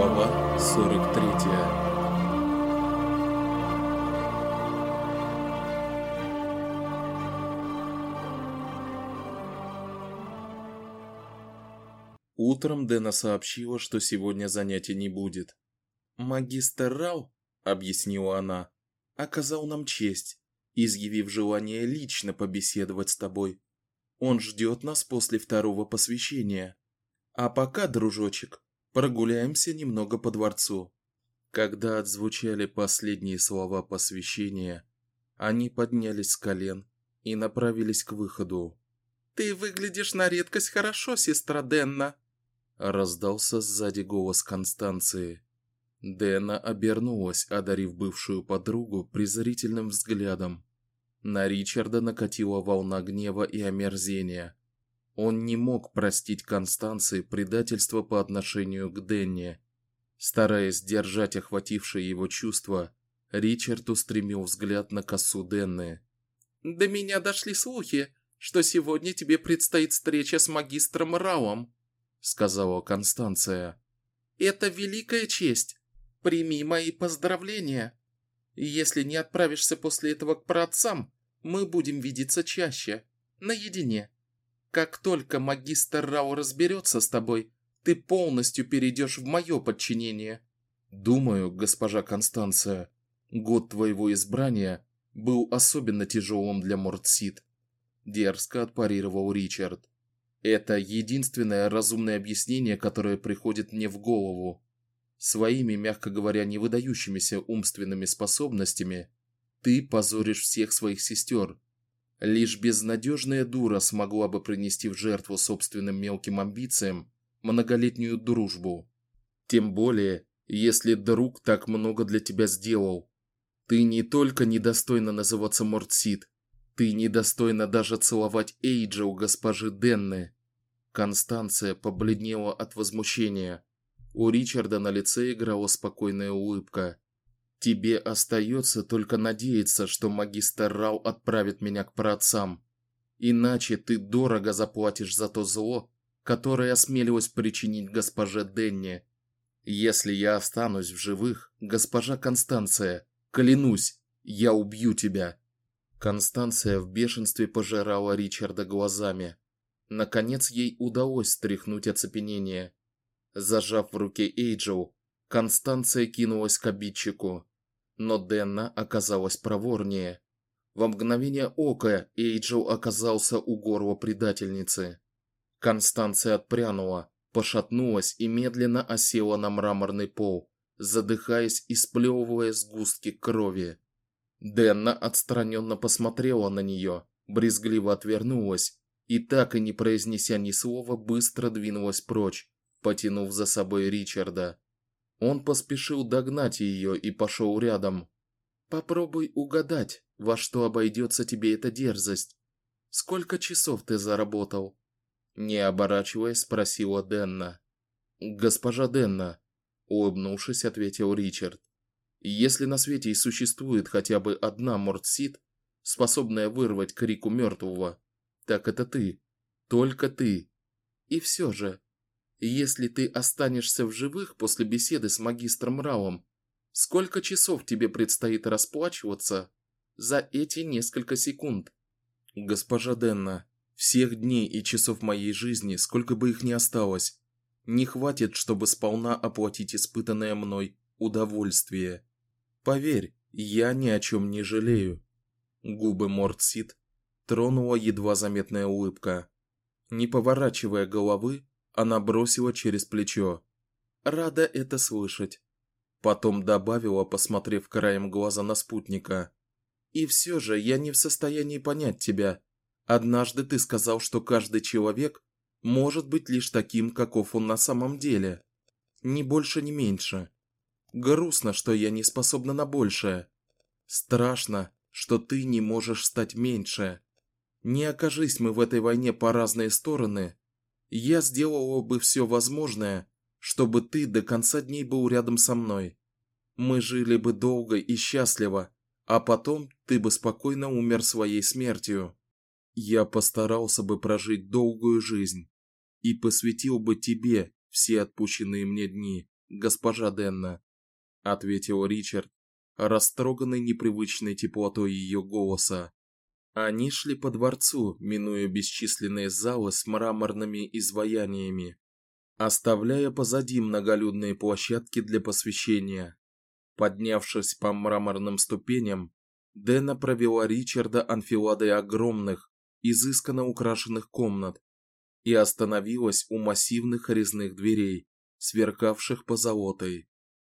Глава 43 Утром Дэна сообщила, что сегодня занятий не будет. «Магистр Рау», — объяснила она, — «оказал нам честь, изъявив желание лично побеседовать с тобой. Он ждет нас после второго посвящения. А пока, дружочек, прогуляемся немного по дворцу». Когда отзвучали последние слова посвящения, они поднялись с колен и направились к выходу. «Ты выглядишь на редкость хорошо, сестра Денна», Раздался сзади голос Констанции. Дэна обернулась, одарив бывшую подругу презрительным взглядом. На Ричарда накатила волна гнева и омерзения. Он не мог простить Констанции предательство по отношению к Денне. Стараясь держать охватившее его чувство, Ричард устремил взгляд на косу Денны. «До меня дошли слухи, что сегодня тебе предстоит встреча с магистром Раум сказала Констанция. Это великая честь. Прими мои поздравления. Если не отправишься после этого к праотцам, мы будем видеться чаще, наедине. Как только магистр Рау разберется с тобой, ты полностью перейдешь в мое подчинение. Думаю, госпожа Констанция, год твоего избрания был особенно тяжелым для Мортсид. Дерзко отпарировал Ричард. Это единственное разумное объяснение, которое приходит мне в голову. Своими, мягко говоря, не выдающимися умственными способностями ты позоришь всех своих сестер. Лишь безнадежная дура смогла бы принести в жертву собственным мелким амбициям многолетнюю дружбу. Тем более, если друг так много для тебя сделал. Ты не только недостойна называться Мортсид, ты недостойна даже целовать Эйджа у госпожи Денны. Констанция побледнела от возмущения. У Ричарда на лице играла спокойная улыбка. Тебе остается только надеяться, что магистр Рау отправит меня к праотцам. Иначе ты дорого заплатишь за то зло, которое осмелилась причинить госпоже Денне. Если я останусь в живых, госпожа Констанция, клянусь, я убью тебя. Констанция в бешенстве пожирала Ричарда глазами. Наконец ей удалось стряхнуть оцепенение. Зажав в руке Эйджел, Констанция кинулась к обидчику, но Денна оказалась проворнее. Во мгновение ока Эйджел оказался у горла предательницы. Констанция отпрянула, пошатнулась и медленно осела на мраморный пол, задыхаясь и сплевывая сгустки крови. Денна отстраненно посмотрела на нее, брезгливо отвернулась и так и не произнеся ни слова, быстро двинулась прочь, потянув за собой Ричарда. Он поспешил догнать ее и пошел рядом. Попробуй угадать, во что обойдется тебе эта дерзость. Сколько часов ты заработал? Не оборачиваясь, спросила Денна. Госпожа Денна, улыбнувшись, ответил Ричард. Если на свете и существует хотя бы одна Мортсид, способная вырвать крику мертвого, так это ты. Только ты. И все же, если ты останешься в живых после беседы с магистром Раум, сколько часов тебе предстоит расплачиваться за эти несколько секунд? Госпожа Денна, всех дней и часов моей жизни, сколько бы их ни осталось, не хватит, чтобы сполна оплатить испытанное мной удовольствие. Поверь, я ни о чем не жалею. Губы Мортсит тронула едва заметная улыбка. Не поворачивая головы, она бросила через плечо: "Рада это слышать". Потом добавила, посмотрев краем глаза на спутника: "И все же я не в состоянии понять тебя. Однажды ты сказал, что каждый человек может быть лишь таким, каков он на самом деле, ни больше, ни меньше. Грустно, что я не способна на большее. Страшно, что ты не можешь стать меньше. Не окажись мы в этой войне по разные стороны, я сделала бы все возможное, чтобы ты до конца дней был рядом со мной. Мы жили бы долго и счастливо, а потом ты бы спокойно умер своей смертью. Я постарался бы прожить долгую жизнь и посвятил бы тебе все отпущенные мне дни госпожа Денна, ответил Ричард, растроганный непривычной теплотой ее голоса. Они шли по дворцу, минуя бесчисленные залы с мраморными изваяниями, оставляя позади многолюдные площадки для посвящения. Поднявшись по мраморным ступеням, Дэна провела Ричарда анфиладой огромных, изысканно украшенных комнат и остановилась у массивных резных дверей, сверкавших позолотой.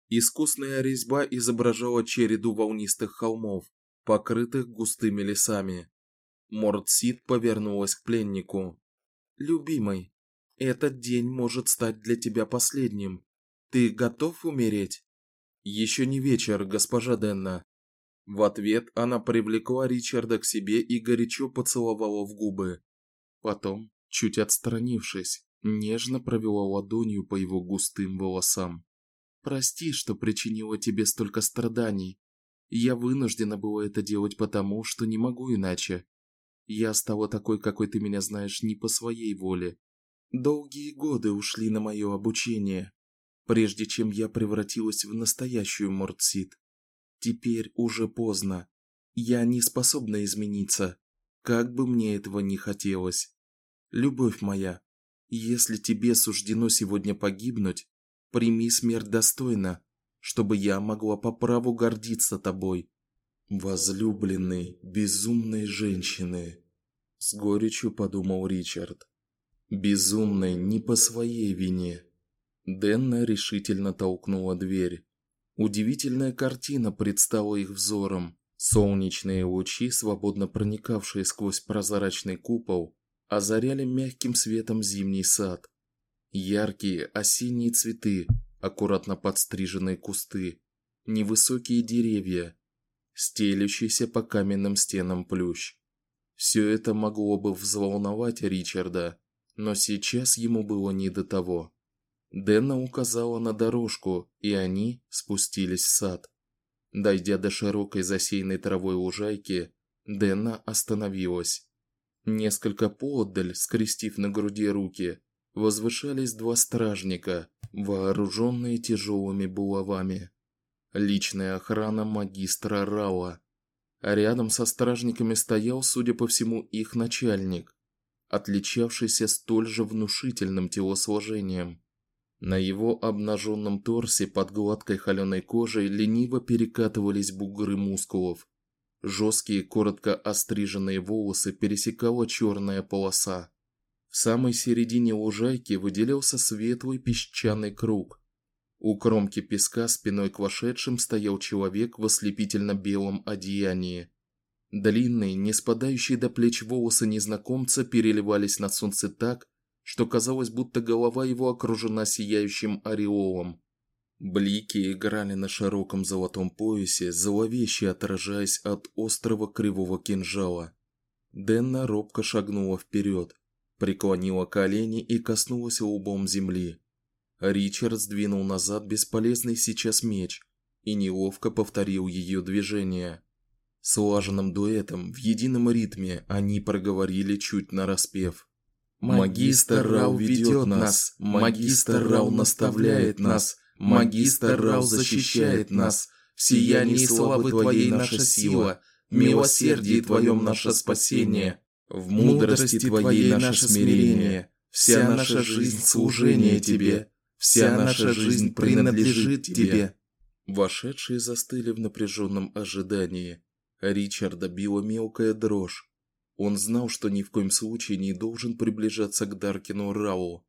Искусная резьба изображала череду волнистых холмов, покрытых густыми лесами. Мордсит повернулась к пленнику. "Любимый, этот день может стать для тебя последним. Ты готов умереть?" Еще не вечер, госпожа Денна. В ответ она привлекла Ричарда к себе и горячо поцеловала в губы. Потом, чуть отстранившись, нежно провела ладонью по его густым волосам. Прости, что причинила тебе столько страданий. Я вынуждена была это делать потому, что не могу иначе. Я стала такой, какой ты меня знаешь, не по своей воле. Долгие годы ушли на мое обучение, прежде чем я превратилась в настоящую Мортсит. Теперь уже поздно. Я не способна измениться, как бы мне этого ни хотелось. Любовь моя, если тебе суждено сегодня погибнуть, прими смерть достойно, чтобы я могла по праву гордиться тобой, возлюбленной безумной женщины, с горечью подумал Ричард. Безумной не по своей вине. Денна решительно толкнула дверь. Удивительная картина предстала их взором. Солнечные лучи, свободно проникавшие сквозь прозрачный купол, озаряли мягким светом зимний сад. Яркие осенние цветы, аккуратно подстриженные кусты, невысокие деревья, стелющийся по каменным стенам плющ. Все это могло бы взволновать Ричарда, но сейчас ему было не до того. Дэнна указала на дорожку, и они спустились в сад. Дойдя до широкой засеянной травой лужайки, Дэнна остановилась. Несколько поодаль, скрестив на груди руки, возвышались два стражника, вооруженные тяжелыми булавами. Личная охрана магистра Рауа. А рядом со стражниками стоял, судя по всему, их начальник, отличавшийся столь же внушительным телосложением. На его обнаженном торсе под гладкой холеной кожей лениво перекатывались бугры мускулов, Жесткие, коротко остриженные волосы пересекала черная полоса. В самой середине лужайки выделялся светлый песчаный круг. У кромки песка спиной к вошедшим стоял человек в ослепительно белом одеянии. Длинные, не спадающие до плеч волосы незнакомца переливались на солнце так, что казалось, будто голова его окружена сияющим ореолом. Блики играли на широком золотом поясе, зловеще отражаясь от острого кривого кинжала. Денна робко шагнула вперед, преклонила колени и коснулась лбом земли. Ричард сдвинул назад бесполезный сейчас меч и неловко повторил ее движение. Слаженным дуэтом в едином ритме они проговорили чуть нараспев. Магистр Рау ведет нас, магистр Рау наставляет нас, Магистр Рау защищает нас. В сиянии славы Твоей наша сила, в милосердии Твоем наше спасение, в мудрости Твоей наше смирение. Вся наша жизнь служение Тебе, вся наша жизнь принадлежит Тебе. Вошедшие застыли в напряженном ожидании. Ричарда била мелкая дрожь. Он знал, что ни в коем случае не должен приближаться к Даркину Рау.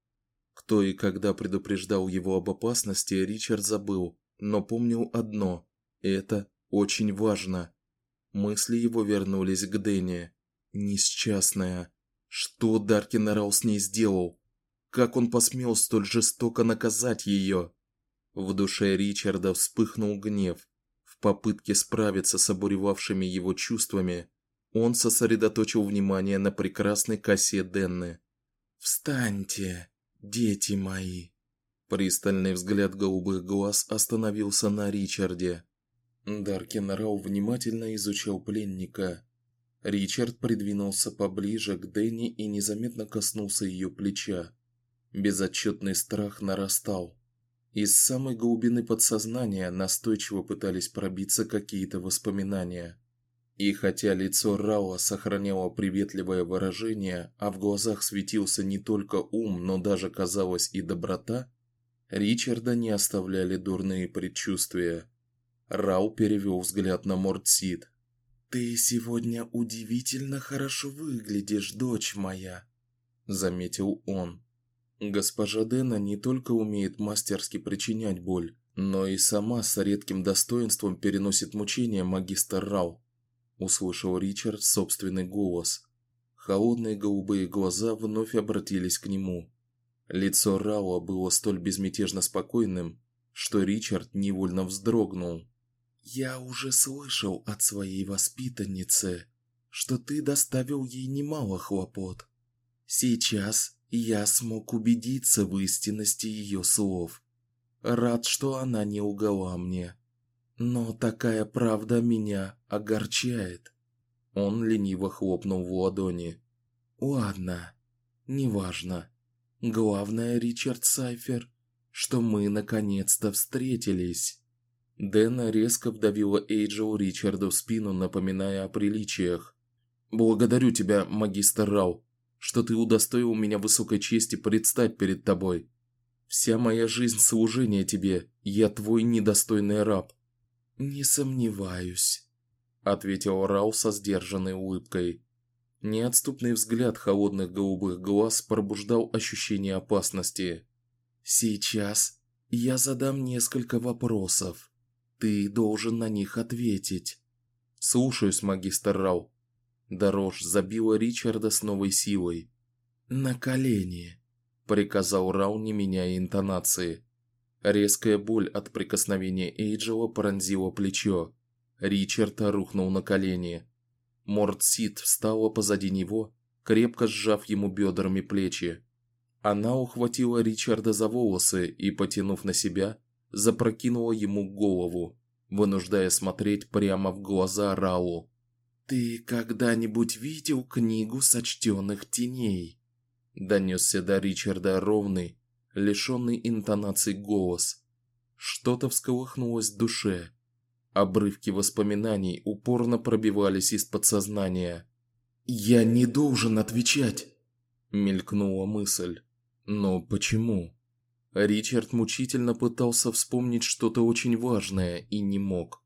Кто и когда предупреждал его об опасности, Ричард забыл, но помнил одно это очень важно. Мысли его вернулись к Дэне. Несчастная. Что Даркин Рау с ней сделал? Как он посмел столь жестоко наказать ее? В душе Ричарда вспыхнул гнев. В попытке справиться с обуревавшими его чувствами, он сосредоточил внимание на прекрасной косе Денны. "Встаньте", Дети мои. Пристальный взгляд голубых глаз остановился на Ричарде. Даркин Рау внимательно изучал пленника. Ричард придвинулся поближе к Дэнни и незаметно коснулся ее плеча. Безотчетный страх нарастал. Из самой глубины подсознания настойчиво пытались пробиться какие-то воспоминания. И хотя лицо Рауа сохраняло приветливое выражение, а в глазах светился не только ум, но даже казалось и доброта, Ричарда не оставляли дурные предчувствия. Рау перевел взгляд на Мортсид. Ты сегодня удивительно хорошо выглядишь, дочь моя, заметил он. Госпожа Дэна не только умеет мастерски причинять боль, но и сама с редким достоинством переносит мучения магистр Рау. Услышал Ричард собственный голос. Холодные голубые глаза вновь обратились к нему. Лицо Рауа было столь безмятежно спокойным, что Ричард невольно вздрогнул. Я уже слышал от своей воспитанницы, что ты доставил ей немало хлопот. Сейчас я смог убедиться в истинности ее слов. Рад, что она не угала мне. Но такая правда меня огорчает. Он лениво хлопнул в ладони. Ладно, неважно. Главное, Ричард Сайфер, что мы наконец-то встретились. Дэна резко вдавила Эйджел Ричарду в спину, напоминая о приличиях. Благодарю тебя, магистр Рау, что ты удостоил меня высокой чести предстать перед тобой. Вся моя жизнь служение тебе, я твой недостойный раб. Не сомневаюсь, ответил Рау со сдержанной улыбкой. Неотступный взгляд холодных голубых глаз пробуждал ощущение опасности. Сейчас я задам несколько вопросов. Ты должен на них ответить. Слушаюсь, магистр Рау. Дорож забила Ричарда с новой силой. На колени, приказал Рау, не меняя интонации. Резкая боль от прикосновения Эйджела пронзила плечо. Ричард рухнул на колени. Мортсит встала позади него, крепко сжав ему бедрами плечи. Она ухватила Ричарда за волосы и, потянув на себя, запрокинула ему голову, вынуждая смотреть прямо в глаза Рау. Ты когда-нибудь видел книгу сочтенных теней? Донесся до Ричарда ровный, лишенный интонаций голос. Что-то всколыхнулось в душе. Обрывки воспоминаний упорно пробивались из подсознания. Я не должен отвечать, мелькнула мысль. Но почему? Ричард мучительно пытался вспомнить что-то очень важное и не мог.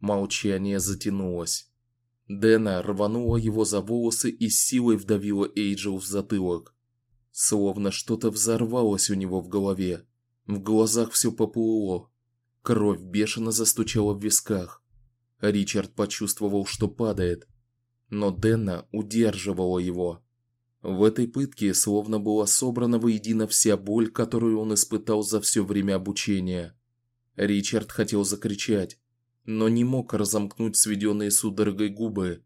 Молчание затянулось. Дэна рванула его за волосы и силой вдавила Эйджел в затылок. Словно что-то взорвалось у него в голове. В глазах все поплыло. Кровь бешено застучала в висках. Ричард почувствовал, что падает, но Дэнна удерживала его. В этой пытке словно была собрана воедино вся боль, которую он испытал за все время обучения. Ричард хотел закричать, но не мог разомкнуть сведенные судорогой губы.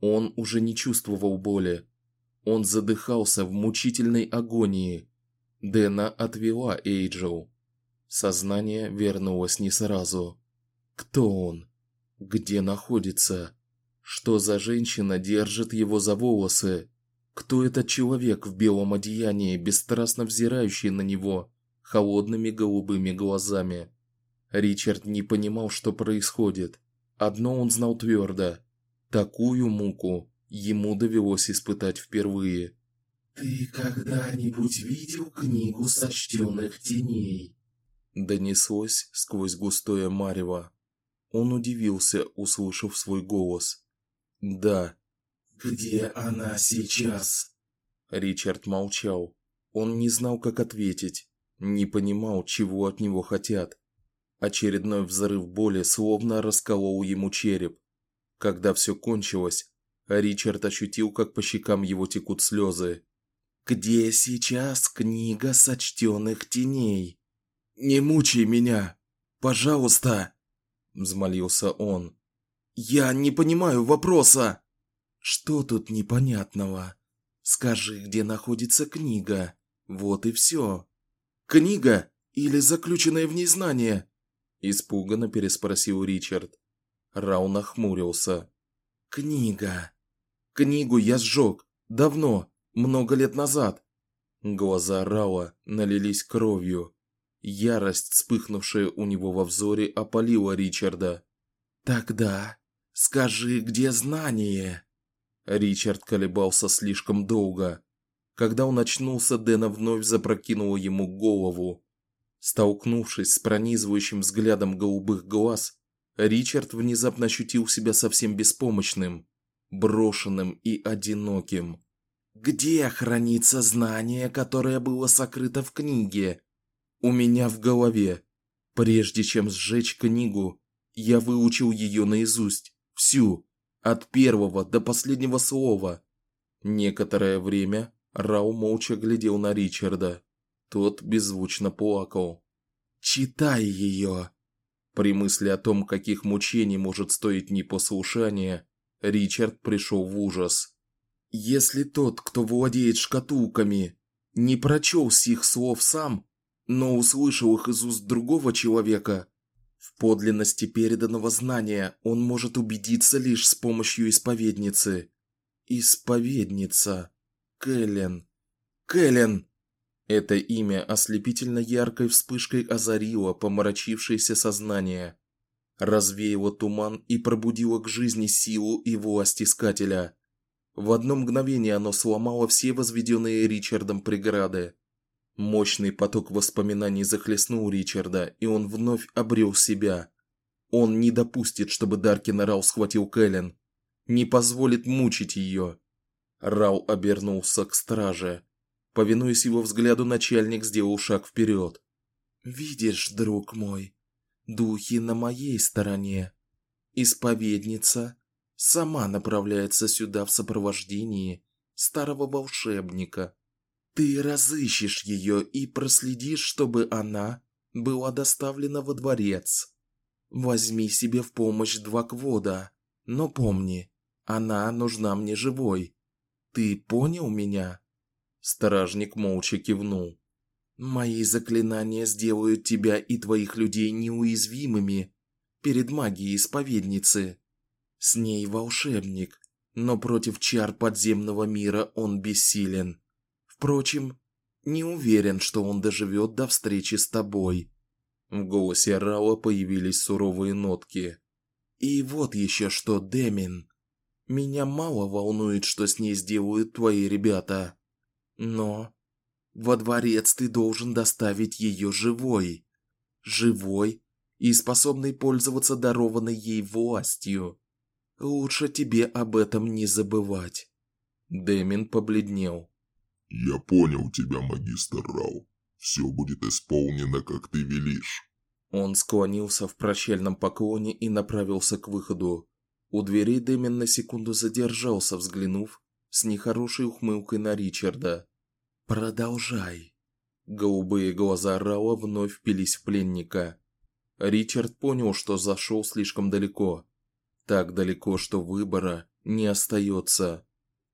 Он уже не чувствовал боли. Он задыхался в мучительной агонии. Дэна отвела Эйджел. Сознание вернулось не сразу. Кто он? Где находится? Что за женщина держит его за волосы? Кто этот человек в белом одеянии, бесстрастно взирающий на него холодными голубыми глазами? Ричард не понимал, что происходит. Одно он знал твердо: такую муку ему довелось испытать впервые. Ты когда-нибудь видел книгу сочтенных теней? донеслось сквозь густое марево. Он удивился, услышав свой голос. Да. Где она сейчас? Ричард молчал. Он не знал, как ответить, не понимал, чего от него хотят. Очередной взрыв боли словно расколол ему череп. Когда все кончилось, Ричард ощутил, как по щекам его текут слезы. Где сейчас книга сочтенных теней? Не мучай меня, пожалуйста, взмолился он. Я не понимаю вопроса. Что тут непонятного? Скажи, где находится книга. Вот и все. Книга или заключенное в ней знание? испуганно переспросил Ричард. Рау нахмурился. Книга. Книгу я сжег давно, много лет назад. Глаза Рауа налились кровью. Ярость, вспыхнувшая у него во взоре, опалила Ричарда. Тогда скажи, где знание? Ричард колебался слишком долго. Когда он очнулся, Дэна вновь запрокинула ему голову. Столкнувшись с пронизывающим взглядом голубых глаз, Ричард внезапно ощутил себя совсем беспомощным, брошенным и одиноким. Где хранится знание, которое было сокрыто в книге? У меня в голове. Прежде чем сжечь книгу, я выучил ее наизусть, всю, от первого до последнего слова. Некоторое время Рау молча глядел на Ричарда. Тот беззвучно плакал. Читай ее. При мысли о том, каких мучений может стоить непослушание, Ричард пришел в ужас. Если тот, кто владеет шкатулками, не прочел сих слов сам, но услышал их из уст другого человека, в подлинности переданного знания он может убедиться лишь с помощью исповедницы. Исповедница. Кэлен. Кэлен. Это имя ослепительно яркой вспышкой озарило помрачившееся сознание, развеяло туман и пробудило к жизни силу и власть искателя. В одно мгновение оно сломало все возведенные Ричардом преграды. Мощный поток воспоминаний захлестнул Ричарда, и он вновь обрел себя. Он не допустит, чтобы Даркин Рау схватил Кэлен, не позволит мучить ее. Рау обернулся к страже. Повинуясь его взгляду, начальник сделал шаг вперед. Видишь, друг мой, духи на моей стороне. Исповедница сама направляется сюда в сопровождении старого волшебника. Ты разыщешь ее и проследишь, чтобы она была доставлена во дворец. Возьми себе в помощь два квода, но помни, она нужна мне живой. Ты понял меня? Стражник молча кивнул. Мои заклинания сделают тебя и твоих людей неуязвимыми перед магией исповедницы. С ней волшебник, но против чар подземного мира он бессилен. Впрочем, не уверен, что он доживет до встречи с тобой. В голосе Рауа появились суровые нотки. И вот еще что, Демин. Меня мало волнует, что с ней сделают твои ребята. Но во дворец ты должен доставить ее живой, живой и способной пользоваться дарованной ей властью. Лучше тебе об этом не забывать. Демин побледнел. Я понял тебя, магистр Рау. Все будет исполнено, как ты велишь. Он склонился в прощальном поклоне и направился к выходу. У дверей Демин на секунду задержался, взглянув с нехорошей ухмылкой на Ричарда. Продолжай. Голубые глаза Рауа вновь впились в пленника. Ричард понял, что зашел слишком далеко, так далеко, что выбора не остается.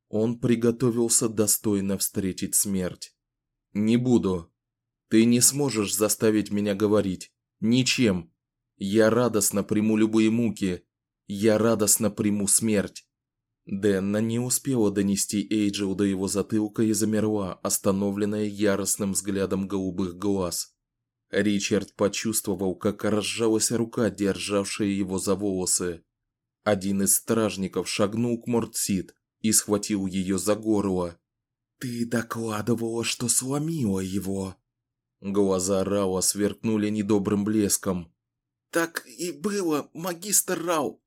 Он приготовился достойно встретить смерть. Не буду. Ты не сможешь заставить меня говорить ничем. Я радостно приму любые муки. Я радостно приму смерть. Дэнна не успела донести Эйджел до его затылка и замерла, остановленная яростным взглядом голубых глаз. Ричард почувствовал, как разжалась рука, державшая его за волосы. Один из стражников шагнул к Мортсид, и схватил ее за горло. Ты докладывала, что сломила его. Глаза Рауа сверкнули недобрым блеском. Так и было, магистр Рау,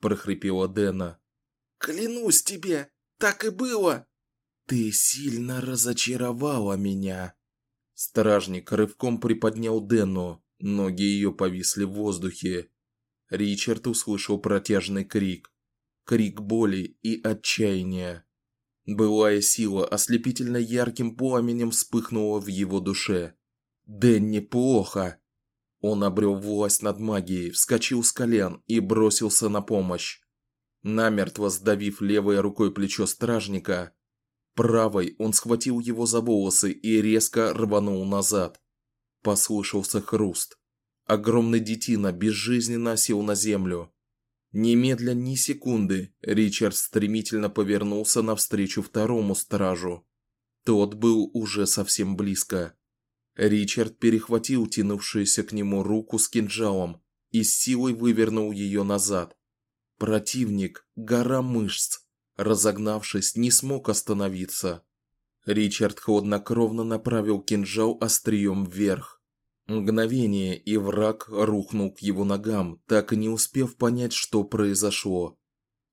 прохрипела Дэна. Клянусь тебе, так и было. Ты сильно разочаровала меня. Стражник рывком приподнял Дэну, ноги ее повисли в воздухе. Ричард услышал протяжный крик крик боли и отчаяния. Былая сила ослепительно ярким пламенем вспыхнула в его душе. Дэнни плохо. Он обрел власть над магией, вскочил с колен и бросился на помощь. Намертво сдавив левой рукой плечо стражника, правой он схватил его за волосы и резко рванул назад. Послышался хруст. Огромный детина безжизненно сел на землю. Немедля ни секунды Ричард стремительно повернулся навстречу второму стражу. Тот был уже совсем близко. Ричард перехватил тянувшуюся к нему руку с кинжалом и с силой вывернул ее назад. Противник, гора мышц, разогнавшись, не смог остановиться. Ричард хладнокровно направил кинжал острием вверх. Мгновение, и враг рухнул к его ногам, так и не успев понять, что произошло.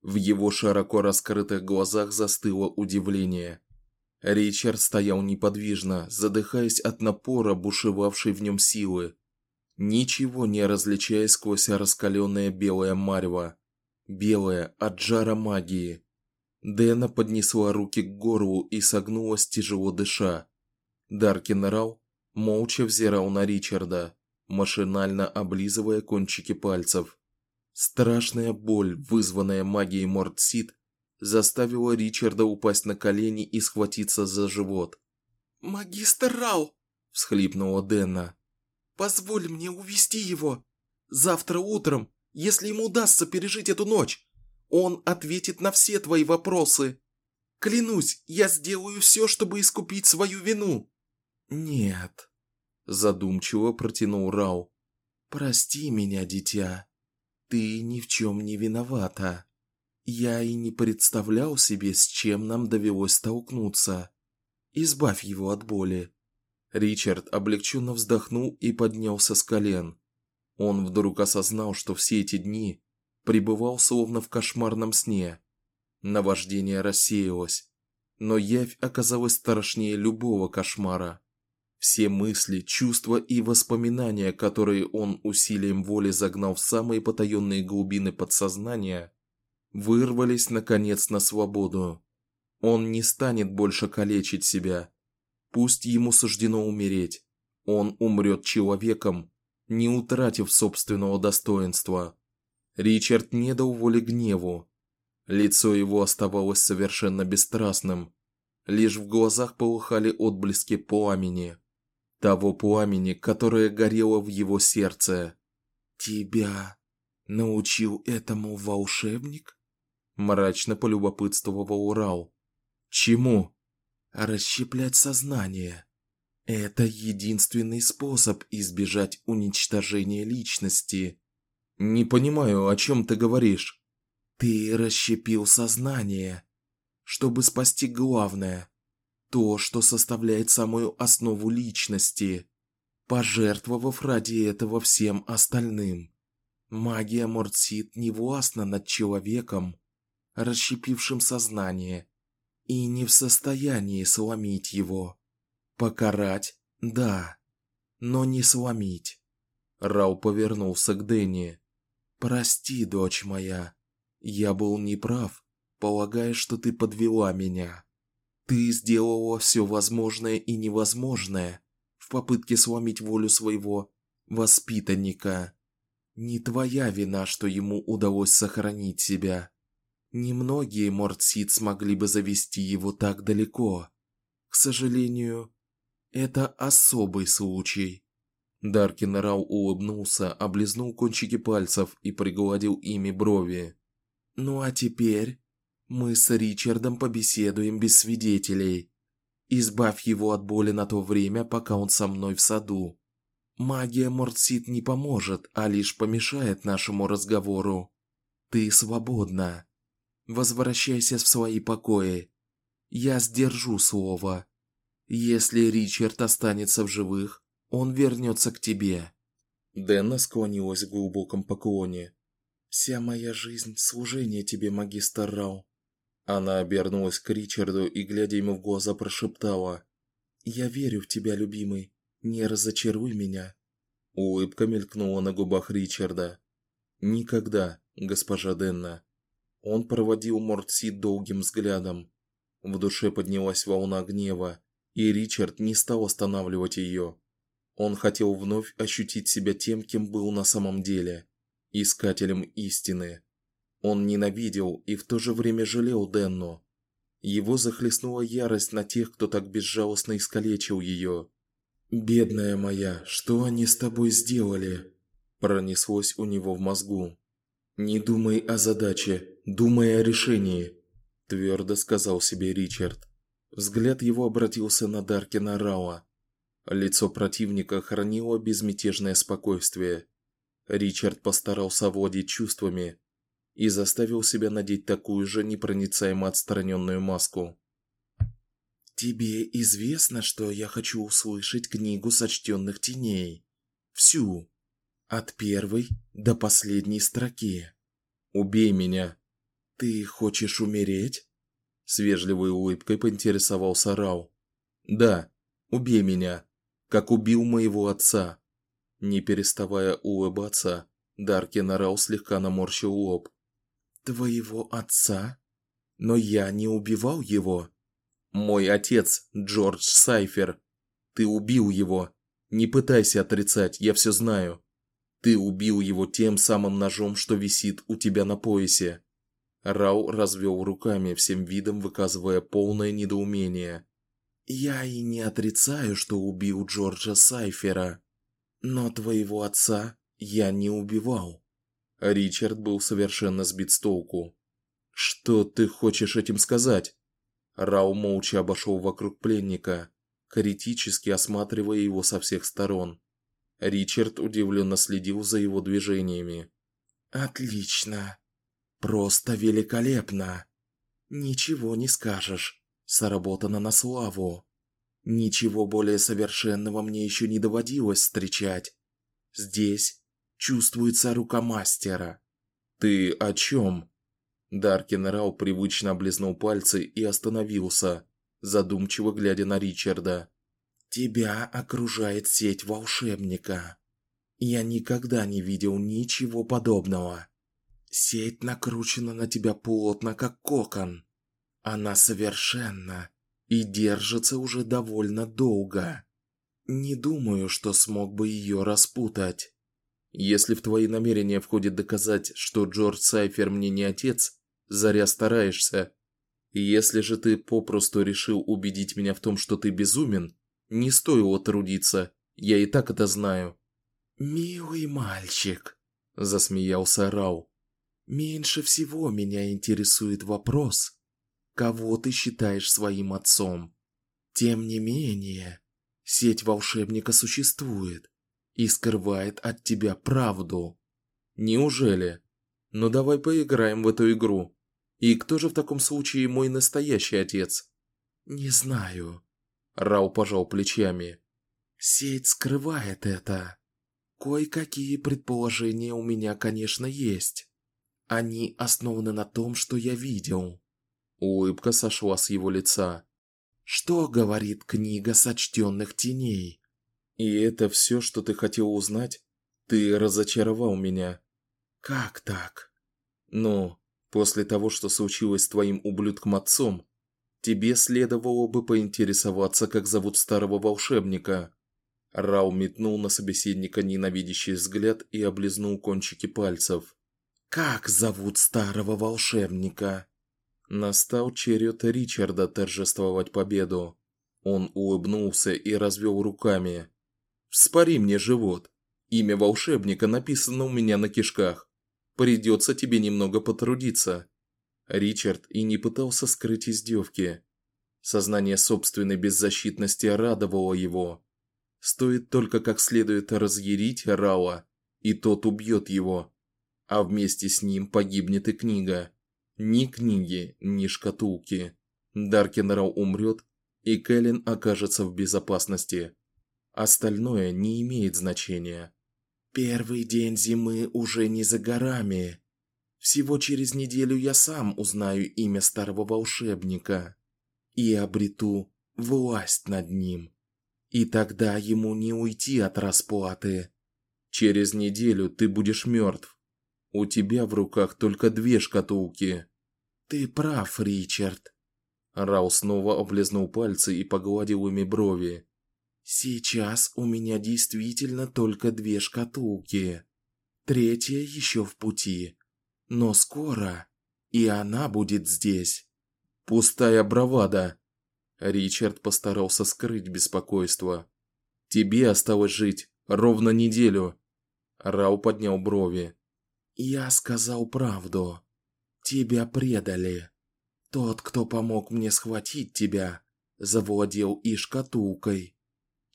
В его широко раскрытых глазах застыло удивление. Ричард стоял неподвижно, задыхаясь от напора бушевавшей в нем силы, ничего не различая сквозь раскаленное белое марево белая от жара магии. Дэна поднесла руки к горлу и согнулась тяжело дыша. Даркин Рау молча взирал на Ричарда, машинально облизывая кончики пальцев. Страшная боль, вызванная магией Мортсид, заставила Ричарда упасть на колени и схватиться за живот. "Магистр Рау", всхлипнула Дэна. "Позволь мне увести его. Завтра утром если ему удастся пережить эту ночь, он ответит на все твои вопросы. Клянусь, я сделаю все, чтобы искупить свою вину. Нет, задумчиво протянул Рау. Прости меня, дитя. Ты ни в чем не виновата. Я и не представлял себе, с чем нам довелось столкнуться. Избавь его от боли. Ричард облегченно вздохнул и поднялся с колен. Он вдруг осознал, что все эти дни пребывал словно в кошмарном сне. Наваждение рассеялось, но явь оказалась страшнее любого кошмара. Все мысли, чувства и воспоминания, которые он усилием воли загнал в самые потаенные глубины подсознания, вырвались наконец на свободу. Он не станет больше калечить себя. Пусть ему суждено умереть. Он умрет человеком, не утратив собственного достоинства. Ричард не дал воли гневу. Лицо его оставалось совершенно бесстрастным. Лишь в глазах полыхали отблески пламени, того пламени, которое горело в его сердце. Тебя научил этому волшебник? мрачно полюбопытствовал Урал. Чему? Расщеплять сознание. Это единственный способ избежать уничтожения личности. Не понимаю, о чем ты говоришь. Ты расщепил сознание, чтобы спасти главное, то, что составляет самую основу личности, пожертвовав ради этого всем остальным. Магия Мортсит не властна над человеком, расщепившим сознание, и не в состоянии сломить его. Покарать, да, но не сломить. Рау повернулся к Дэнни. Прости, дочь моя, я был неправ, полагая, что ты подвела меня. Ты сделала все возможное и невозможное в попытке сломить волю своего воспитанника. Не твоя вина, что ему удалось сохранить себя. Немногие Мортсид смогли бы завести его так далеко. К сожалению, это особый случай. Даркин Рау улыбнулся, облизнул кончики пальцев и пригладил ими брови. Ну а теперь мы с Ричардом побеседуем без свидетелей. Избавь его от боли на то время, пока он со мной в саду. Магия Мортсит не поможет, а лишь помешает нашему разговору. Ты свободна. Возвращайся в свои покои. Я сдержу слово. Если Ричард останется в живых, он вернется к тебе. Дэнна склонилась в глубоком поклоне. Вся моя жизнь служение тебе, магистр Рау. Она обернулась к Ричарду и глядя ему в глаза прошептала: "Я верю в тебя, любимый. Не разочаруй меня". Улыбка мелькнула на губах Ричарда. "Никогда, госпожа Денна". Он проводил Мортси долгим взглядом. В душе поднялась волна гнева, и Ричард не стал останавливать ее. Он хотел вновь ощутить себя тем, кем был на самом деле, искателем истины. Он ненавидел и в то же время жалел Денну. Его захлестнула ярость на тех, кто так безжалостно искалечил ее. Бедная моя, что они с тобой сделали? пронеслось у него в мозгу. Не думай о задаче, думай о решении, твердо сказал себе Ричард. Взгляд его обратился на Даркина Рауа. Лицо противника хранило безмятежное спокойствие. Ричард постарался овладеть чувствами и заставил себя надеть такую же непроницаемо отстраненную маску. Тебе известно, что я хочу услышать книгу сочтенных теней. Всю. От первой до последней строки. Убей меня. Ты хочешь умереть? С вежливой улыбкой поинтересовался Рау. Да, убей меня, как убил моего отца. Не переставая улыбаться, Даркин Рау слегка наморщил лоб. Твоего отца? Но я не убивал его. Мой отец, Джордж Сайфер. Ты убил его. Не пытайся отрицать, я все знаю. Ты убил его тем самым ножом, что висит у тебя на поясе. Рау развел руками, всем видом выказывая полное недоумение. Я и не отрицаю, что убил Джорджа Сайфера, но твоего отца я не убивал. Ричард был совершенно сбит с толку. Что ты хочешь этим сказать? Рау молча обошел вокруг пленника, критически осматривая его со всех сторон. Ричард удивленно следил за его движениями. Отлично. Просто великолепно. Ничего не скажешь. Сработано на славу. Ничего более совершенного мне еще не доводилось встречать. Здесь чувствуется рука мастера. Ты о чем? Даркин Рау привычно облизнул пальцы и остановился, задумчиво глядя на Ричарда. Тебя окружает сеть волшебника. Я никогда не видел ничего подобного. Сеть накручена на тебя плотно, как кокон. Она совершенна и держится уже довольно долго. Не думаю, что смог бы ее распутать. Если в твои намерения входит доказать, что Джордж Сайфер мне не отец, Заря стараешься. Если же ты попросту решил убедить меня в том, что ты безумен, не стоило трудиться. Я и так это знаю. Милый мальчик, засмеялся Рау. Меньше всего меня интересует вопрос, кого ты считаешь своим отцом. Тем не менее, сеть волшебника существует и скрывает от тебя правду. Неужели? Ну давай поиграем в эту игру. И кто же в таком случае мой настоящий отец? Не знаю. Рау пожал плечами. Сеть скрывает это. Кое-какие предположения у меня, конечно, есть. Они основаны на том, что я видел. Улыбка сошла с его лица. Что говорит книга сочтенных теней? И это все, что ты хотел узнать? Ты разочаровал меня. Как так? Ну, После того, что случилось с твоим ублюдком-отцом, тебе следовало бы поинтересоваться, как зовут старого волшебника. Рау метнул на собеседника ненавидящий взгляд и облизнул кончики пальцев. Как зовут старого волшебника? Настал черед Ричарда торжествовать победу. Он улыбнулся и развел руками. Вспори мне живот. Имя волшебника написано у меня на кишках. Придется тебе немного потрудиться. Ричард и не пытался скрыть издевки. Сознание собственной беззащитности радовало его. Стоит только как следует разъярить Рауа, и тот убьет его, а вместе с ним погибнет и книга. Ни книги, ни шкатулки. Даркенрау умрет, и Кэлен окажется в безопасности. Остальное не имеет значения. Первый день зимы уже не за горами. Всего через неделю я сам узнаю имя старого волшебника и обрету власть над ним. И тогда ему не уйти от расплаты. Через неделю ты будешь мертв. У тебя в руках только две шкатулки. Ты прав, Ричард. Рау снова облизнул пальцы и погладил ими брови. Сейчас у меня действительно только две шкатулки. Третья еще в пути. Но скоро и она будет здесь. Пустая бравада. Ричард постарался скрыть беспокойство. Тебе осталось жить ровно неделю. Рау поднял брови. Я сказал правду. Тебя предали. Тот, кто помог мне схватить тебя, завладел и шкатулкой.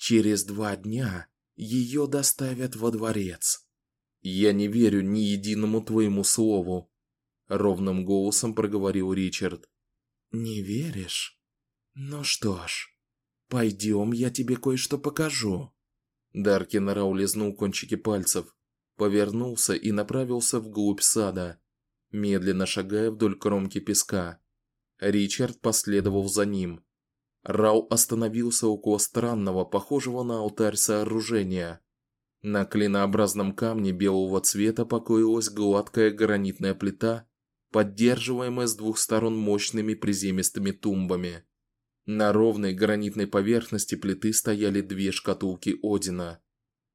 Через два дня ее доставят во дворец. Я не верю ни единому твоему слову, ровным голосом проговорил Ричард. Не веришь? Ну что ж, пойдем, я тебе кое-что покажу. Даркин Рау лизнул кончики пальцев, повернулся и направился вглубь сада, медленно шагая вдоль кромки песка. Ричард последовал за ним. Рау остановился около странного, похожего на алтарь сооружения. На клинообразном камне белого цвета покоилась гладкая гранитная плита, поддерживаемая с двух сторон мощными приземистыми тумбами. На ровной гранитной поверхности плиты стояли две шкатулки Одина.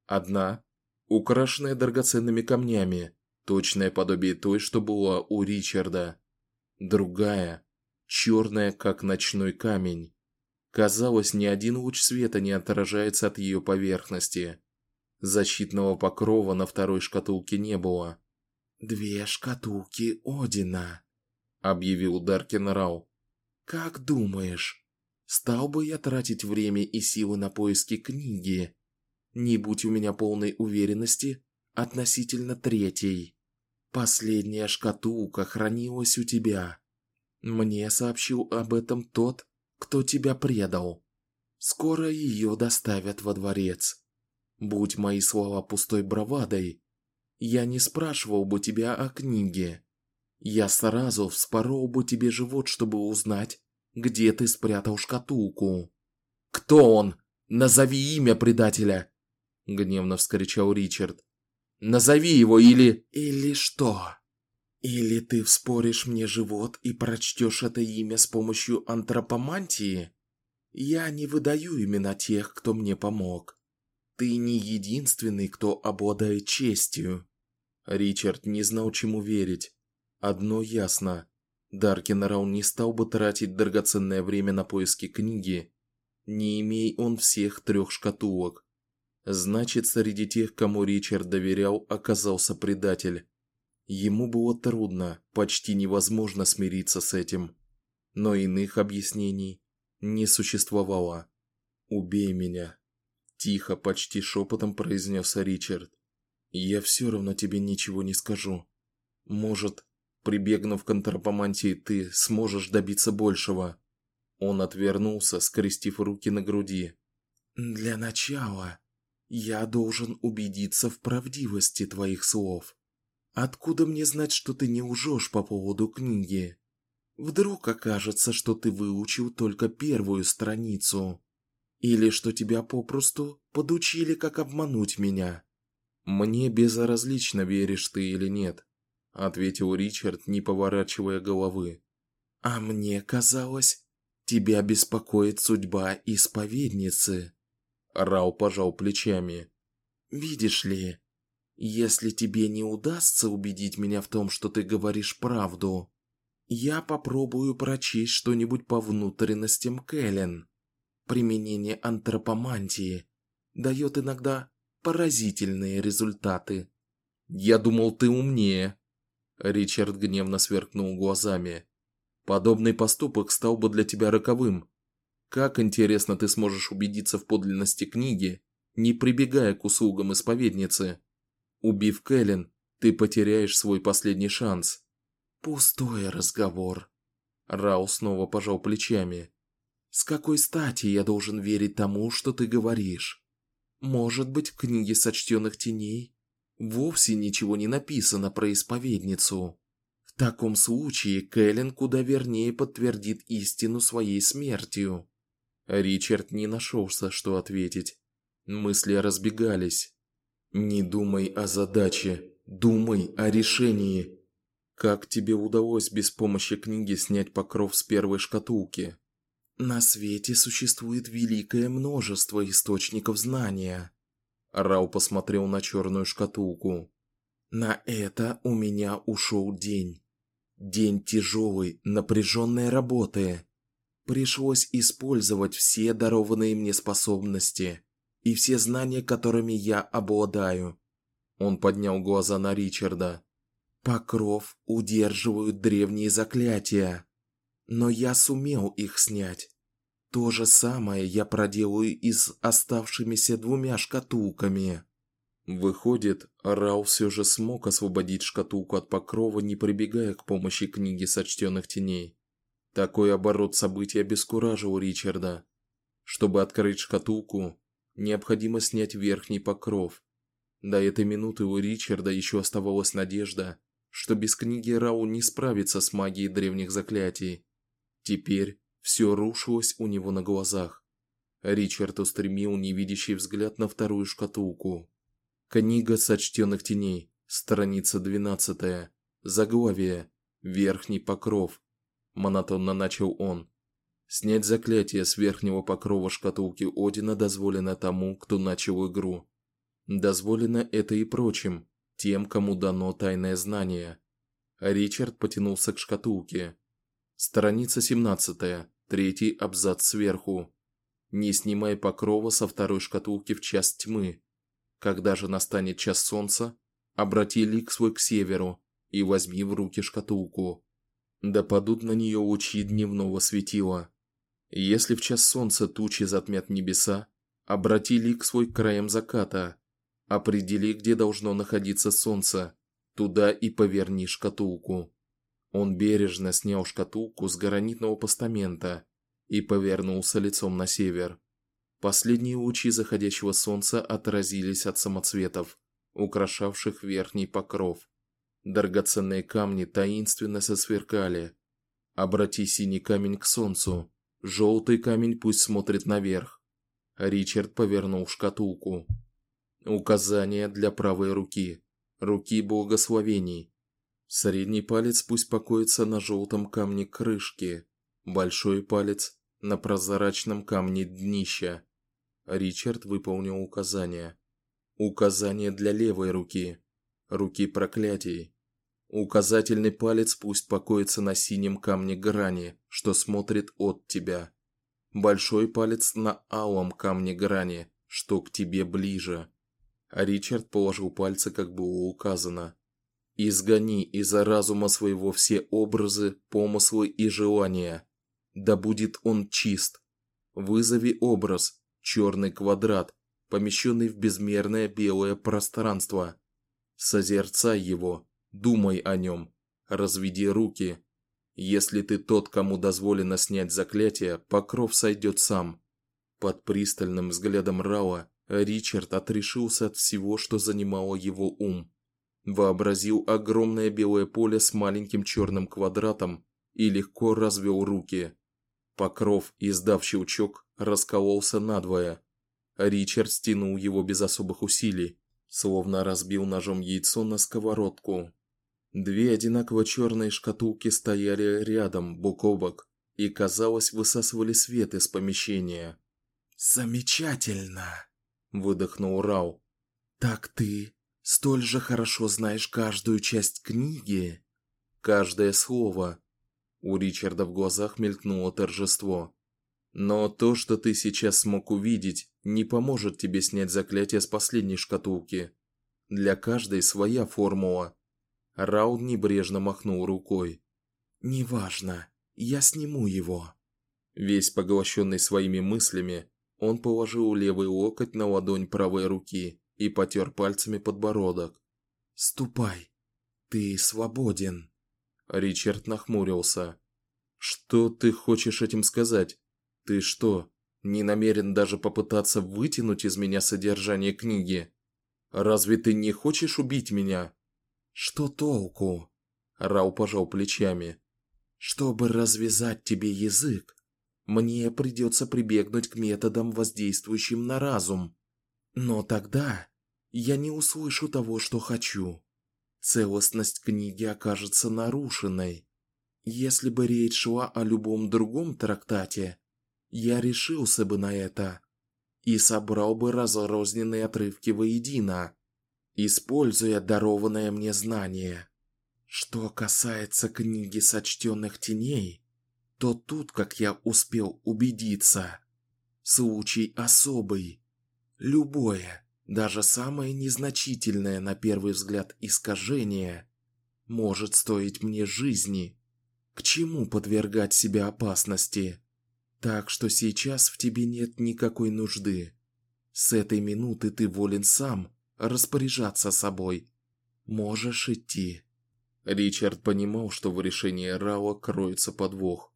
Одна украшенная драгоценными камнями, точное подобие той, что была у Ричарда. Другая черная, как ночной камень. Казалось, ни один луч света не отражается от ее поверхности. Защитного покрова на второй шкатулке не было. Две шкатулки Одина, объявил Даркин Рау. Как думаешь, стал бы я тратить время и силы на поиски книги, не будь у меня полной уверенности относительно третьей. Последняя шкатулка хранилась у тебя. Мне сообщил об этом тот, кто тебя предал. Скоро ее доставят во дворец. Будь мои слова пустой бравадой, я не спрашивал бы тебя о книге. Я сразу вспорол бы тебе живот, чтобы узнать, где ты спрятал шкатулку. Кто он? Назови имя предателя гневно вскричал Ричард. Назови его или или что? Или ты вспоришь мне живот и прочтешь это имя с помощью антропомантии? Я не выдаю имена тех, кто мне помог. Ты не единственный, кто обладает честью. Ричард не знал, чему верить. Одно ясно: Даркин Раун не стал бы тратить драгоценное время на поиски книги, не имея он всех трех шкатулок. Значит, среди тех, кому Ричард доверял, оказался предатель. Ему было трудно, почти невозможно смириться с этим. Но иных объяснений не существовало. Убей меня, тихо, почти шепотом произнес Ричард. Я все равно тебе ничего не скажу. Может, прибегнув к антропомантии, ты сможешь добиться большего. Он отвернулся, скрестив руки на груди. Для начала я должен убедиться в правдивости твоих слов. Откуда мне знать, что ты не лжешь по поводу книги? Вдруг окажется, что ты выучил только первую страницу, или что тебя попросту подучили, как обмануть меня. Мне безразлично, веришь ты или нет, ответил Ричард, не поворачивая головы. А мне казалось, тебя беспокоит судьба исповедницы. Рау пожал плечами. Видишь ли, если тебе не удастся убедить меня в том, что ты говоришь правду, я попробую прочесть что-нибудь по внутренностям Кэлен. Применение антропомантии дает иногда поразительные результаты. Я думал, ты умнее. Ричард гневно сверкнул глазами. Подобный поступок стал бы для тебя роковым. Как интересно ты сможешь убедиться в подлинности книги, не прибегая к услугам исповедницы? Убив Кэлен, ты потеряешь свой последний шанс. Пустой разговор. Рау снова пожал плечами. С какой стати я должен верить тому, что ты говоришь? Может быть, в книге сочтенных теней вовсе ничего не написано про исповедницу. В таком случае Кэлен куда вернее подтвердит истину своей смертью. Ричард не нашелся, что ответить. Мысли разбегались. Не думай о задаче, думай о решении. Как тебе удалось без помощи книги снять покров с первой шкатулки? На свете существует великое множество источников знания. Рау посмотрел на черную шкатулку. На это у меня ушел день. День тяжелой, напряженной работы. Пришлось использовать все дарованные мне способности и все знания, которыми я обладаю. Он поднял глаза на Ричарда. Покров удерживают древние заклятия, но я сумел их снять. То же самое я проделаю и с оставшимися двумя шкатулками. Выходит, Рау все же смог освободить шкатулку от покрова, не прибегая к помощи книги сочтенных теней. Такой оборот событий обескуражил Ричарда. Чтобы открыть шкатулку, необходимо снять верхний покров. До этой минуты у Ричарда еще оставалась надежда, что без книги Рау не справится с магией древних заклятий. Теперь все рушилось у него на глазах. Ричард устремил невидящий взгляд на вторую шкатулку. Книга сочтенных теней, страница 12. Заглавие: Верхний покров. Монотонно начал он. Снять заклятие с верхнего покрова шкатулки Одина дозволено тому, кто начал игру. Дозволено это и прочим, тем, кому дано тайное знание. Ричард потянулся к шкатулке. Страница 17, третий абзац сверху. Не снимай покрова со второй шкатулки в час тьмы. Когда же настанет час солнца, обрати лик свой к северу и возьми в руки шкатулку. Да падут на нее лучи дневного светила. Если в час солнца тучи затмят небеса, обрати лик свой к краям заката. Определи, где должно находиться солнце, туда и поверни шкатулку. Он бережно снял шкатулку с гранитного постамента и повернулся лицом на север. Последние лучи заходящего солнца отразились от самоцветов, украшавших верхний покров. Драгоценные камни таинственно сосверкали. Обрати синий камень к солнцу, желтый камень пусть смотрит наверх. Ричард повернул шкатулку. Указание для правой руки, руки благословений. Средний палец пусть покоится на желтом камне крышки, большой палец на прозрачном камне днища. Ричард выполнил указание. Указание для левой руки, руки проклятий. Указательный палец пусть покоится на синем камне грани, что смотрит от тебя. Большой палец на алом камне грани, что к тебе ближе. Ричард положил пальцы, как было указано. Изгони из разума своего все образы, помыслы и желания. Да будет он чист. Вызови образ, черный квадрат, помещенный в безмерное белое пространство. Созерцай его, думай о нем, разведи руки. Если ты тот, кому дозволено снять заклятие, покров сойдет сам. Под пристальным взглядом Рауа Ричард отрешился от всего, что занимало его ум. Вообразил огромное белое поле с маленьким черным квадратом и легко развел руки. Покров, издав щелчок, раскололся надвое. Ричард стянул его без особых усилий, словно разбил ножом яйцо на сковородку. Две одинаково черные шкатулки стояли рядом, бок о бок, и, казалось, высасывали свет из помещения. Замечательно, выдохнул Рау. Так ты столь же хорошо знаешь каждую часть книги, каждое слово. У Ричарда в глазах мелькнуло торжество. Но то, что ты сейчас смог увидеть, не поможет тебе снять заклятие с последней шкатулки. Для каждой своя формула. Рауд небрежно махнул рукой. Неважно, я сниму его. Весь поглощенный своими мыслями, он положил левый локоть на ладонь правой руки и потер пальцами подбородок. Ступай. Ты свободен. Ричард нахмурился. Что ты хочешь этим сказать? Ты что, не намерен даже попытаться вытянуть из меня содержание книги? Разве ты не хочешь убить меня? Что толку? Рау пожал плечами. Чтобы развязать тебе язык, мне придется прибегнуть к методам, воздействующим на разум. Но тогда я не услышу того, что хочу. Целостность книги окажется нарушенной. Если бы речь шла о любом другом трактате, я решился бы на это и собрал бы разрозненные отрывки воедино, используя дарованное мне знание. Что касается книги сочтенных теней, то тут, как я успел убедиться, случай особый. Любое, даже самое незначительное на первый взгляд искажение может стоить мне жизни. К чему подвергать себя опасности? Так что сейчас в тебе нет никакой нужды. С этой минуты ты волен сам распоряжаться собой. Можешь идти. Ричард понимал, что в решении Рао кроется подвох.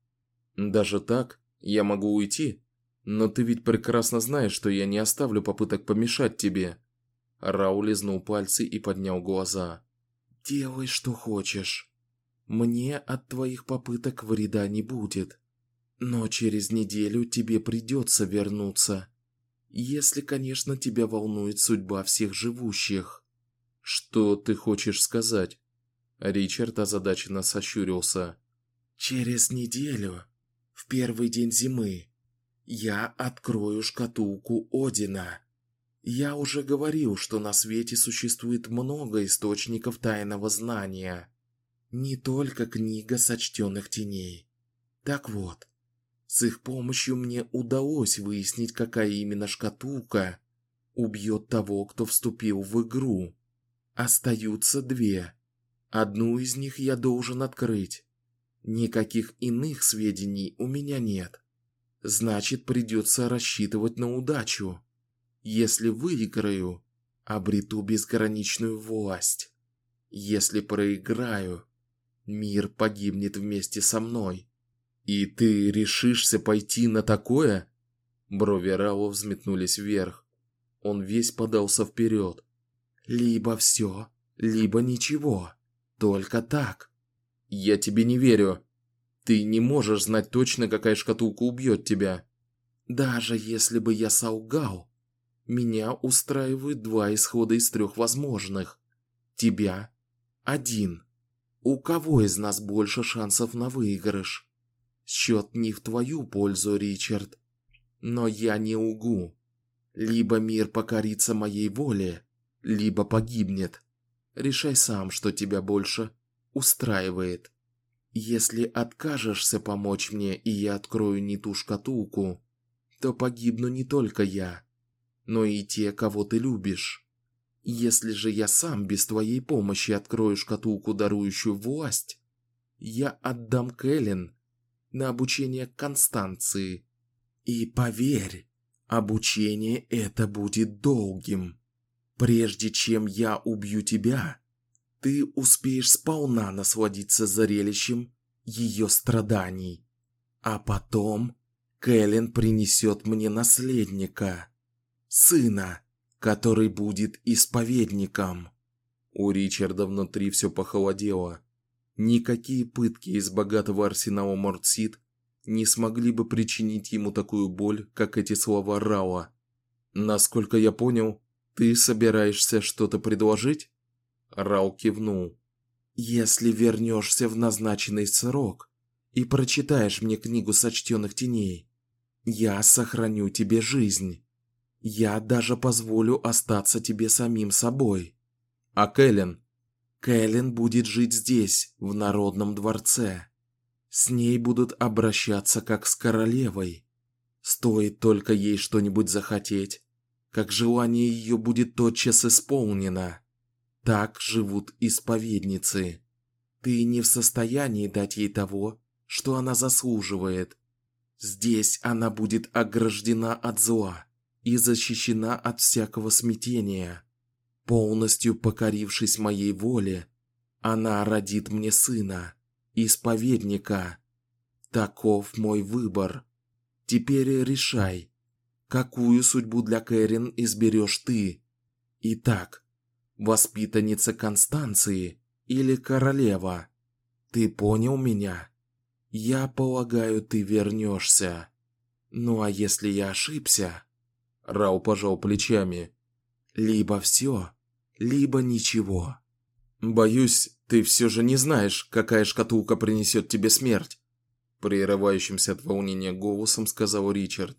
Даже так я могу уйти, но ты ведь прекрасно знаешь, что я не оставлю попыток помешать тебе. Рау лизнул пальцы и поднял глаза. Делай, что хочешь. Мне от твоих попыток вреда не будет. Но через неделю тебе придется вернуться. Если, конечно, тебя волнует судьба всех живущих. Что ты хочешь сказать? Ричард озадаченно сощурился. Через неделю, в первый день зимы, я открою шкатулку Одина. Я уже говорил, что на свете существует много источников тайного знания. Не только книга сочтенных теней. Так вот, с их помощью мне удалось выяснить, какая именно шкатулка убьет того, кто вступил в игру. Остаются две. Одну из них я должен открыть. Никаких иных сведений у меня нет. Значит, придется рассчитывать на удачу. Если выиграю, обрету безграничную власть. Если проиграю, мир погибнет вместе со мной. И ты решишься пойти на такое? Брови Рао взметнулись вверх. Он весь подался вперед. Либо все, либо ничего. Только так. Я тебе не верю. Ты не можешь знать точно, какая шкатулка убьет тебя. Даже если бы я солгал, меня устраивают два исхода из трех возможных. Тебя один. У кого из нас больше шансов на выигрыш? Счет не в твою пользу, Ричард. Но я не угу. Либо мир покорится моей воле, либо погибнет. Решай сам, что тебя больше устраивает. Если откажешься помочь мне, и я открою не ту шкатулку, то погибну не только я, но и те, кого ты любишь. Если же я сам без твоей помощи открою шкатулку, дарующую власть, я отдам Кэлен на обучение Констанции. И поверь, обучение это будет долгим. Прежде чем я убью тебя, ты успеешь сполна насладиться зрелищем ее страданий. А потом Кэлен принесет мне наследника сына, который будет исповедником. У Ричарда внутри все похолодело. Никакие пытки из богатого арсенала Мортсид не смогли бы причинить ему такую боль, как эти слова Рауа. Насколько я понял, ты собираешься что-то предложить? Рау кивнул. Если вернешься в назначенный срок и прочитаешь мне книгу сочтенных теней, я сохраню тебе жизнь. Я даже позволю остаться тебе самим собой. А Кэлен? Кэлен будет жить здесь, в народном дворце. С ней будут обращаться как с королевой. Стоит только ей что-нибудь захотеть, как желание ее будет тотчас исполнено. Так живут исповедницы. Ты не в состоянии дать ей того, что она заслуживает. Здесь она будет ограждена от зла и защищена от всякого смятения. Полностью покорившись моей воле, она родит мне сына, исповедника. Таков мой выбор. Теперь решай, какую судьбу для Кэрин изберешь ты. Итак, воспитанница Констанции или королева? Ты понял меня? Я полагаю, ты вернешься. Ну а если я ошибся, Рау пожал плечами. Либо все, либо ничего. Боюсь, ты все же не знаешь, какая шкатулка принесет тебе смерть. Прерывающимся от волнения голосом сказал Ричард.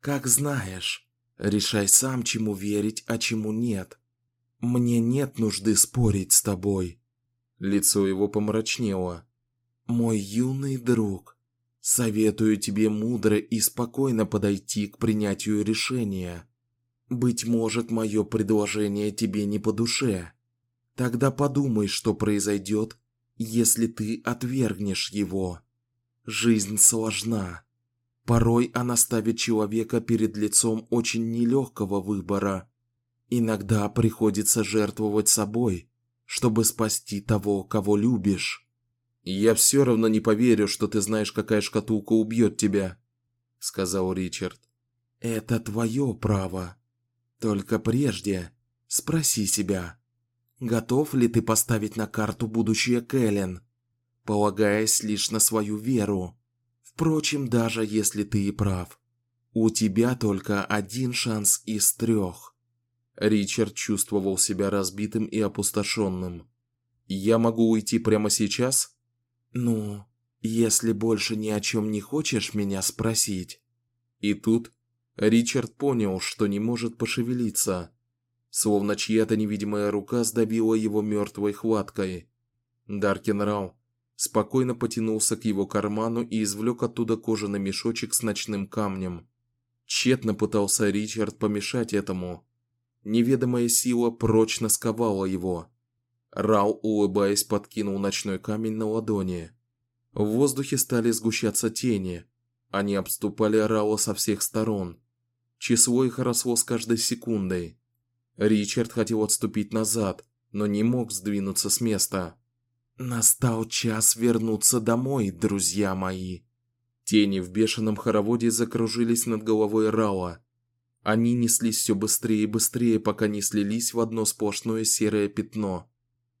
Как знаешь, решай сам, чему верить, а чему нет. Мне нет нужды спорить с тобой. Лицо его помрачнело. Мой юный друг, Советую тебе мудро и спокойно подойти к принятию решения. Быть может, мое предложение тебе не по душе. Тогда подумай, что произойдет, если ты отвергнешь его. Жизнь сложна. Порой она ставит человека перед лицом очень нелегкого выбора. Иногда приходится жертвовать собой, чтобы спасти того, кого любишь. Я все равно не поверю, что ты знаешь, какая шкатулка убьет тебя, сказал Ричард. Это твое право. Только прежде спроси себя, готов ли ты поставить на карту будущее Кэлен, полагаясь лишь на свою веру. Впрочем, даже если ты и прав, у тебя только один шанс из трех. Ричард чувствовал себя разбитым и опустошенным. Я могу уйти прямо сейчас? Ну, если больше ни о чем не хочешь меня спросить. И тут Ричард понял, что не может пошевелиться, словно чья-то невидимая рука сдавила его мертвой хваткой. Даркен Рау спокойно потянулся к его карману и извлек оттуда кожаный мешочек с ночным камнем. Тщетно пытался Ричард помешать этому. Неведомая сила прочно сковала его. Рау, улыбаясь, подкинул ночной камень на ладони. В воздухе стали сгущаться тени. Они обступали Рауа со всех сторон. Число их росло с каждой секундой. Ричард хотел отступить назад, но не мог сдвинуться с места. Настал час вернуться домой, друзья мои. Тени в бешеном хороводе закружились над головой Рауа. Они неслись все быстрее и быстрее, пока не слились в одно сплошное серое пятно.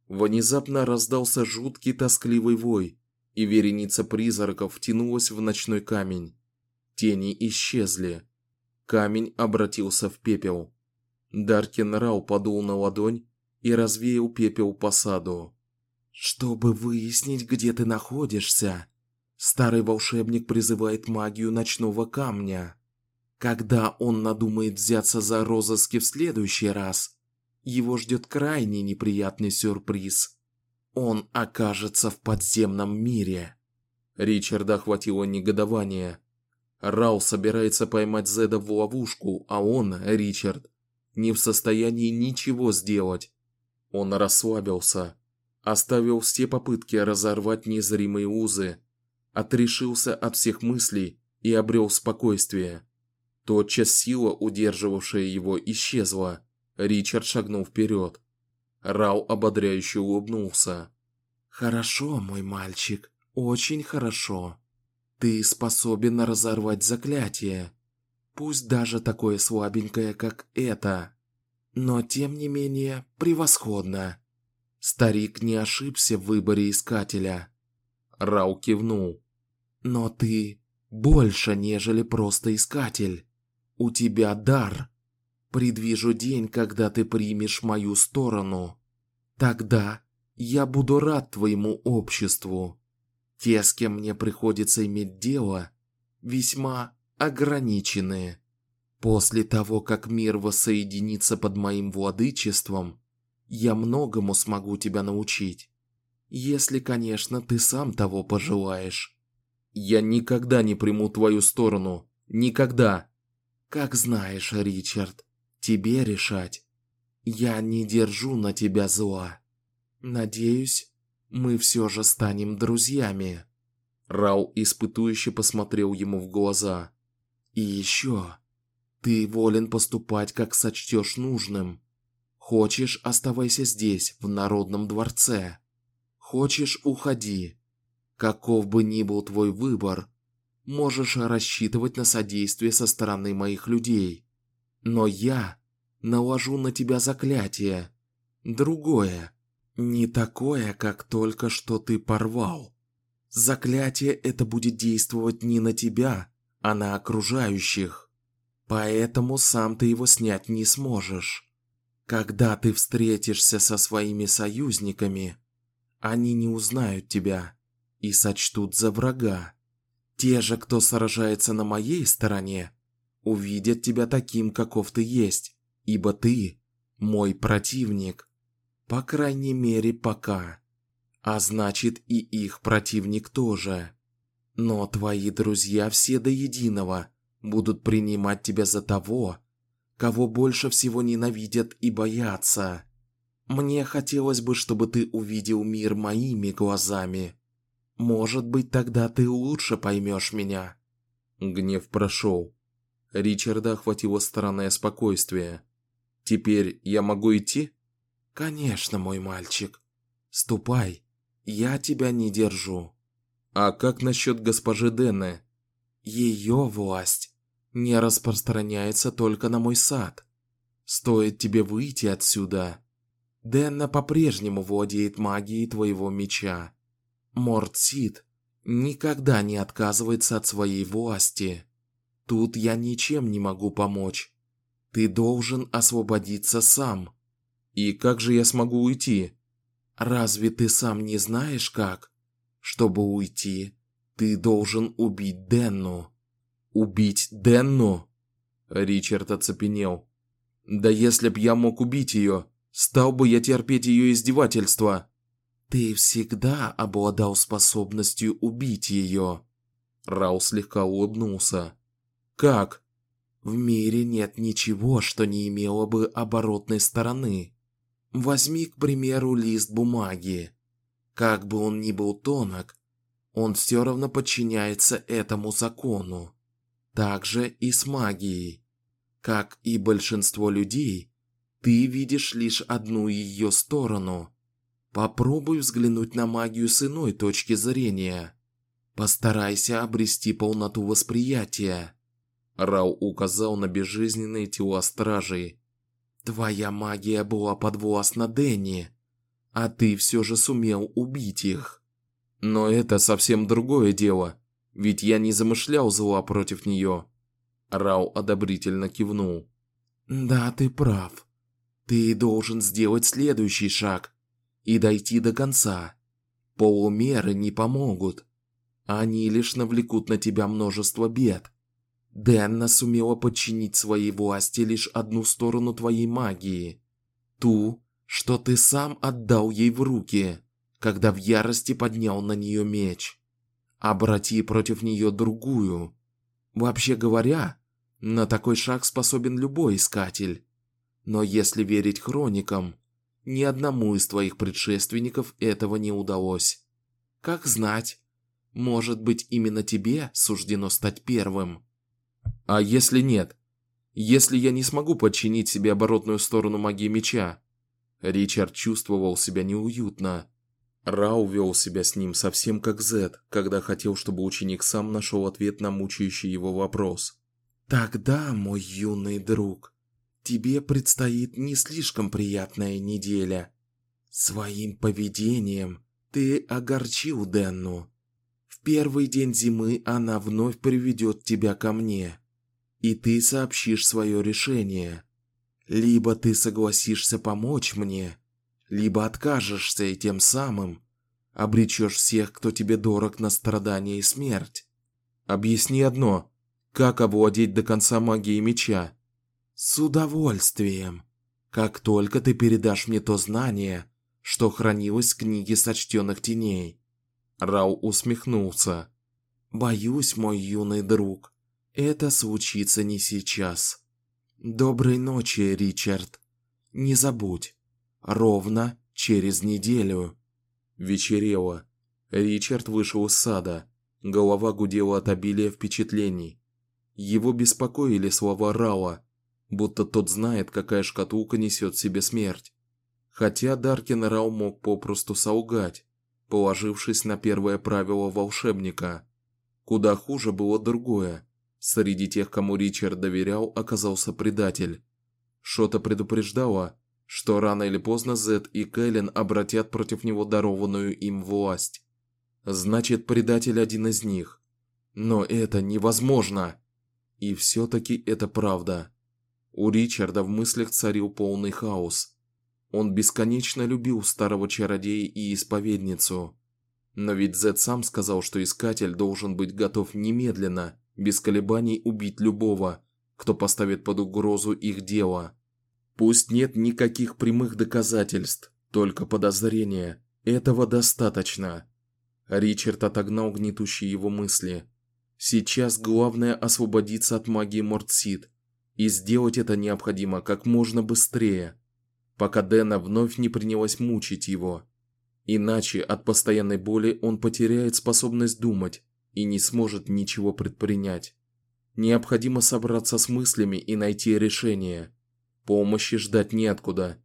Внезапно раздался жуткий тоскливый вой, и вереница призраков втянулась в ночной камень. Тени исчезли. Камень обратился в пепел. Даркен Рау подул на ладонь и развеял пепел по саду. Чтобы выяснить, где ты находишься, старый волшебник призывает магию ночного камня. Когда он надумает взяться за розыски в следующий раз, его ждет крайне неприятный сюрприз. Он окажется в подземном мире. Ричарда охватило негодование. Рау собирается поймать Зеда в ловушку, а он, Ричард, не в состоянии ничего сделать. Он расслабился, оставил все попытки разорвать незримые узы, отрешился от всех мыслей и обрел спокойствие. Тотчас сила, удерживавшая его, исчезла. Ричард шагнул вперед. Рау ободряюще улыбнулся. Хорошо, мой мальчик, очень хорошо. Ты способен разорвать заклятие, пусть даже такое слабенькое, как это, но тем не менее превосходно. Старик не ошибся в выборе искателя. Рау кивнул. Но ты больше, нежели просто искатель. У тебя дар. Предвижу день, когда ты примешь мою сторону. Тогда я буду рад твоему обществу. Те, с кем мне приходится иметь дело, весьма ограничены. После того, как мир воссоединится под моим владычеством, я многому смогу тебя научить. Если, конечно, ты сам того пожелаешь. Я никогда не приму твою сторону, никогда. Как знаешь, Ричард. Тебе решать. Я не держу на тебя зла. Надеюсь, мы все же станем друзьями. Рау испытующе посмотрел ему в глаза. И еще, ты волен поступать, как сочтешь нужным. Хочешь, оставайся здесь, в народном дворце. Хочешь, уходи. Каков бы ни был твой выбор, можешь рассчитывать на содействие со стороны моих людей. Но я наложу на тебя заклятие, другое, не такое, как только что ты порвал. Заклятие это будет действовать не на тебя, а на окружающих. Поэтому сам ты его снять не сможешь. Когда ты встретишься со своими союзниками, они не узнают тебя и сочтут за врага. Те же, кто сражается на моей стороне, увидят тебя таким, каков ты есть, ибо ты мой противник, по крайней мере, пока. А значит, и их противник тоже. Но твои друзья все до единого будут принимать тебя за того, кого больше всего ненавидят и боятся. Мне хотелось бы, чтобы ты увидел мир моими глазами. Может быть, тогда ты лучше поймешь меня. Гнев прошел. Ричарда охватило странное спокойствие. Теперь я могу идти? Конечно, мой мальчик. Ступай. Я тебя не держу. А как насчет госпожи Денны? Ее власть не распространяется только на мой сад. Стоит тебе выйти отсюда, Денна по-прежнему владеет магией твоего меча. Мортсид никогда не отказывается от своей власти. Тут я ничем не могу помочь. Ты должен освободиться сам. И как же я смогу уйти? Разве ты сам не знаешь как? Чтобы уйти, ты должен убить Денну. Убить Денну? Ричард оцепенел. Да если б я мог убить ее, стал бы я терпеть ее издевательства. Ты всегда обладал способностью убить ее. Рау слегка улыбнулся. Как? В мире нет ничего, что не имело бы оборотной стороны. Возьми, к примеру, лист бумаги. Как бы он ни был тонок, он все равно подчиняется этому закону. Так же и с магией. Как и большинство людей, ты видишь лишь одну ее сторону. Попробуй взглянуть на магию с иной точки зрения. Постарайся обрести полноту восприятия. Рау указал на безжизненные тела стражей. Твоя магия была подвластна Дэнни, а ты все же сумел убить их. Но это совсем другое дело, ведь я не замышлял зла против нее. Рау одобрительно кивнул. Да, ты прав. Ты должен сделать следующий шаг и дойти до конца. Полумеры не помогут. Они лишь навлекут на тебя множество бед. Денна сумела подчинить своей власти лишь одну сторону твоей магии, ту, что ты сам отдал ей в руки, когда в ярости поднял на нее меч. Обрати против нее другую. Вообще говоря, на такой шаг способен любой искатель. Но если верить хроникам, ни одному из твоих предшественников этого не удалось. Как знать, может быть, именно тебе суждено стать первым. А если нет? Если я не смогу подчинить себе оборотную сторону магии меча? Ричард чувствовал себя неуютно. Рау вел себя с ним совсем как Зет, когда хотел, чтобы ученик сам нашел ответ на мучающий его вопрос. Тогда, мой юный друг, тебе предстоит не слишком приятная неделя. Своим поведением ты огорчил Денну. Первый день зимы она вновь приведет тебя ко мне, и ты сообщишь свое решение. Либо ты согласишься помочь мне, либо откажешься и тем самым обречешь всех, кто тебе дорог, на страдания и смерть. Объясни одно: как овладеть до конца магией меча? С удовольствием. Как только ты передашь мне то знание, что хранилось в книге сочтенных теней. Рау усмехнулся. Боюсь, мой юный друг, это случится не сейчас. Доброй ночи, Ричард. Не забудь, ровно через неделю. Вечерело. Ричард вышел из сада. Голова гудела от обилия впечатлений. Его беспокоили слова Рауа, будто тот знает, какая шкатулка несет в себе смерть. Хотя Даркин Рау мог попросту солгать, положившись на первое правило волшебника. Куда хуже было другое. Среди тех, кому Ричард доверял, оказался предатель. Что-то предупреждало, что рано или поздно Зет и Кэлен обратят против него дарованную им власть. Значит, предатель один из них. Но это невозможно. И все таки это правда. У Ричарда в мыслях царил полный хаос. Он бесконечно любил старого чародея и исповедницу. Но ведь Зет сам сказал, что искатель должен быть готов немедленно, без колебаний убить любого, кто поставит под угрозу их дело. Пусть нет никаких прямых доказательств, только подозрения. Этого достаточно. Ричард отогнал гнетущие его мысли. Сейчас главное освободиться от магии Мортсид и сделать это необходимо как можно быстрее, пока Дэна вновь не принялась мучить его. Иначе от постоянной боли он потеряет способность думать и не сможет ничего предпринять. Необходимо собраться с мыслями и найти решение. Помощи ждать неоткуда.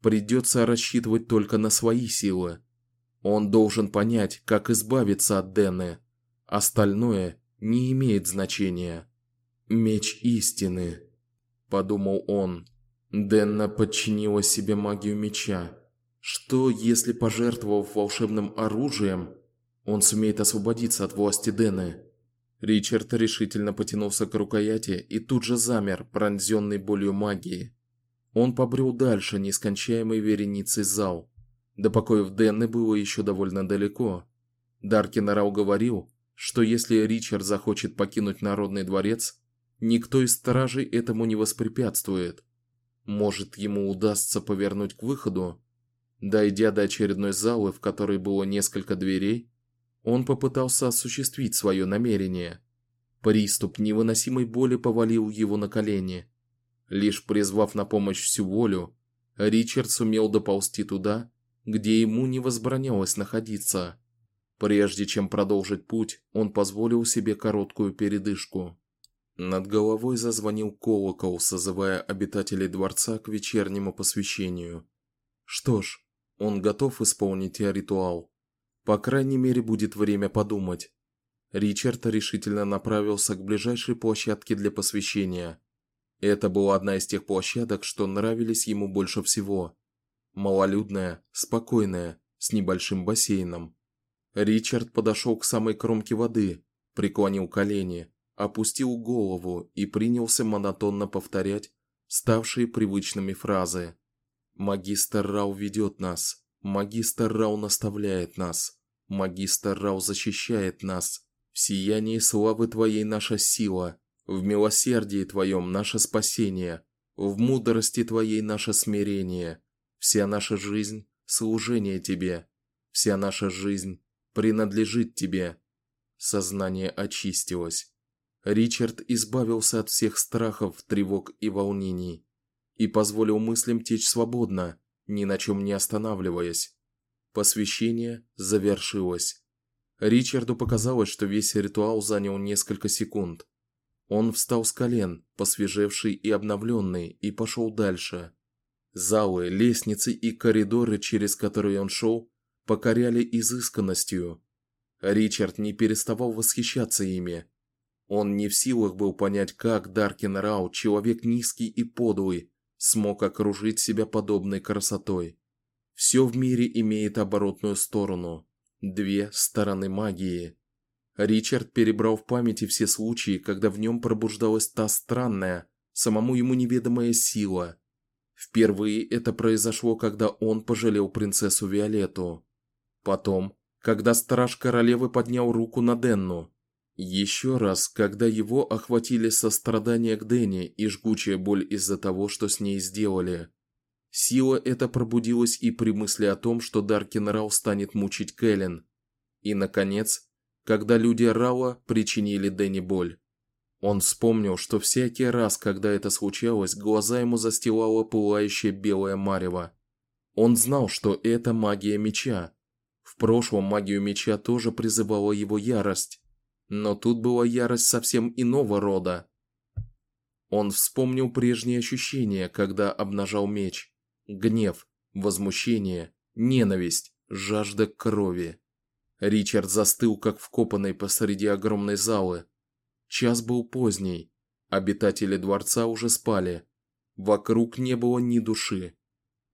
Придется рассчитывать только на свои силы. Он должен понять, как избавиться от Дэны. Остальное не имеет значения. Меч истины, подумал он. Денна подчинила себе магию меча. Что, если пожертвовав волшебным оружием, он сумеет освободиться от власти Дены? Ричард решительно потянулся к рукояти и тут же замер, пронзенный болью магии. Он побрел дальше нескончаемой вереницей зал. До покоев Денны было еще довольно далеко. Даркин Рау говорил, что если Ричард захочет покинуть Народный дворец, никто из стражей этому не воспрепятствует. Может, ему удастся повернуть к выходу? Дойдя до очередной залы, в которой было несколько дверей, он попытался осуществить свое намерение. Приступ невыносимой боли повалил его на колени. Лишь призвав на помощь всю волю, Ричард сумел доползти туда, где ему не возбранялось находиться. Прежде чем продолжить путь, он позволил себе короткую передышку. Над головой зазвонил колокол, созывая обитателей дворца к вечернему посвящению. Что ж, он готов исполнить ритуал. По крайней мере, будет время подумать. Ричард решительно направился к ближайшей площадке для посвящения. Это была одна из тех площадок, что нравились ему больше всего. Малолюдная, спокойная, с небольшим бассейном. Ричард подошел к самой кромке воды, преклонил колени, опустил голову и принялся монотонно повторять ставшие привычными фразы. Магистр Рау ведет нас, магистр Рау наставляет нас, магистр Рау защищает нас. В сиянии славы твоей наша сила, в милосердии твоем наше спасение, в мудрости твоей наше смирение. Вся наша жизнь служение тебе, вся наша жизнь принадлежит тебе. Сознание очистилось. Ричард избавился от всех страхов, тревог и волнений и позволил мыслям течь свободно, ни на чем не останавливаясь. Посвящение завершилось. Ричарду показалось, что весь ритуал занял несколько секунд. Он встал с колен, посвежевший и обновленный, и пошел дальше. Залы, лестницы и коридоры, через которые он шел, покоряли изысканностью. Ричард не переставал восхищаться ими. Он не в силах был понять, как Даркин Рау, человек низкий и подлый, смог окружить себя подобной красотой. Все в мире имеет оборотную сторону, две стороны магии. Ричард перебрал в памяти все случаи, когда в нем пробуждалась та странная, самому ему неведомая сила. Впервые это произошло, когда он пожалел принцессу Виолетту. Потом, когда страж королевы поднял руку на Денну. Еще раз, когда его охватили сострадание к Дэнни и жгучая боль из-за того, что с ней сделали. Сила эта пробудилась и при мысли о том, что Даркин Рау станет мучить Кэлен. И наконец, когда люди Рауа причинили Дэнни боль. Он вспомнил, что всякий раз, когда это случалось, глаза ему застилало пылающее белое марево. Он знал, что это магия меча. В прошлом магию меча тоже призывала его ярость. Но тут была ярость совсем иного рода. Он вспомнил прежние ощущения, когда обнажал меч: гнев, возмущение, ненависть, жажда крови. Ричард застыл как вкопанный посреди огромной залы. Час был поздний. Обитатели дворца уже спали. Вокруг не было ни души.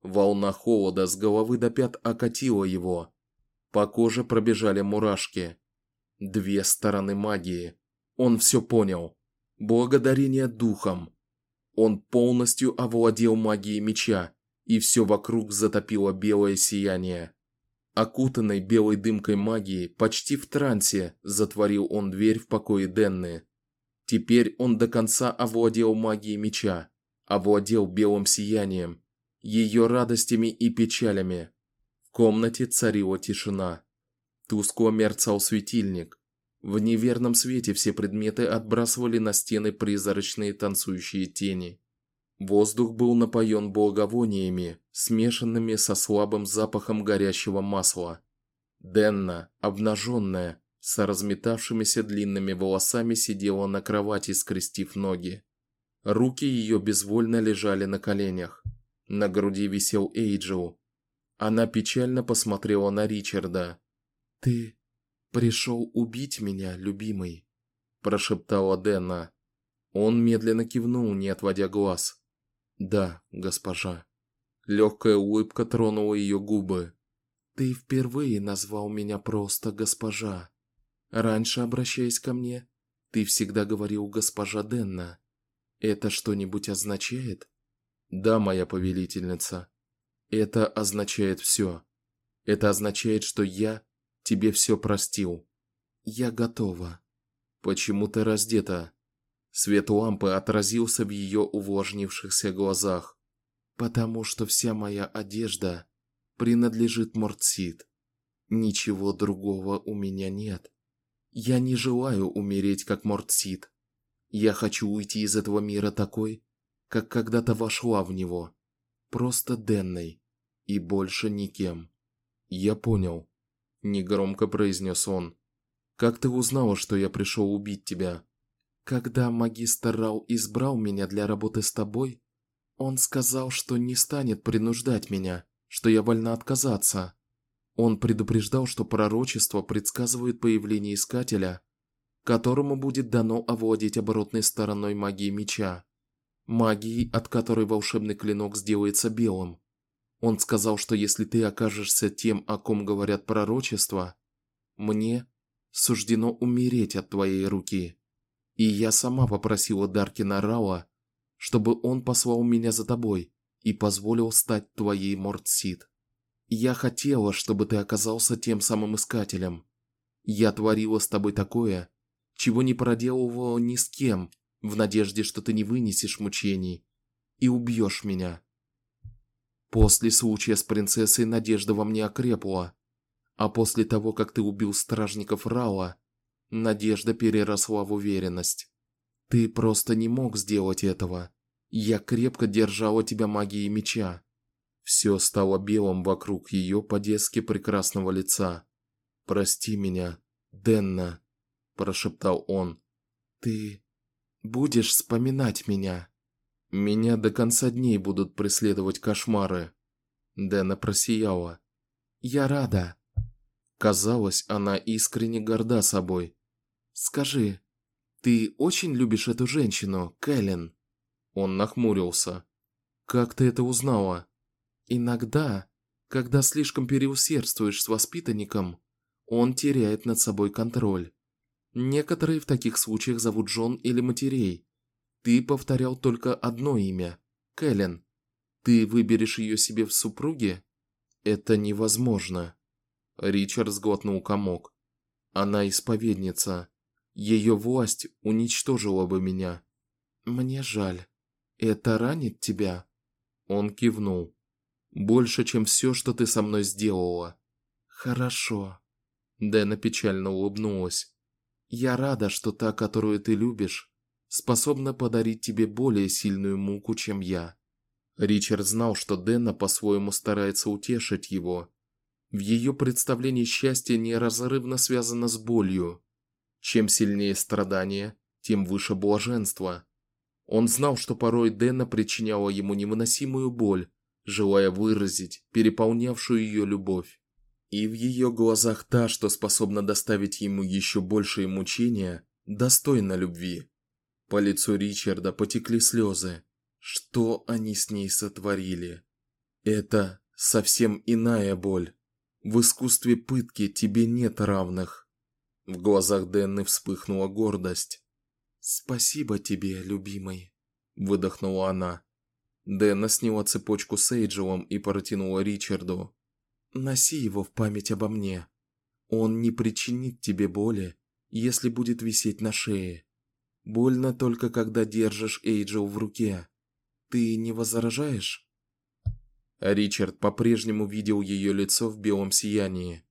Волна холода с головы до пят окатила его. По коже пробежали мурашки. Две стороны магии. Он все понял. Благодарение духам. Он полностью овладел магией меча, и все вокруг затопило белое сияние. Окутанный белой дымкой магии, почти в трансе, затворил он дверь в покое Денны. Теперь он до конца овладел магией меча, овладел белым сиянием, ее радостями и печалями. В комнате царила тишина. Тускло мерцал светильник. В неверном свете все предметы отбрасывали на стены призрачные танцующие тени. Воздух был напоен благовониями, смешанными со слабым запахом горящего масла. Денна, обнаженная, с разметавшимися длинными волосами сидела на кровати, скрестив ноги. Руки ее безвольно лежали на коленях. На груди висел Эйджел. Она печально посмотрела на Ричарда. "Ты пришел убить меня, любимый", прошептала Дэна. Он медленно кивнул, не отводя глаз. "Да, госпожа". Легкая улыбка тронула ее губы. Ты впервые назвал меня просто госпожа. Раньше, обращаясь ко мне, ты всегда говорил госпожа Денна. Это что-нибудь означает? Да, моя повелительница. Это означает все. Это означает, что я тебе все простил. Я готова. Почему ты раздета? Свет лампы отразился в ее увлажнившихся глазах. Потому что вся моя одежда принадлежит Мортсид. Ничего другого у меня нет. Я не желаю умереть как Мортсид. Я хочу уйти из этого мира такой, как когда-то вошла в него, просто Денной и больше никем. Я понял, негромко произнес он. Как ты узнала, что я пришел убить тебя? Когда магистр Рау избрал меня для работы с тобой, он сказал, что не станет принуждать меня что я вольна отказаться. Он предупреждал, что пророчество предсказывает появление искателя, которому будет дано овладеть оборотной стороной магии меча, магией, от которой волшебный клинок сделается белым. Он сказал, что если ты окажешься тем, о ком говорят пророчества, мне суждено умереть от твоей руки. И я сама попросила Даркина Рауа, чтобы он послал меня за тобой и позволил стать твоей Мортсид. Я хотела, чтобы ты оказался тем самым искателем. Я творила с тобой такое, чего не проделывала ни с кем, в надежде, что ты не вынесешь мучений и убьешь меня. После случая с принцессой надежда во мне окрепла, а после того, как ты убил стражников Рауа, надежда переросла в уверенность. Ты просто не мог сделать этого. Я крепко держала тебя магией меча. Все стало белым вокруг ее по-детски прекрасного лица. Прости меня, Денна, прошептал он. Ты будешь вспоминать меня. Меня до конца дней будут преследовать кошмары. Денна просияла. Я рада. Казалось, она искренне горда собой. Скажи, ты очень любишь эту женщину, Кэлен? Он нахмурился. Как ты это узнала? Иногда, когда слишком переусердствуешь с воспитанником, он теряет над собой контроль. Некоторые в таких случаях зовут жен или матерей. Ты повторял только одно имя Кэлен. Ты выберешь ее себе в супруги? Это невозможно. Ричард сглотнул комок. Она исповедница. Ее власть уничтожила бы меня. Мне жаль. Это ранит тебя? Он кивнул. Больше, чем все, что ты со мной сделала. Хорошо. Дэна печально улыбнулась. Я рада, что та, которую ты любишь, способна подарить тебе более сильную муку, чем я. Ричард знал, что Дэна по-своему старается утешить его. В ее представлении счастье неразрывно связано с болью. Чем сильнее страдание, тем выше блаженство. Он знал, что порой Дэна причиняла ему невыносимую боль, желая выразить переполнявшую ее любовь. И в ее глазах та, что способна доставить ему еще большие мучения, достойна любви. По лицу Ричарда потекли слезы. Что они с ней сотворили? Это совсем иная боль. В искусстве пытки тебе нет равных. В глазах Дэнны вспыхнула гордость. Спасибо тебе, любимый, выдохнула она. Дэна сняла цепочку с Эйджелом и протянула Ричарду. Носи его в память обо мне. Он не причинит тебе боли, если будет висеть на шее. Больно только когда держишь Эйджел в руке. Ты не возражаешь? Ричард по-прежнему видел ее лицо в белом сиянии.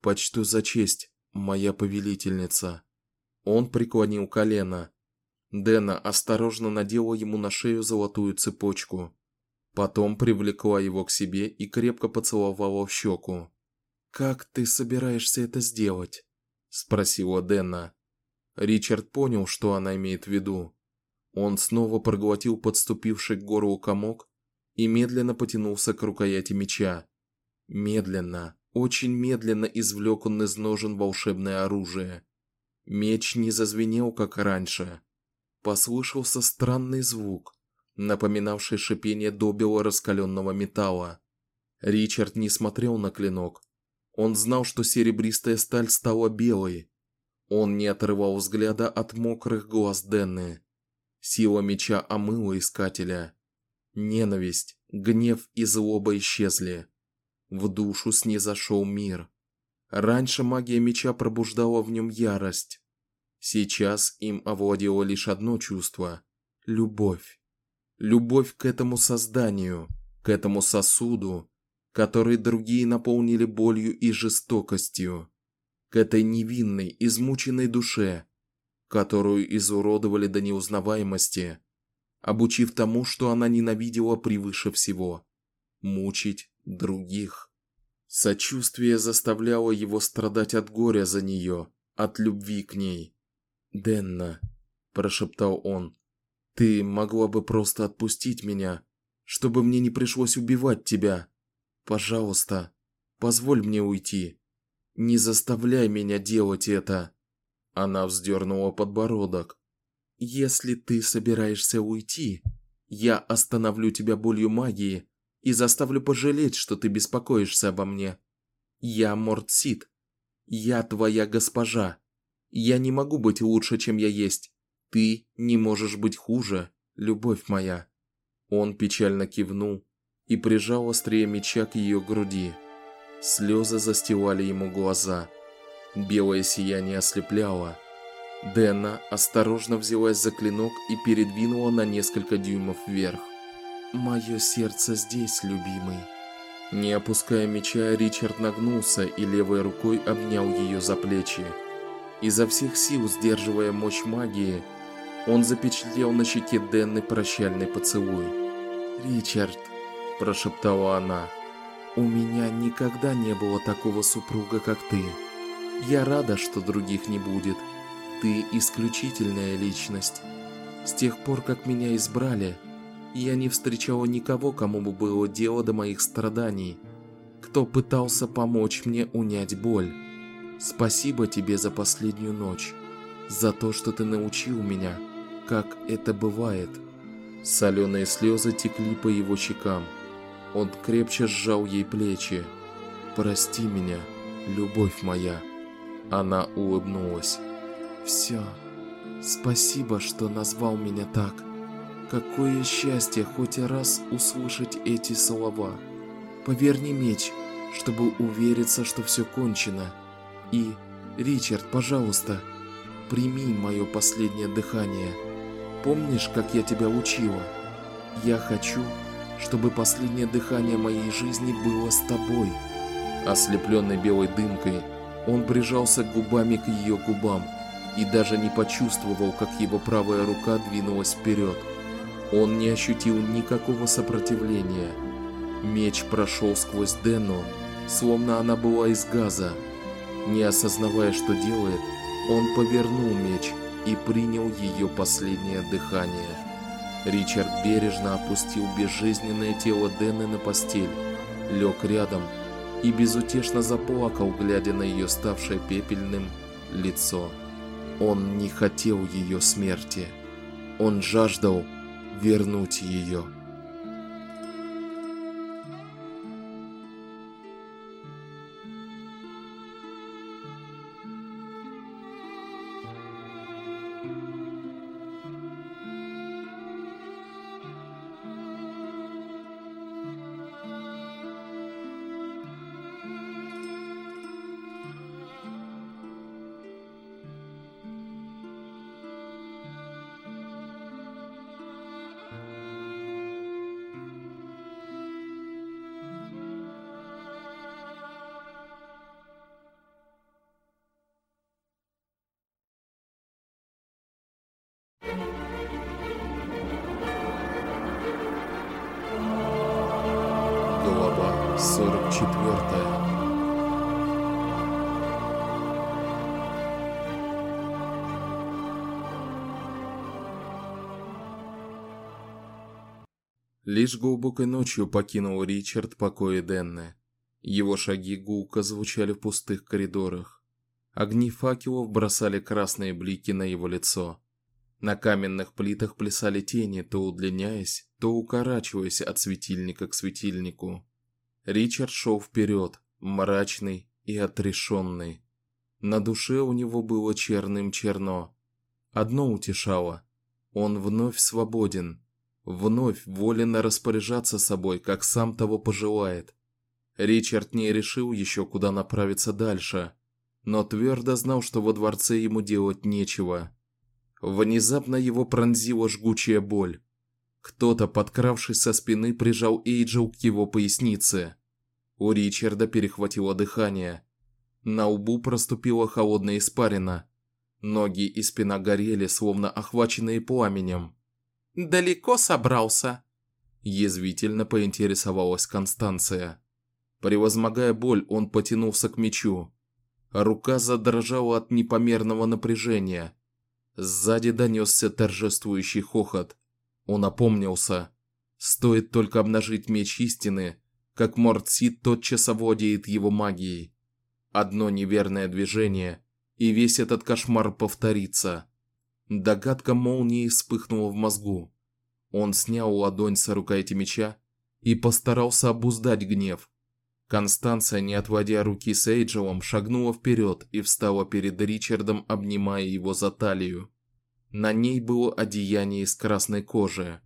Почту за честь, моя повелительница. Он преклонил колено. Дэна осторожно надела ему на шею золотую цепочку. Потом привлекла его к себе и крепко поцеловала в щеку. Как ты собираешься это сделать? спросила Дэнна. Ричард понял, что она имеет в виду. Он снова проглотил подступивший к горлу комок и медленно потянулся к рукояти меча. Медленно, очень медленно извлек он из ножен волшебное оружие. Меч не зазвенел, как раньше. Послышался странный звук, напоминавший шипение добила раскаленного металла. Ричард не смотрел на клинок. Он знал, что серебристая сталь стала белой. Он не отрывал взгляда от мокрых глаз Денны. Сила меча омыла искателя. Ненависть, гнев и злоба исчезли. В душу снизошел мир. Раньше магия меча пробуждала в нем ярость. Сейчас им овладело лишь одно чувство любовь. Любовь к этому созданию, к этому сосуду, который другие наполнили болью и жестокостью, к этой невинной, измученной душе, которую изуродовали до неузнаваемости, обучив тому, что она ненавидела превыше всего мучить других. Сочувствие заставляло его страдать от горя за нее, от любви к ней. "Денна", прошептал он. "Ты могла бы просто отпустить меня, чтобы мне не пришлось убивать тебя. Пожалуйста, позволь мне уйти. Не заставляй меня делать это". Она вздернула подбородок. Если ты собираешься уйти, я остановлю тебя болью магии и заставлю пожалеть, что ты беспокоишься обо мне. Я Мортсит. Я твоя госпожа. Я не могу быть лучше, чем я есть. Ты не можешь быть хуже, любовь моя. Он печально кивнул и прижал острие меча к ее груди. Слезы застилали ему глаза. Белое сияние ослепляло. Дэна осторожно взялась за клинок и передвинула на несколько дюймов вверх. Мое сердце здесь, любимый. Не опуская меча, Ричард нагнулся и левой рукой обнял ее за плечи. Изо всех сил сдерживая мощь магии, он запечатлел на щеке Денны прощальный поцелуй. "Ричард", прошептала она. "У меня никогда не было такого супруга, как ты. Я рада, что других не будет. Ты исключительная личность. С тех пор, как меня избрали, я не встречала никого, кому бы было дело до моих страданий, кто пытался помочь мне унять боль. Спасибо тебе за последнюю ночь, за то, что ты научил меня, как это бывает. Соленые слезы текли по его щекам. Он крепче сжал ей плечи. Прости меня, любовь моя. Она улыбнулась. Все. Спасибо, что назвал меня так. Какое счастье хоть раз услышать эти слова. Поверни меч, чтобы увериться, что все кончено. И, Ричард, пожалуйста, прими мое последнее дыхание. Помнишь, как я тебя учила? Я хочу, чтобы последнее дыхание моей жизни было с тобой. Ослепленный белой дымкой, он прижался губами к ее губам и даже не почувствовал, как его правая рука двинулась вперед. Он не ощутил никакого сопротивления. Меч прошел сквозь Дену, словно она была из газа. Не осознавая, что делает, он повернул меч и принял ее последнее дыхание. Ричард бережно опустил безжизненное тело Дэны на постель, лег рядом и безутешно заплакал, глядя на ее ставшее пепельным лицо. Он не хотел ее смерти. Он жаждал вернуть ее. Лишь глубокой ночью покинул Ричард покои Денны. Его шаги гулко звучали в пустых коридорах. Огни факелов бросали красные блики на его лицо. На каменных плитах плясали тени, то удлиняясь, то укорачиваясь от светильника к светильнику. Ричард шел вперед, мрачный и отрешенный. На душе у него было черным черно. Одно утешало: он вновь свободен, вновь волен распоряжаться собой, как сам того пожелает. Ричард не решил еще куда направиться дальше, но твердо знал, что во дворце ему делать нечего. Внезапно его пронзила жгучая боль. Кто-то, подкравшись со спины, прижал Эйджел к его пояснице. У Ричарда перехватило дыхание. На лбу проступила холодная испарина. Ноги и спина горели, словно охваченные пламенем. Далеко собрался? язвительно поинтересовалась Констанция. Превозмогая боль, он потянулся к мечу. Рука задрожала от непомерного напряжения. Сзади донесся торжествующий хохот. Он опомнился. Стоит только обнажить меч истины, как Мортсит тотчас овладеет его магией. Одно неверное движение, и весь этот кошмар повторится. Догадка молнии вспыхнула в мозгу. Он снял ладонь с рукояти меча и постарался обуздать гнев. Констанция, не отводя руки с Эйджелом, шагнула вперед и встала перед Ричардом, обнимая его за талию. На ней было одеяние из красной кожи.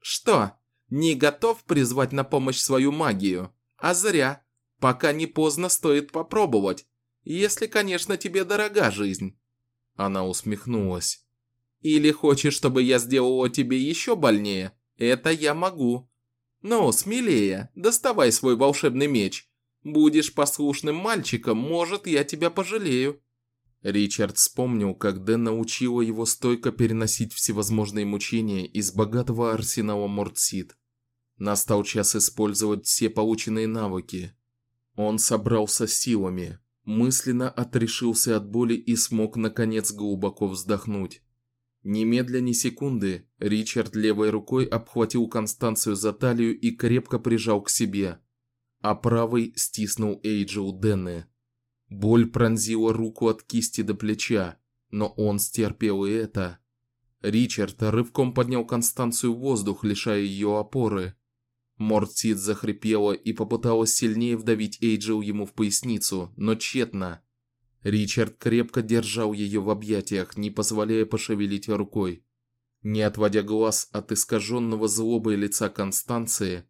Что? Не готов призвать на помощь свою магию? А зря. Пока не поздно, стоит попробовать. Если, конечно, тебе дорога жизнь. Она усмехнулась. Или хочешь, чтобы я сделала тебе еще больнее? Это я могу. Ну, смелее, доставай свой волшебный меч. Будешь послушным мальчиком, может, я тебя пожалею. Ричард вспомнил, как Дэн научила его стойко переносить всевозможные мучения из богатого арсенала Мортсид. Настал час использовать все полученные навыки. Он собрался силами, мысленно отрешился от боли и смог наконец глубоко вздохнуть. Немедля ни секунды Ричард левой рукой обхватил Констанцию за талию и крепко прижал к себе, а правой стиснул Эйджел Денны. Боль пронзила руку от кисти до плеча, но он стерпел и это. Ричард рывком поднял Констанцию в воздух, лишая ее опоры. Мортсид захрипела и попыталась сильнее вдавить Эйджел ему в поясницу, но тщетно. Ричард крепко держал ее в объятиях, не позволяя пошевелить рукой. Не отводя глаз от искаженного злобой лица Констанции,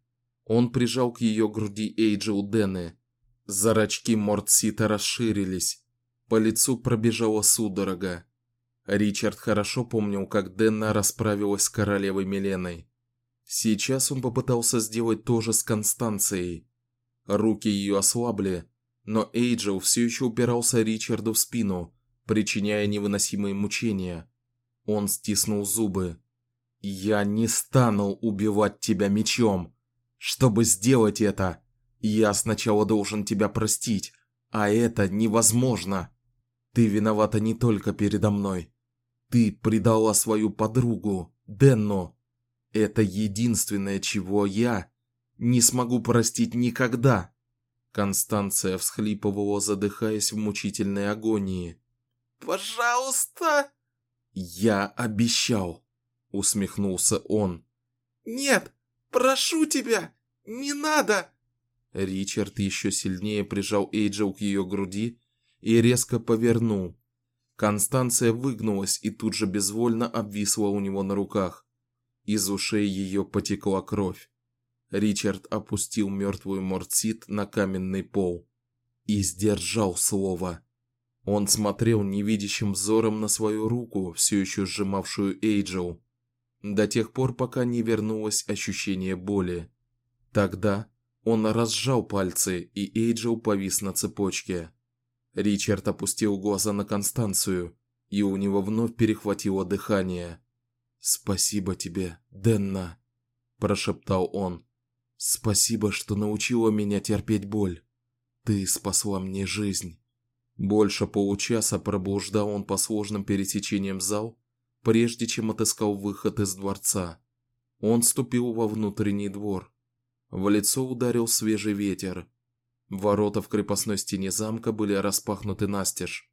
он прижал к ее груди Эйджел Дены. Зрачки Мортсита расширились, по лицу пробежала судорога. Ричард хорошо помнил, как Денна расправилась с королевой Миленой. Сейчас он попытался сделать то же с Констанцией. Руки ее ослабли, но Эйджел все еще упирался Ричарду в спину, причиняя невыносимые мучения. Он стиснул зубы. Я не стану убивать тебя мечом. Чтобы сделать это, я сначала должен тебя простить, а это невозможно. Ты виновата не только передо мной. Ты предала свою подругу, Денну. Это единственное, чего я не смогу простить никогда. Констанция всхлипывала, задыхаясь в мучительной агонии. Пожалуйста, я обещал, усмехнулся он. Нет, прошу тебя, не надо. Ричард еще сильнее прижал Эйджел к ее груди и резко повернул. Констанция выгнулась и тут же безвольно обвисла у него на руках. Из ушей ее потекла кровь. Ричард опустил мертвую Мортсит на каменный пол и сдержал слово. Он смотрел невидящим взором на свою руку, все еще сжимавшую Эйджел, до тех пор, пока не вернулось ощущение боли. Тогда он разжал пальцы, и Эйджел повис на цепочке. Ричард опустил глаза на Констанцию, и у него вновь перехватило дыхание. "Спасибо тебе, Денна", прошептал он. Спасибо, что научила меня терпеть боль. Ты спасла мне жизнь. Больше получаса проблуждал он по сложным пересечениям зал, прежде чем отыскал выход из дворца. Он ступил во внутренний двор. В лицо ударил свежий ветер. Ворота в крепостной стене замка были распахнуты настежь.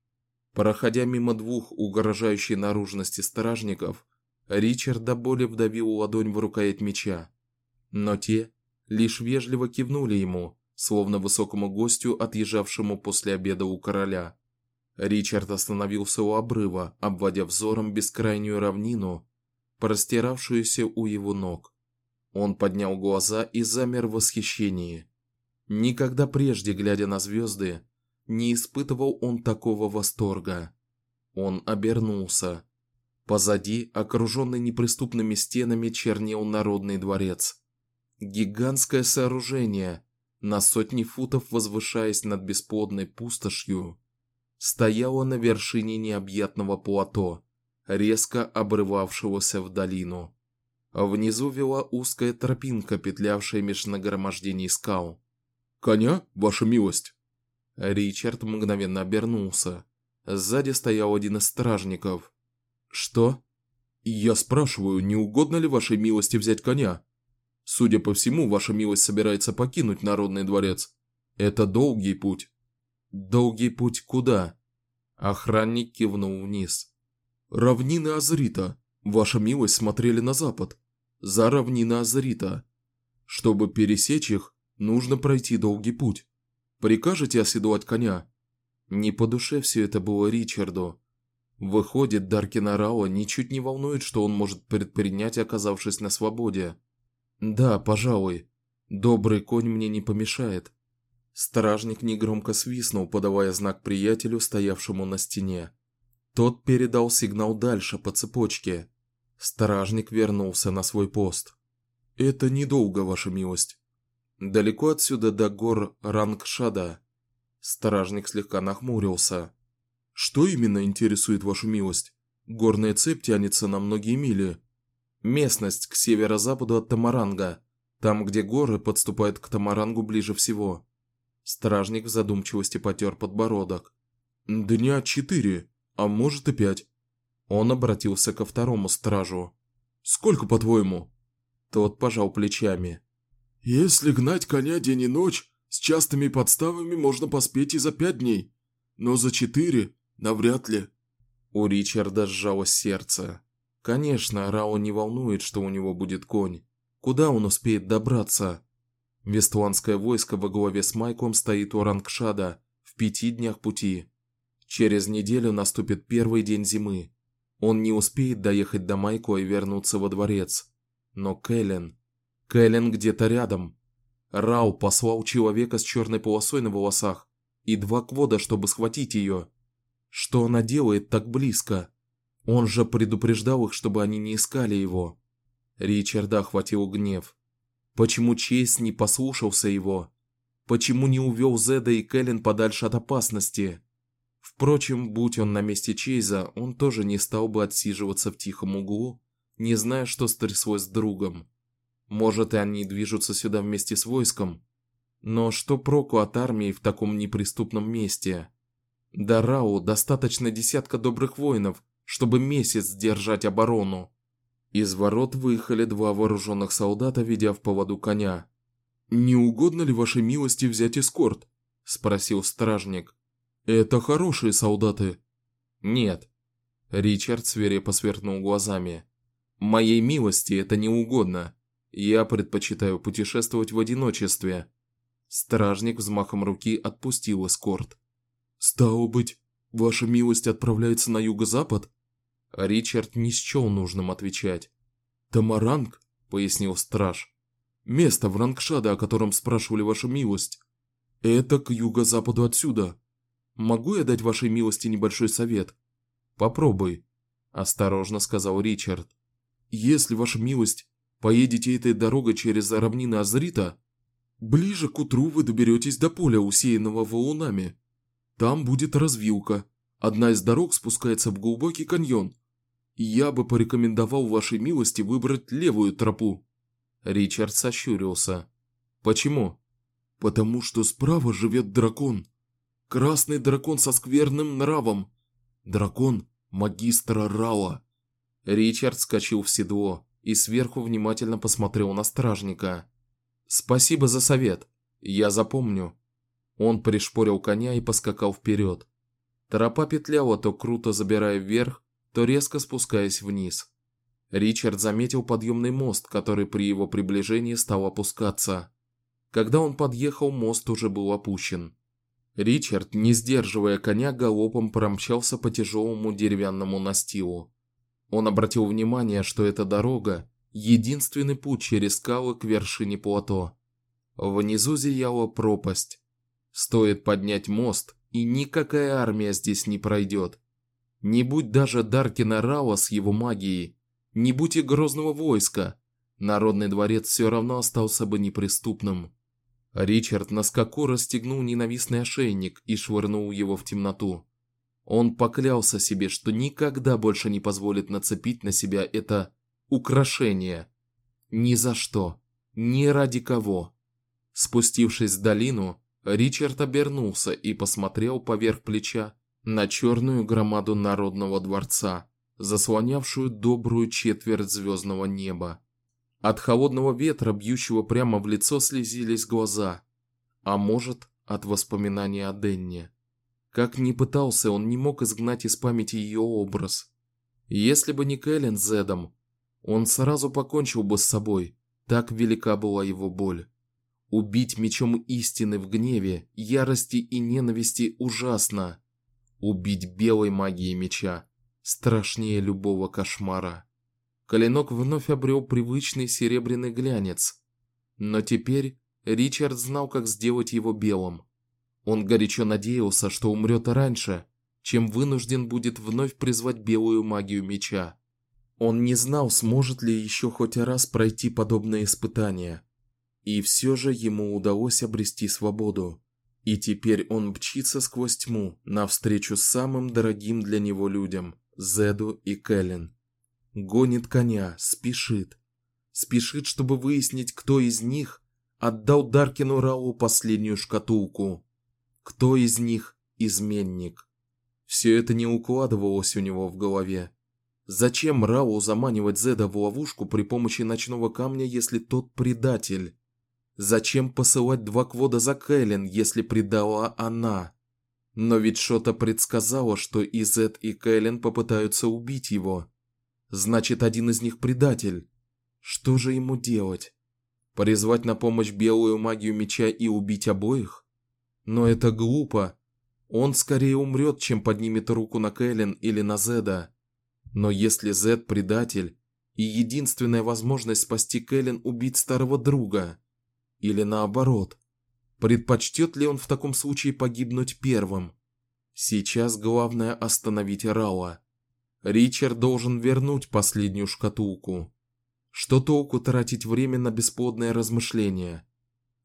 Проходя мимо двух угрожающей наружности стражников, Ричард до боли вдавил ладонь в рукоять меча. Но те лишь вежливо кивнули ему, словно высокому гостю, отъезжавшему после обеда у короля. Ричард остановился у обрыва, обводя взором бескрайнюю равнину, простиравшуюся у его ног. Он поднял глаза и замер в восхищении. Никогда прежде, глядя на звезды, не испытывал он такого восторга. Он обернулся. Позади, окруженный неприступными стенами, чернел народный дворец. Гигантское сооружение, на сотни футов возвышаясь над бесплодной пустошью, стояло на вершине необъятного плато, резко обрывавшегося в долину. Внизу вела узкая тропинка, петлявшая меж нагромождений скал. "Коня, ваша милость". Ричард мгновенно обернулся. Сзади стоял один из стражников. "Что?" "Я спрашиваю, не угодно ли вашей милости взять коня? Судя по всему, ваша милость собирается покинуть народный дворец. Это долгий путь". "Долгий путь куда?" Охранник кивнул вниз. Равнины Азрита. Ваша милость смотрели на запад. За равнины Азрита. Чтобы пересечь их, нужно пройти долгий путь. Прикажете оседлать коня? Не по душе все это было Ричарду. Выходит, Даркина Рао ничуть не волнует, что он может предпринять, оказавшись на свободе. Да, пожалуй. Добрый конь мне не помешает. Стражник негромко свистнул, подавая знак приятелю, стоявшему на стене. Тот передал сигнал дальше по цепочке. Стражник вернулся на свой пост. Это недолго, ваша милость. Далеко отсюда до гор Рангшада. Стражник слегка нахмурился. Что именно интересует вашу милость? Горная цепь тянется на многие мили. Местность к северо-западу от Тамаранга, там, где горы подступают к Тамарангу ближе всего. Стражник в задумчивости потер подбородок. Дня четыре а может и пять. Он обратился ко второму стражу. Сколько, по-твоему? Тот пожал плечами. Если гнать коня день и ночь, с частыми подставами можно поспеть и за пять дней, но за четыре навряд ли. У Ричарда сжалось сердце. Конечно, Рао не волнует, что у него будет конь. Куда он успеет добраться? Вестландское войско во главе с Майком стоит у Рангшада в пяти днях пути. Через неделю наступит первый день зимы. Он не успеет доехать до Майко и вернуться во дворец. Но Кэлен, Кэлен где-то рядом. Рау послал человека с черной полосой на волосах и два квода, чтобы схватить ее. Что она делает так близко? Он же предупреждал их, чтобы они не искали его. Ричарда охватил гнев. Почему Чейз не послушался его? Почему не увел Зеда и Кэлен подальше от опасности? Впрочем, будь он на месте Чейза, он тоже не стал бы отсиживаться в тихом углу, не зная, что стряслось с другом. Может, и они движутся сюда вместе с войском, но что проку от армии в таком неприступном месте? Дарау достаточно десятка добрых воинов, чтобы месяц держать оборону. Из ворот выехали два вооруженных солдата, ведя в поводу коня. Не угодно ли вашей милости взять эскорт? спросил стражник. Это хорошие солдаты. Нет. Ричард свирепо сверкнул глазами. Моей милости это не угодно. Я предпочитаю путешествовать в одиночестве. Стражник взмахом руки отпустил эскорт. Стало быть, ваша милость отправляется на юго-запад? Ричард не счел нужным отвечать. Тамаранг, пояснил страж. Место в Рангшаде, о котором спрашивали вашу милость. Это к юго-западу отсюда. Могу я дать вашей милости небольшой совет? Попробуй, осторожно сказал Ричард. Если ваша милость поедете этой дорогой через равнины Азрита, ближе к утру вы доберетесь до поля, усеянного валунами. Там будет развилка. Одна из дорог спускается в глубокий каньон. Я бы порекомендовал вашей милости выбрать левую тропу. Ричард сощурился. Почему? Потому что справа живет дракон. Красный дракон со скверным нравом. Дракон магистра Рала. Ричард скочил в седло и сверху внимательно посмотрел на стражника. Спасибо за совет. Я запомню. Он пришпорил коня и поскакал вперед. Тропа петляла то круто забирая вверх, то резко спускаясь вниз. Ричард заметил подъемный мост, который при его приближении стал опускаться. Когда он подъехал, мост уже был опущен. Ричард, не сдерживая коня, галопом промчался по тяжелому деревянному настилу. Он обратил внимание, что эта дорога единственный путь через скалы к вершине плато. Внизу зияла пропасть. Стоит поднять мост, и никакая армия здесь не пройдет. Не будь даже Даркина Рауа с его магией, не будь и грозного войска, народный дворец все равно остался бы неприступным. Ричард на скаку расстегнул ненавистный ошейник и швырнул его в темноту. Он поклялся себе, что никогда больше не позволит нацепить на себя это украшение. Ни за что, ни ради кого. Спустившись в долину, Ричард обернулся и посмотрел поверх плеча на черную громаду народного дворца, заслонявшую добрую четверть звездного неба. От холодного ветра, бьющего прямо в лицо, слезились глаза, а может, от воспоминания о Денне. Как ни пытался, он не мог изгнать из памяти ее образ. Если бы не Кэлен Зедом, он сразу покончил бы с собой. Так велика была его боль. Убить мечом истины в гневе, ярости и ненависти ужасно. Убить белой магией меча страшнее любого кошмара. Клинок вновь обрел привычный серебряный глянец, но теперь Ричард знал, как сделать его белым. Он горячо надеялся, что умрет раньше, чем вынужден будет вновь призвать белую магию меча. Он не знал, сможет ли еще хоть раз пройти подобное испытание. И все же ему удалось обрести свободу. И теперь он мчится сквозь тьму навстречу самым дорогим для него людям Зеду и Кэлен. Гонит коня, спешит, спешит, чтобы выяснить, кто из них отдал Даркину Рау последнюю шкатулку. Кто из них изменник? Все это не укладывалось у него в голове. Зачем Рау заманивать Зеда в ловушку при помощи ночного камня, если тот предатель? Зачем посылать два квода за Кэлен, если предала она? Но ведь что-то предсказало, что и Зед, и Кэлен попытаются убить его. Значит, один из них предатель. Что же ему делать? Призвать на помощь белую магию меча и убить обоих? Но это глупо. Он скорее умрет, чем поднимет руку на Кэлен или на Зеда. Но если Зед предатель, и единственная возможность спасти Кэлен убить старого друга, или наоборот? Предпочтет ли он в таком случае погибнуть первым? Сейчас главное остановить Рауа. Ричард должен вернуть последнюю шкатулку. Что толку тратить время на бесплодные размышления?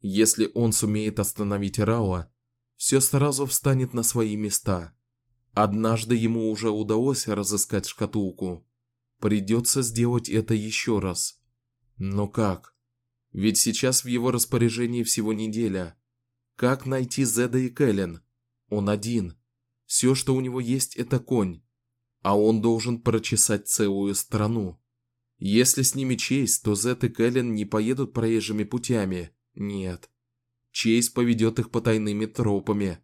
Если он сумеет остановить Рауа, все сразу встанет на свои места. Однажды ему уже удалось разыскать шкатулку. Придется сделать это еще раз. Но как? Ведь сейчас в его распоряжении всего неделя. Как найти Зеда и Кэлен? Он один. Все, что у него есть, это конь, а он должен прочесать целую страну. Если с ними Чейз, то Зед и Кэлен не поедут проезжими путями. Нет. Чейз поведет их по тайными тропами,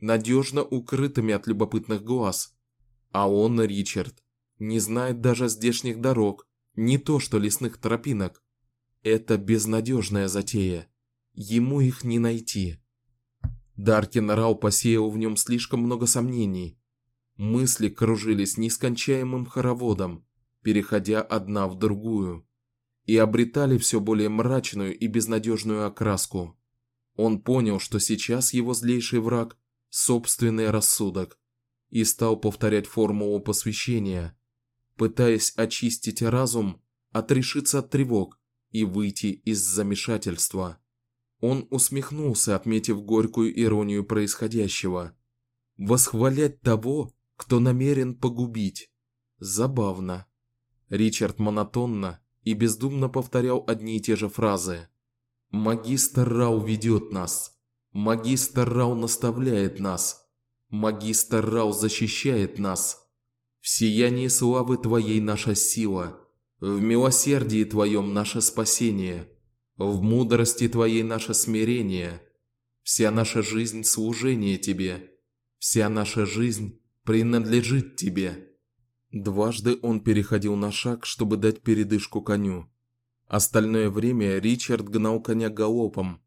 надежно укрытыми от любопытных глаз. А он, Ричард, не знает даже здешних дорог, не то что лесных тропинок. Это безнадежная затея. Ему их не найти. Даркин Рау посеял в нем слишком много сомнений. Мысли кружились нескончаемым хороводом, переходя одна в другую, и обретали все более мрачную и безнадежную окраску. Он понял, что сейчас его злейший враг собственный рассудок, и стал повторять формулу посвящения, пытаясь очистить разум, отрешиться от тревог и выйти из замешательства. Он усмехнулся, отметив горькую иронию происходящего. Восхвалять того, кто намерен погубить. Забавно. Ричард монотонно и бездумно повторял одни и те же фразы. Магистр Рау ведет нас. Магистр Рау наставляет нас. Магистр Рау защищает нас. В сиянии славы твоей наша сила. В милосердии твоем наше спасение, в мудрости твоей наше смирение. Вся наша жизнь служение тебе, вся наша жизнь принадлежит тебе. Дважды он переходил на шаг, чтобы дать передышку коню. Остальное время Ричард гнал коня галопом.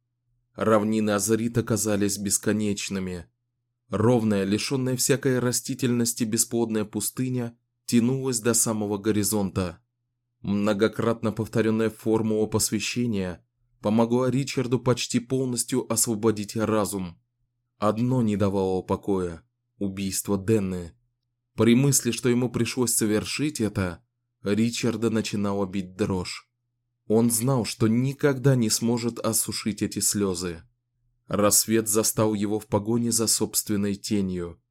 Равнины Азарита казались бесконечными. Ровная, лишённая всякой растительности бесплодная пустыня тянулась до самого горизонта. Многократно повторенная формула посвящения помогла Ричарду почти полностью освободить разум. Одно не давало покоя убийство Денны. При мысли, что ему пришлось совершить это, Ричарда начинала бить дрожь. Он знал, что никогда не сможет осушить эти слезы. Рассвет застал его в погоне за собственной тенью.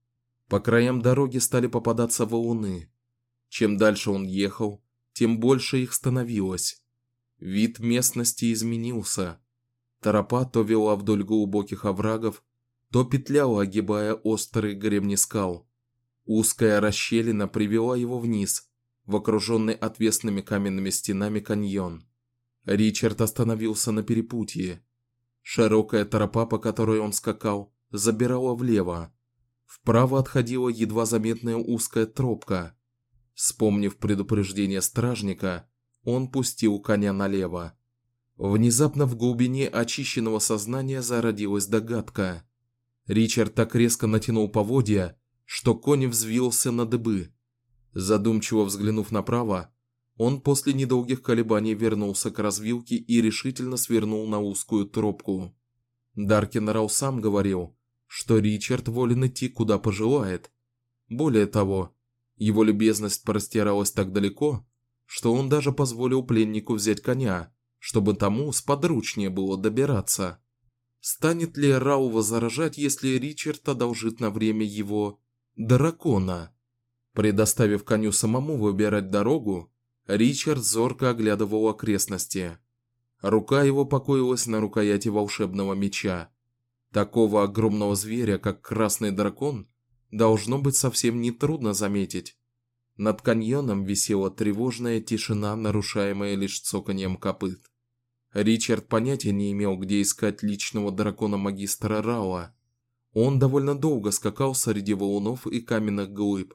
По краям дороги стали попадаться валуны. Чем дальше он ехал, тем больше их становилось. Вид местности изменился. Тропа то вела вдоль глубоких оврагов, то петляла, огибая острые гребни скал. Узкая расщелина привела его вниз, в окруженный отвесными каменными стенами каньон. Ричард остановился на перепутье. Широкая тропа, по которой он скакал, забирала влево. Вправо отходила едва заметная узкая тропка. Вспомнив предупреждение стражника, он пустил коня налево. Внезапно в глубине очищенного сознания зародилась догадка. Ричард так резко натянул поводья, что конь взвился на дыбы. Задумчиво взглянув направо, он после недолгих колебаний вернулся к развилке и решительно свернул на узкую тропку. Даркин Рау сам говорил, что Ричард волен идти куда пожелает. Более того, его любезность простиралась так далеко, что он даже позволил пленнику взять коня, чтобы тому сподручнее было добираться. Станет ли Рау возражать, если Ричард одолжит на время его дракона? Предоставив коню самому выбирать дорогу, Ричард зорко оглядывал окрестности. Рука его покоилась на рукояти волшебного меча. Такого огромного зверя, как красный дракон, должно быть совсем не трудно заметить. Над каньоном висела тревожная тишина, нарушаемая лишь цоканьем копыт. Ричард понятия не имел, где искать личного дракона магистра Рауа. Он довольно долго скакал среди валунов и каменных глыб,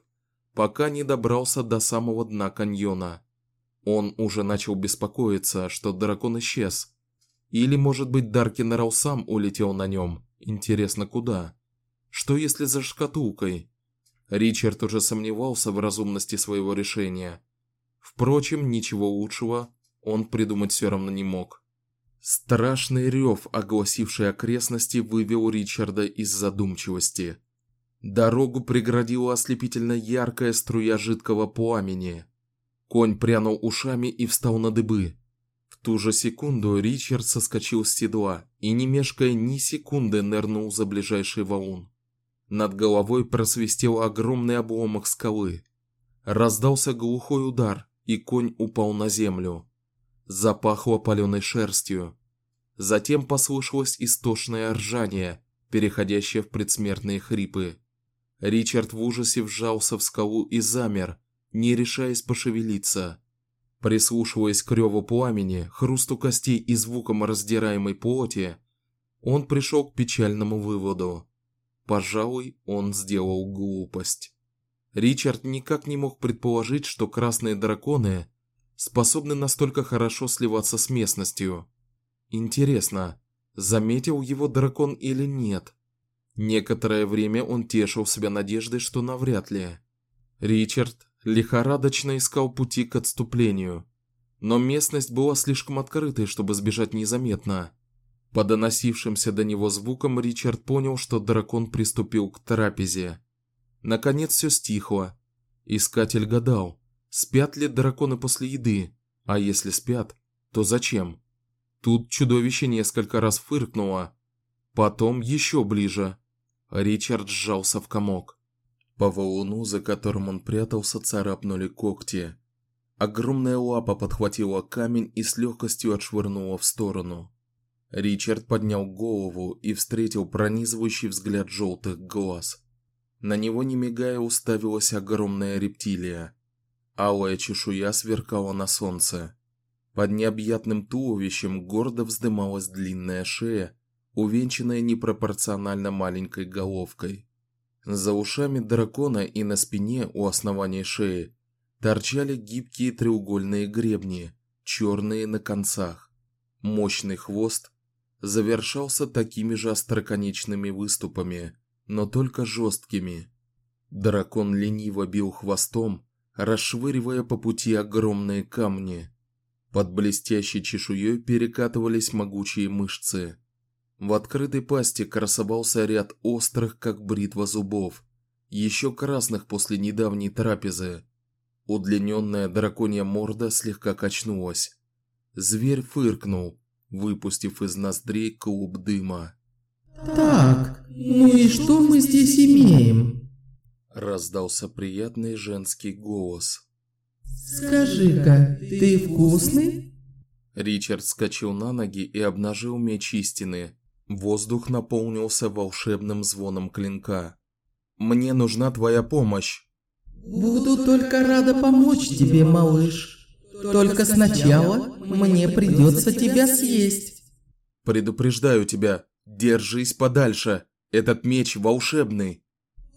пока не добрался до самого дна каньона. Он уже начал беспокоиться, что дракон исчез. Или, может быть, Даркин сам улетел на нем. Интересно, куда? Что если за шкатулкой? Ричард уже сомневался в разумности своего решения. Впрочем, ничего лучшего он придумать все равно не мог. Страшный рев, огласивший окрестности, вывел Ричарда из задумчивости. Дорогу преградила ослепительно яркая струя жидкого пламени. Конь прянул ушами и встал на дыбы. В ту же секунду Ричард соскочил с седла и не мешкая ни секунды нырнул за ближайший валун. Над головой просвистел огромный обломок скалы. Раздался глухой удар, и конь упал на землю. Запахло паленой шерстью. Затем послышалось истошное ржание, переходящее в предсмертные хрипы. Ричард в ужасе вжался в скалу и замер, не решаясь пошевелиться. Прислушиваясь к реву пламени, хрусту костей и звукам раздираемой плоти, он пришел к печальному выводу. Пожалуй, он сделал глупость. Ричард никак не мог предположить, что красные драконы способны настолько хорошо сливаться с местностью. Интересно, заметил его дракон или нет? Некоторое время он тешил себя надеждой, что навряд ли. Ричард лихорадочно искал пути к отступлению, но местность была слишком открытой, чтобы сбежать незаметно. По доносившимся до него звукам Ричард понял, что дракон приступил к трапезе. Наконец все стихло. Искатель гадал, спят ли драконы после еды, а если спят, то зачем? Тут чудовище несколько раз фыркнуло, потом еще ближе. Ричард сжался в комок. По валуну, за которым он прятался, царапнули когти. Огромная лапа подхватила камень и с легкостью отшвырнула в сторону. Ричард поднял голову и встретил пронизывающий взгляд желтых глаз. На него не мигая уставилась огромная рептилия. Алая чешуя сверкала на солнце. Под необъятным туловищем гордо вздымалась длинная шея, увенчанная непропорционально маленькой головкой. За ушами дракона и на спине у основания шеи торчали гибкие треугольные гребни, черные на концах. Мощный хвост завершался такими же остроконечными выступами, но только жесткими. Дракон лениво бил хвостом, расшвыривая по пути огромные камни. Под блестящей чешуей перекатывались могучие мышцы. В открытой пасти красовался ряд острых, как бритва зубов, еще красных после недавней трапезы. Удлиненная драконья морда слегка качнулась. Зверь фыркнул, выпустив из ноздрей клуб дыма. Так, ну и что мы здесь имеем? Раздался приятный женский голос. Скажи-ка, ты вкусный? Ричард вскочил на ноги и обнажил меч истины. Воздух наполнился волшебным звоном клинка. Мне нужна твоя помощь. Буду только рада помочь тебе, малыш. Только сначала мне придется тебя съесть. Предупреждаю тебя, держись подальше. Этот меч волшебный.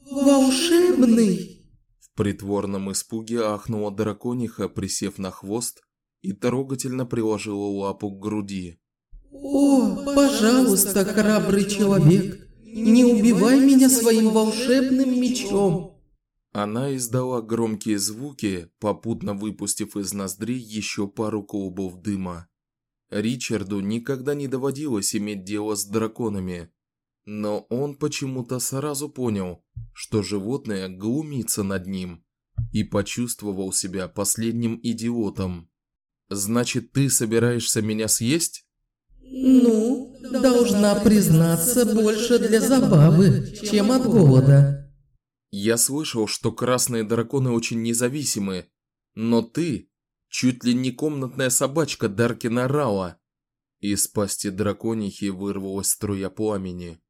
Волшебный? В притворном испуге ахнула дракониха, присев на хвост и трогательно приложила лапу к груди. О, пожалуйста, храбрый человек, не убивай меня своим волшебным мечом. Она издала громкие звуки, попутно выпустив из ноздрей еще пару клубов дыма. Ричарду никогда не доводилось иметь дело с драконами, но он почему-то сразу понял, что животное глумится над ним, и почувствовал себя последним идиотом. Значит, ты собираешься меня съесть? Ну, должна признаться, больше для забавы, чем от голода. Я слышал, что красные драконы очень независимые, но ты чуть ли не комнатная собачка Даркина Рауа. Из пасти драконихи вырвалась струя пламени.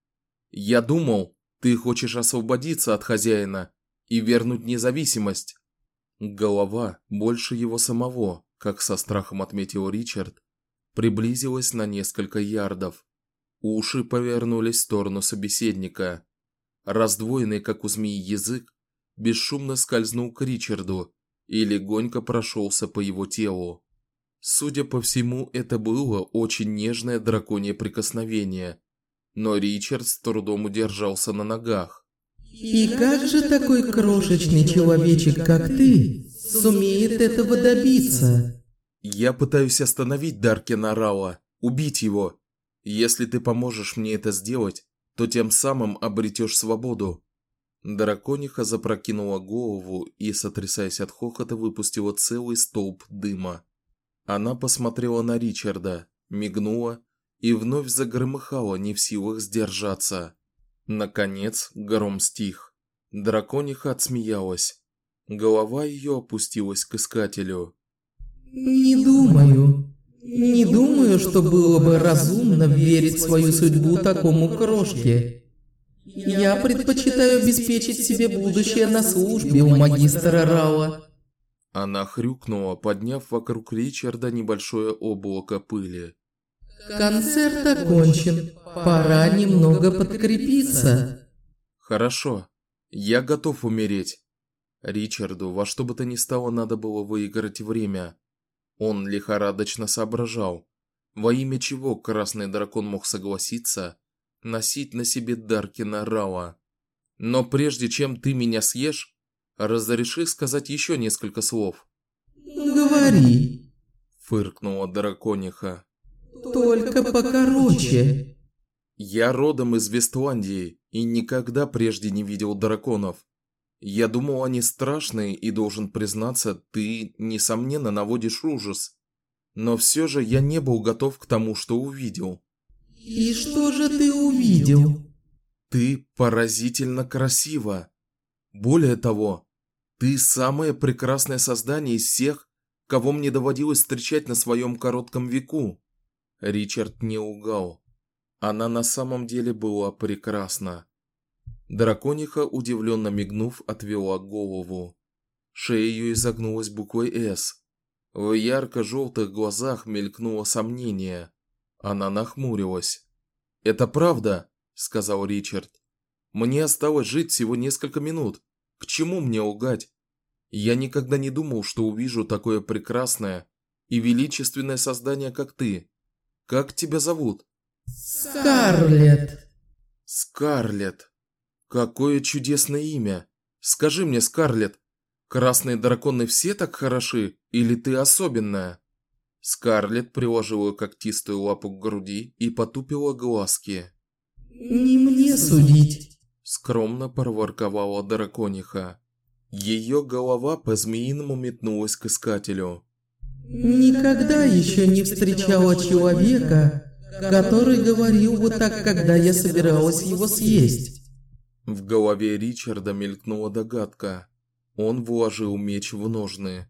Я думал, ты хочешь освободиться от хозяина и вернуть независимость. Голова больше его самого, как со страхом отметил Ричард, приблизилась на несколько ярдов. Уши повернулись в сторону собеседника. Раздвоенный, как у змеи, язык бесшумно скользнул к Ричарду и легонько прошелся по его телу. Судя по всему, это было очень нежное драконье прикосновение, но Ричард с трудом удержался на ногах. И как же такой крошечный человечек, как ты, сумеет этого добиться? Я пытаюсь остановить Даркина Рауа, убить его. Если ты поможешь мне это сделать, то тем самым обретешь свободу. Дракониха запрокинула голову и, сотрясаясь от хохота, выпустила целый столб дыма. Она посмотрела на Ричарда, мигнула и вновь загромыхала, не в силах сдержаться. Наконец, гром стих. Дракониха отсмеялась. Голова ее опустилась к искателю. Не думаю, не думаю, что было бы разумно верить свою судьбу такому крошке. Я предпочитаю обеспечить себе будущее на службе у магистра Рауа. Она хрюкнула, подняв вокруг Ричарда небольшое облако пыли. Концерт окончен. Пора немного подкрепиться. Хорошо. Я готов умереть. Ричарду во что бы то ни стало надо было выиграть время. Он лихорадочно соображал, во имя чего Красный дракон мог согласиться носить на себе Даркина Рауа. Но прежде чем ты меня съешь, разреши сказать еще несколько слов. Говори, фыркнула дракониха. Только покороче. Я родом из Вестландии и никогда прежде не видел драконов. Я думал, они страшные, и должен признаться, ты несомненно наводишь ужас. Но все же я не был готов к тому, что увидел. И что же ты увидел? Ты поразительно красива. Более того, ты самое прекрасное создание из всех, кого мне доводилось встречать на своем коротком веку. Ричард не угал. Она на самом деле была прекрасна. Дракониха, удивленно мигнув, отвела голову. Шея ее изогнулась буквой «С». В ярко-желтых глазах мелькнуло сомнение. Она нахмурилась. «Это правда», — сказал Ричард. «Мне осталось жить всего несколько минут. К чему мне лгать? Я никогда не думал, что увижу такое прекрасное и величественное создание, как ты. Как тебя зовут?» «Скарлетт». «Скарлетт. Какое чудесное имя. Скажи мне, Скарлетт, красные драконы все так хороши или ты особенная?» Скарлетт приложила когтистую лапу к груди и потупила глазки. «Не мне судить», — скромно проворковала дракониха. Ее голова по-змеиному метнулась к искателю. «Никогда еще не встречала человека, который говорил вот так, когда я собиралась его съесть». В голове Ричарда мелькнула догадка. Он вложил меч в ножны.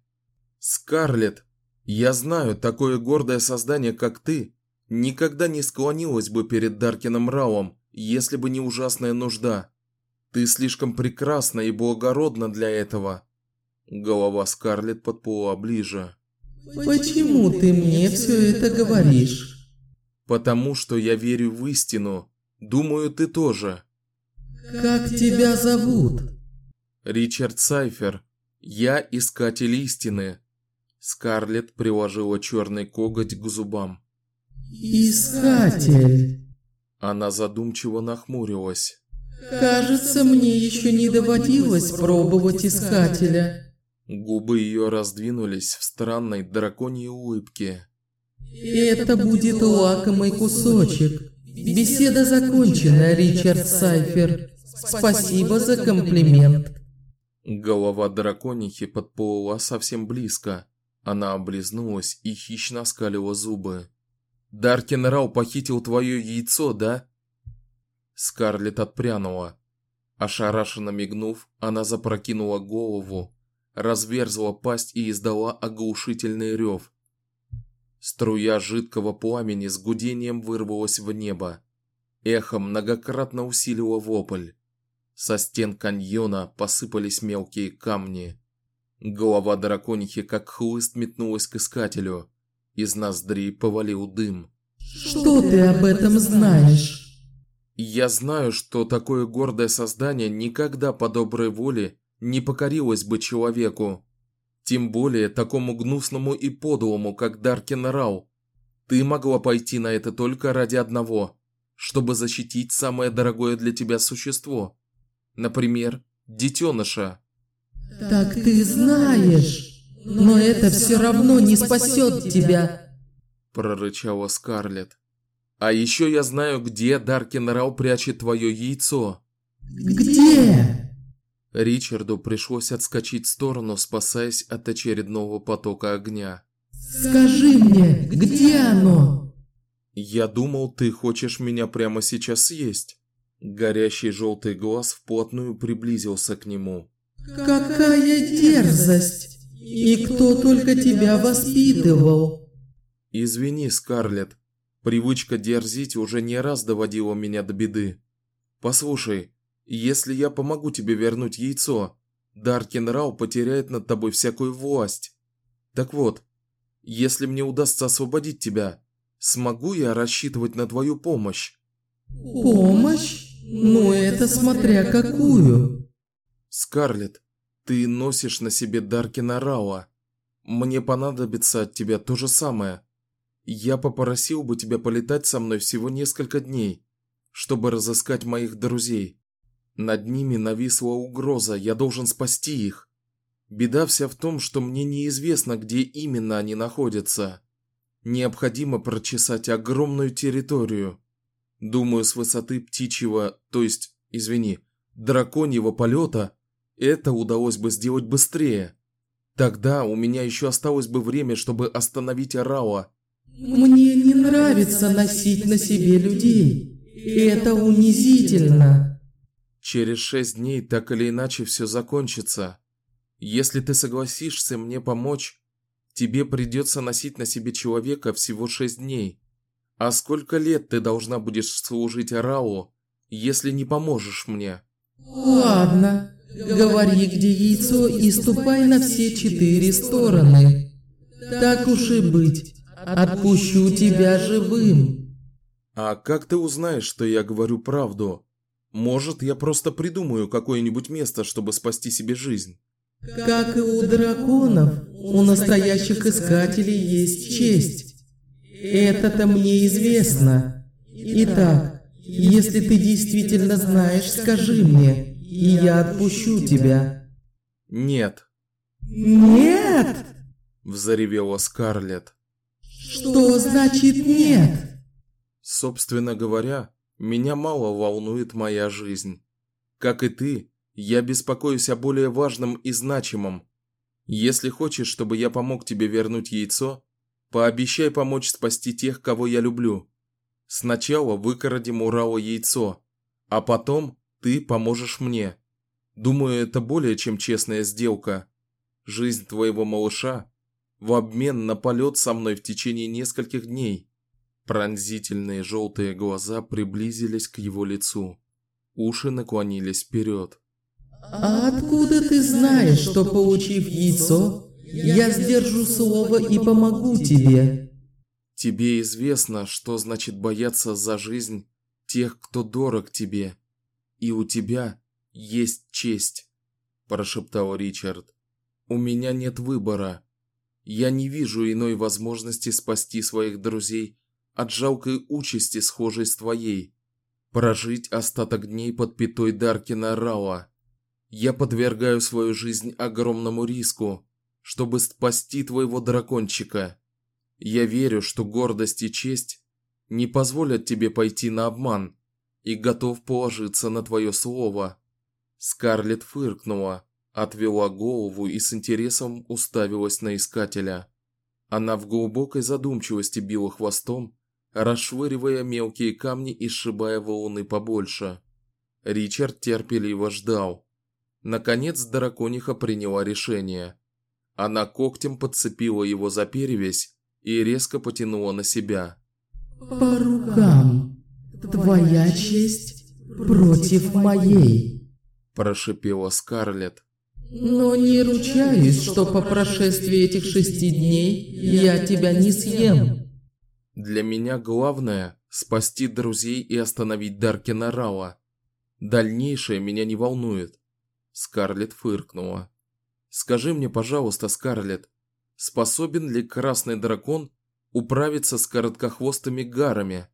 «Скарлетт, я знаю, такое гордое создание, как ты, никогда не склонилось бы перед Даркином Раум, если бы не ужасная нужда. Ты слишком прекрасна и благородна для этого». Голова Скарлетт подплыла ближе. «Почему ты мне все это говоришь?» «Потому что я верю в истину. Думаю, ты тоже». «Как тебя зовут?» «Ричард Сайфер. Я искатель истины». Скарлетт приложила черный коготь к зубам. «Искатель». Она задумчиво нахмурилась. «Кажется, мне еще не доводилось пробовать искателя». Губы ее раздвинулись в странной драконьей улыбке. «Это будет лакомый кусочек. Беседа закончена, Ричард Сайфер. Спасибо за комплимент». Голова драконихи подплыла совсем близко. Она облизнулась и хищно оскалила зубы. «Даркин Рау похитил твое яйцо, да?» Скарлетт отпрянула. Ошарашенно мигнув, она запрокинула голову, разверзла пасть и издала оглушительный рев. Струя жидкого пламени с гудением вырвалась в небо. Эхо многократно усилило вопль. Со стен каньона посыпались мелкие камни. Голова драконихи как хлыст метнулась к искателю. Из ноздрей повалил дым. «Что ты об этом знаешь?» «Я знаю, что такое гордое создание никогда по доброй воле не покорилось бы человеку. Тем более такому гнусному и подлому, как Даркен Рау. Ты могла пойти на это только ради одного, чтобы защитить самое дорогое для тебя существо. Например, детеныша. «Так ты знаешь, но это все равно не спасет тебя», прорычала Скарлетт. А еще я знаю, где Даркин Рау прячет твое яйцо. «Где?» Ричарду пришлось отскочить в сторону, спасаясь от очередного потока огня. «Скажи мне, где оно?» «Я думал, ты хочешь меня прямо сейчас съесть». Горящий желтый глаз вплотную приблизился к нему. «Какая дерзость! И кто только тебя воспитывал?» «Извини, Скарлетт, привычка дерзить уже не раз доводила меня до беды. Послушай, если я помогу тебе вернуть яйцо, Даркин Рау потеряет над тобой всякую власть. Так вот, если мне удастся освободить тебя, смогу я рассчитывать на твою помощь?» «Помощь?» Ну, это смотря какую. Скарлетт, ты носишь на себе Даркина Рауа. Мне понадобится от тебя то же самое. Я попросил бы тебя полетать со мной всего несколько дней, чтобы разыскать моих друзей. Над ними нависла угроза, я должен спасти их. Беда вся в том, что мне неизвестно, где именно они находятся. Необходимо прочесать огромную территорию. Думаю, с высоты птичьего, то есть, извини, драконьего полета, это удалось бы сделать быстрее. Тогда у меня еще осталось бы время, чтобы остановить Арауа. Мне не нравится носить на себе людей. Это унизительно. Через шесть дней так или иначе все закончится. Если ты согласишься мне помочь, тебе придется носить на себе человека всего шесть дней. А сколько лет ты должна будешь служить Арау, если не поможешь мне? Ладно, Говори, где яйцо, и ступай на все четыре стороны. Так уж и быть, отпущу тебя живым. А как ты узнаешь, что я говорю правду? Может, я просто придумаю какое-нибудь место, чтобы спасти себе жизнь? Как и у драконов, у настоящих искателей есть честь. Это-то мне известно. Итак, если ты действительно знаешь, скажи мне, и я отпущу тебя. Нет. Нет! Взоревела Скарлетт. Что значит нет? Собственно говоря, меня мало волнует моя жизнь. Как и ты, я беспокоюсь о более важном и значимом. Если хочешь, чтобы я помог тебе вернуть яйцо, пообещай помочь спасти тех, кого я люблю. Сначала выкрадем у Рао яйцо, а потом ты поможешь мне. Думаю, это более чем честная сделка. Жизнь твоего малыша в обмен на полет со мной в течение нескольких дней. Пронзительные желтые глаза приблизились к его лицу. Уши наклонились вперед. А откуда ты знаешь, что получив яйцо, я сдержу слово и помогу тебе? Тебе известно, что значит бояться за жизнь тех, кто дорог тебе, и у тебя есть честь, прошептал Ричард. У меня нет выбора. Я не вижу иной возможности спасти своих друзей от жалкой участи, схожей с твоей. Прожить остаток дней под пятой Даркина Рауа. Я подвергаю свою жизнь огромному риску, чтобы спасти твоего дракончика. Я верю, что гордость и честь не позволят тебе пойти на обман, и готов положиться на твое слово. Скарлетт фыркнула, отвела голову и с интересом уставилась на искателя. Она в глубокой задумчивости била хвостом, расшвыривая мелкие камни и сшибая валуны побольше. Ричард терпеливо ждал. Наконец дракониха приняла решение. Она когтем подцепила его за перевязь и резко потянула на себя. По рукам. Твоя честь против моей, прошипела Скарлетт. Но не ручаюсь, что по прошествии этих шести дней я тебя не съем. Для меня главное спасти друзей и остановить Даркина Рауа. Дальнейшее меня не волнует. Скарлетт фыркнула. Скажи мне, пожалуйста, Скарлетт, способен ли красный дракон управиться с короткохвостыми гарами?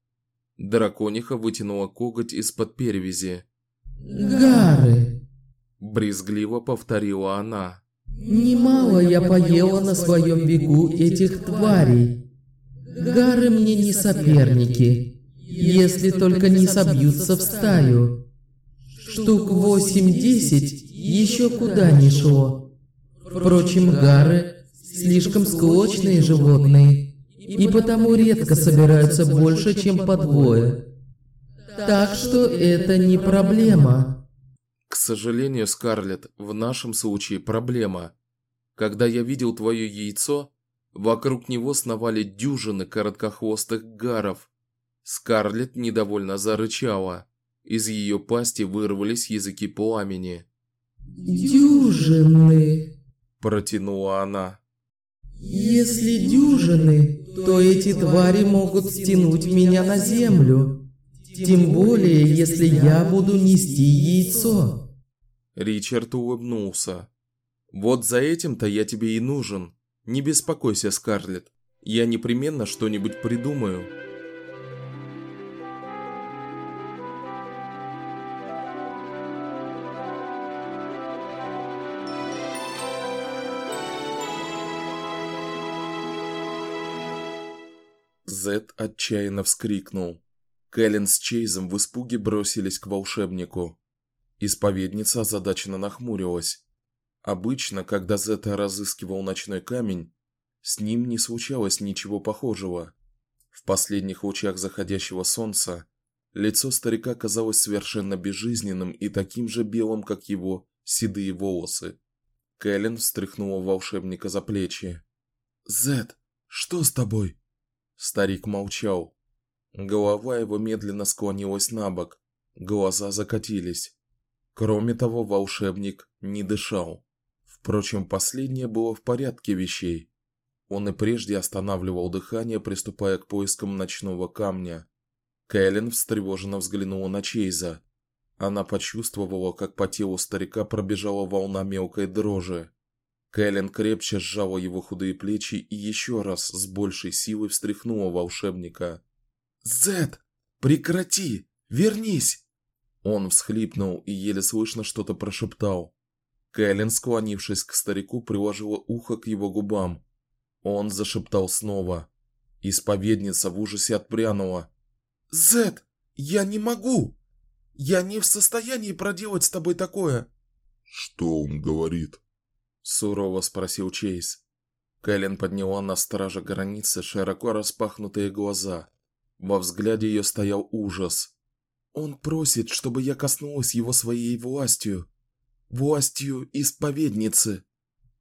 Дракониха вытянула коготь из-под перевязи. Гары, брезгливо повторила она. Немало я поела на своем бегу этих тварей. Гары мне не соперники, если только не собьются в стаю. Штук восемь-десять еще куда ни шло. Впрочем, гары слишком склочные животные, и потому редко собираются больше, чем по двое. Так что это не проблема. К сожалению, Скарлетт, в нашем случае проблема. Когда я видел твое яйцо, Вокруг него сновали дюжины короткохвостых гаров. Скарлетт недовольно зарычала. Из ее пасти вырвались языки пламени. «Дюжины!» – протянула она. «Если дюжины, то эти твари могут стянуть меня на землю. Тем более, если я буду нести яйцо». Ричард улыбнулся. «Вот за этим-то я тебе и нужен. Не беспокойся, Скарлетт. Я непременно что-нибудь придумаю. Зет отчаянно вскрикнул. Кэлен с Чейзом в испуге бросились к волшебнику. Исповедница озадаченно нахмурилась. Обычно, когда Зета разыскивал ночной камень, с ним не случалось ничего похожего. В последних лучах заходящего солнца лицо старика казалось совершенно безжизненным и таким же белым, как его седые волосы. Кэлен встряхнула волшебника за плечи. "Зет, что с тобой?" Старик молчал. Голова его медленно склонилась набок, глаза закатились. Кроме того, волшебник не дышал. Впрочем, последнее было в порядке вещей. Он и прежде останавливал дыхание, приступая к поискам ночного камня. Кэлен встревоженно взглянула на Чейза. Она почувствовала, как по телу старика пробежала волна мелкой дрожи. Кэлен крепче сжала его худые плечи и еще раз с большей силой встряхнула волшебника. «Зет, прекрати! Вернись!» Он всхлипнул и еле слышно что-то прошептал. Кэлен, склонившись к старику, приложила ухо к его губам. Он зашептал снова. Исповедница в ужасе отпрянула. «Зет, я не могу! Я не в состоянии проделать с тобой такое!» «Что он говорит?» Сурово спросил Чейз. Кэлен подняла на страже границы широко распахнутые глаза. Во взгляде ее стоял ужас. «Он просит, чтобы я коснулась его своей властью. Властью исповедницы!»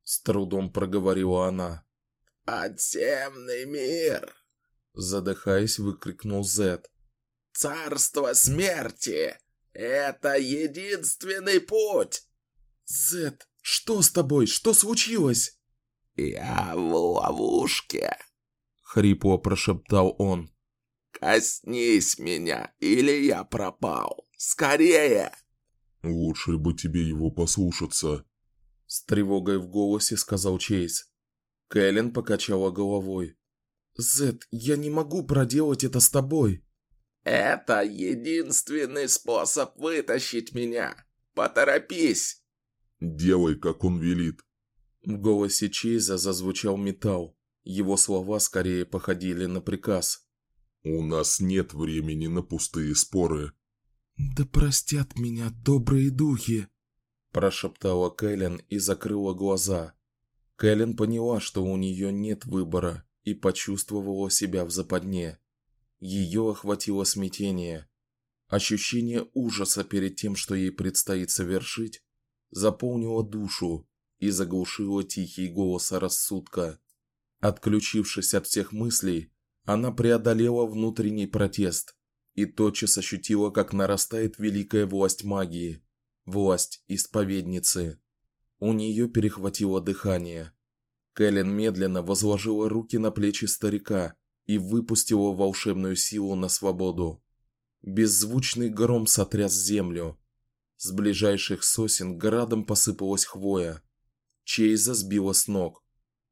С трудом проговорила она. «Подземный мир!» Задыхаясь, выкрикнул Зет. «Царство смерти! Это единственный путь!» «Зет, что с тобой? Что случилось?» «Я в ловушке!» Хрипло прошептал он. «Коснись меня, или я пропал! Скорее!» «Лучше бы тебе его послушаться!» С тревогой в голосе сказал Чейз. Кэлен покачала головой. «Зет, я не могу проделать это с тобой». «Это единственный способ вытащить меня. Поторопись!» «Делай, как он велит». В голосе Чейза зазвучал металл. Его слова скорее походили на приказ. «У нас нет времени на пустые споры». «Да простят меня добрые духи», – прошептала Кэлен и закрыла глаза. Кэлен поняла, что у нее нет выбора, и почувствовала себя в западне. Ее охватило смятение. Ощущение ужаса перед тем, что ей предстоит совершить, заполнило душу и заглушило тихий голос рассудка. Отключившись от всех мыслей, она преодолела внутренний протест и тотчас ощутила, как нарастает великая власть магии, власть исповедницы. У нее перехватило дыхание. Кэлен медленно возложила руки на плечи старика и выпустила волшебную силу на свободу. Беззвучный гром сотряс землю. С ближайших сосен градом посыпалась хвоя. Чейза сбила с ног.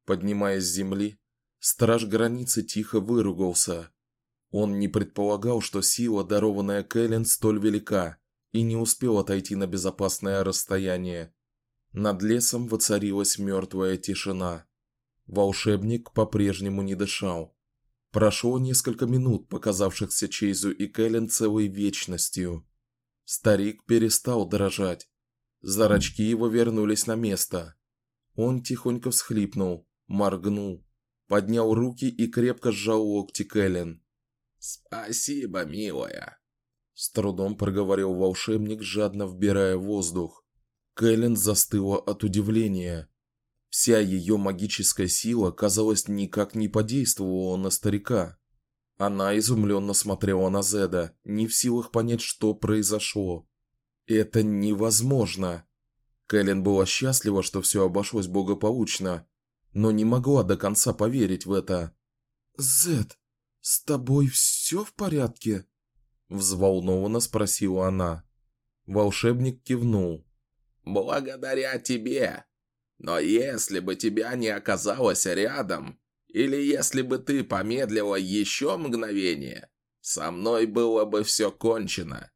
Поднимаясь с земли, страж границы тихо выругался. Он не предполагал, что сила, дарованная Кэлен, столь велика, и не успел отойти на безопасное расстояние. Над лесом воцарилась мертвая тишина. Волшебник по-прежнему не дышал. Прошло несколько минут, показавшихся Чейзу и Кэлен целой вечностью. Старик перестал дрожать. Зрачки его вернулись на место. Он тихонько всхлипнул, моргнул, поднял руки и крепко сжал локти Кэлен. «Спасибо, милая», — с трудом проговорил волшебник, жадно вбирая воздух. Кэлен застыла от удивления. Вся ее магическая сила, казалось, никак не подействовала на старика. Она изумленно смотрела на Зеда, не в силах понять, что произошло. Это невозможно. Кэлен была счастлива, что все обошлось благополучно, но не могла до конца поверить в это. «Зед, с тобой все в порядке?» Взволнованно спросила она. Волшебник кивнул благодаря тебе. Но если бы тебя не оказалось рядом, или если бы ты помедлила еще мгновение, со мной было бы все кончено.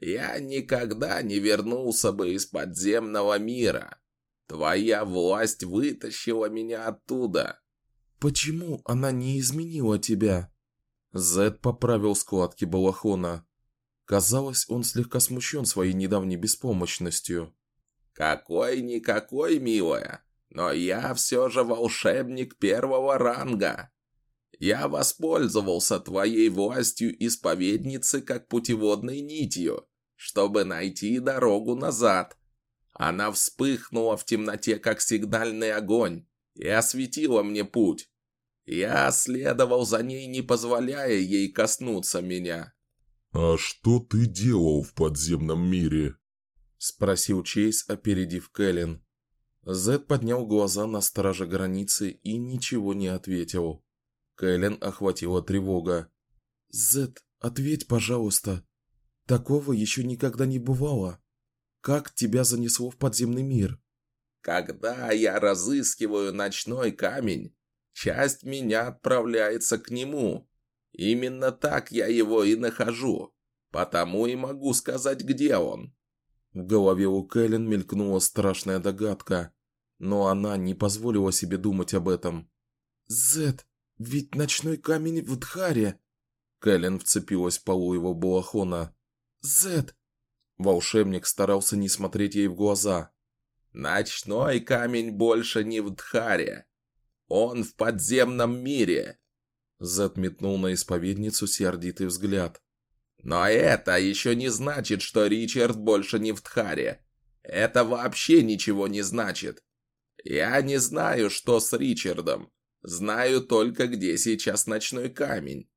Я никогда не вернулся бы из подземного мира. Твоя власть вытащила меня оттуда. Почему она не изменила тебя? Зед поправил складки балахона. Казалось, он слегка смущен своей недавней беспомощностью. Какой-никакой, милая, но я все же волшебник первого ранга. Я воспользовался твоей властью исповедницы как путеводной нитью, чтобы найти дорогу назад. Она вспыхнула в темноте, как сигнальный огонь, и осветила мне путь. Я следовал за ней, не позволяя ей коснуться меня. «А что ты делал в подземном мире?» спросил Чейз, опередив Кэлен. Зед поднял глаза на стража границы и ничего не ответил. Кэлен охватила тревога. "Зед, ответь, пожалуйста. Такого еще никогда не бывало. Как тебя занесло в подземный мир?" Когда я разыскиваю ночной камень, часть меня отправляется к нему. Именно так я его и нахожу. Потому и могу сказать, где он. В голове у Кэлен мелькнула страшная догадка, но она не позволила себе думать об этом. Зет, ведь ночной камень в Дхаре. Кэлен вцепилась в полу его балахона. Зет. Волшебник старался не смотреть ей в глаза. Ночной камень больше не в Дхаре. Он в подземном мире. Зет метнул на исповедницу сердитый взгляд. Но это еще не значит, что Ричард больше не в Дхаре. Это вообще ничего не значит. Я не знаю, что с Ричардом. Знаю только, где сейчас ночной камень.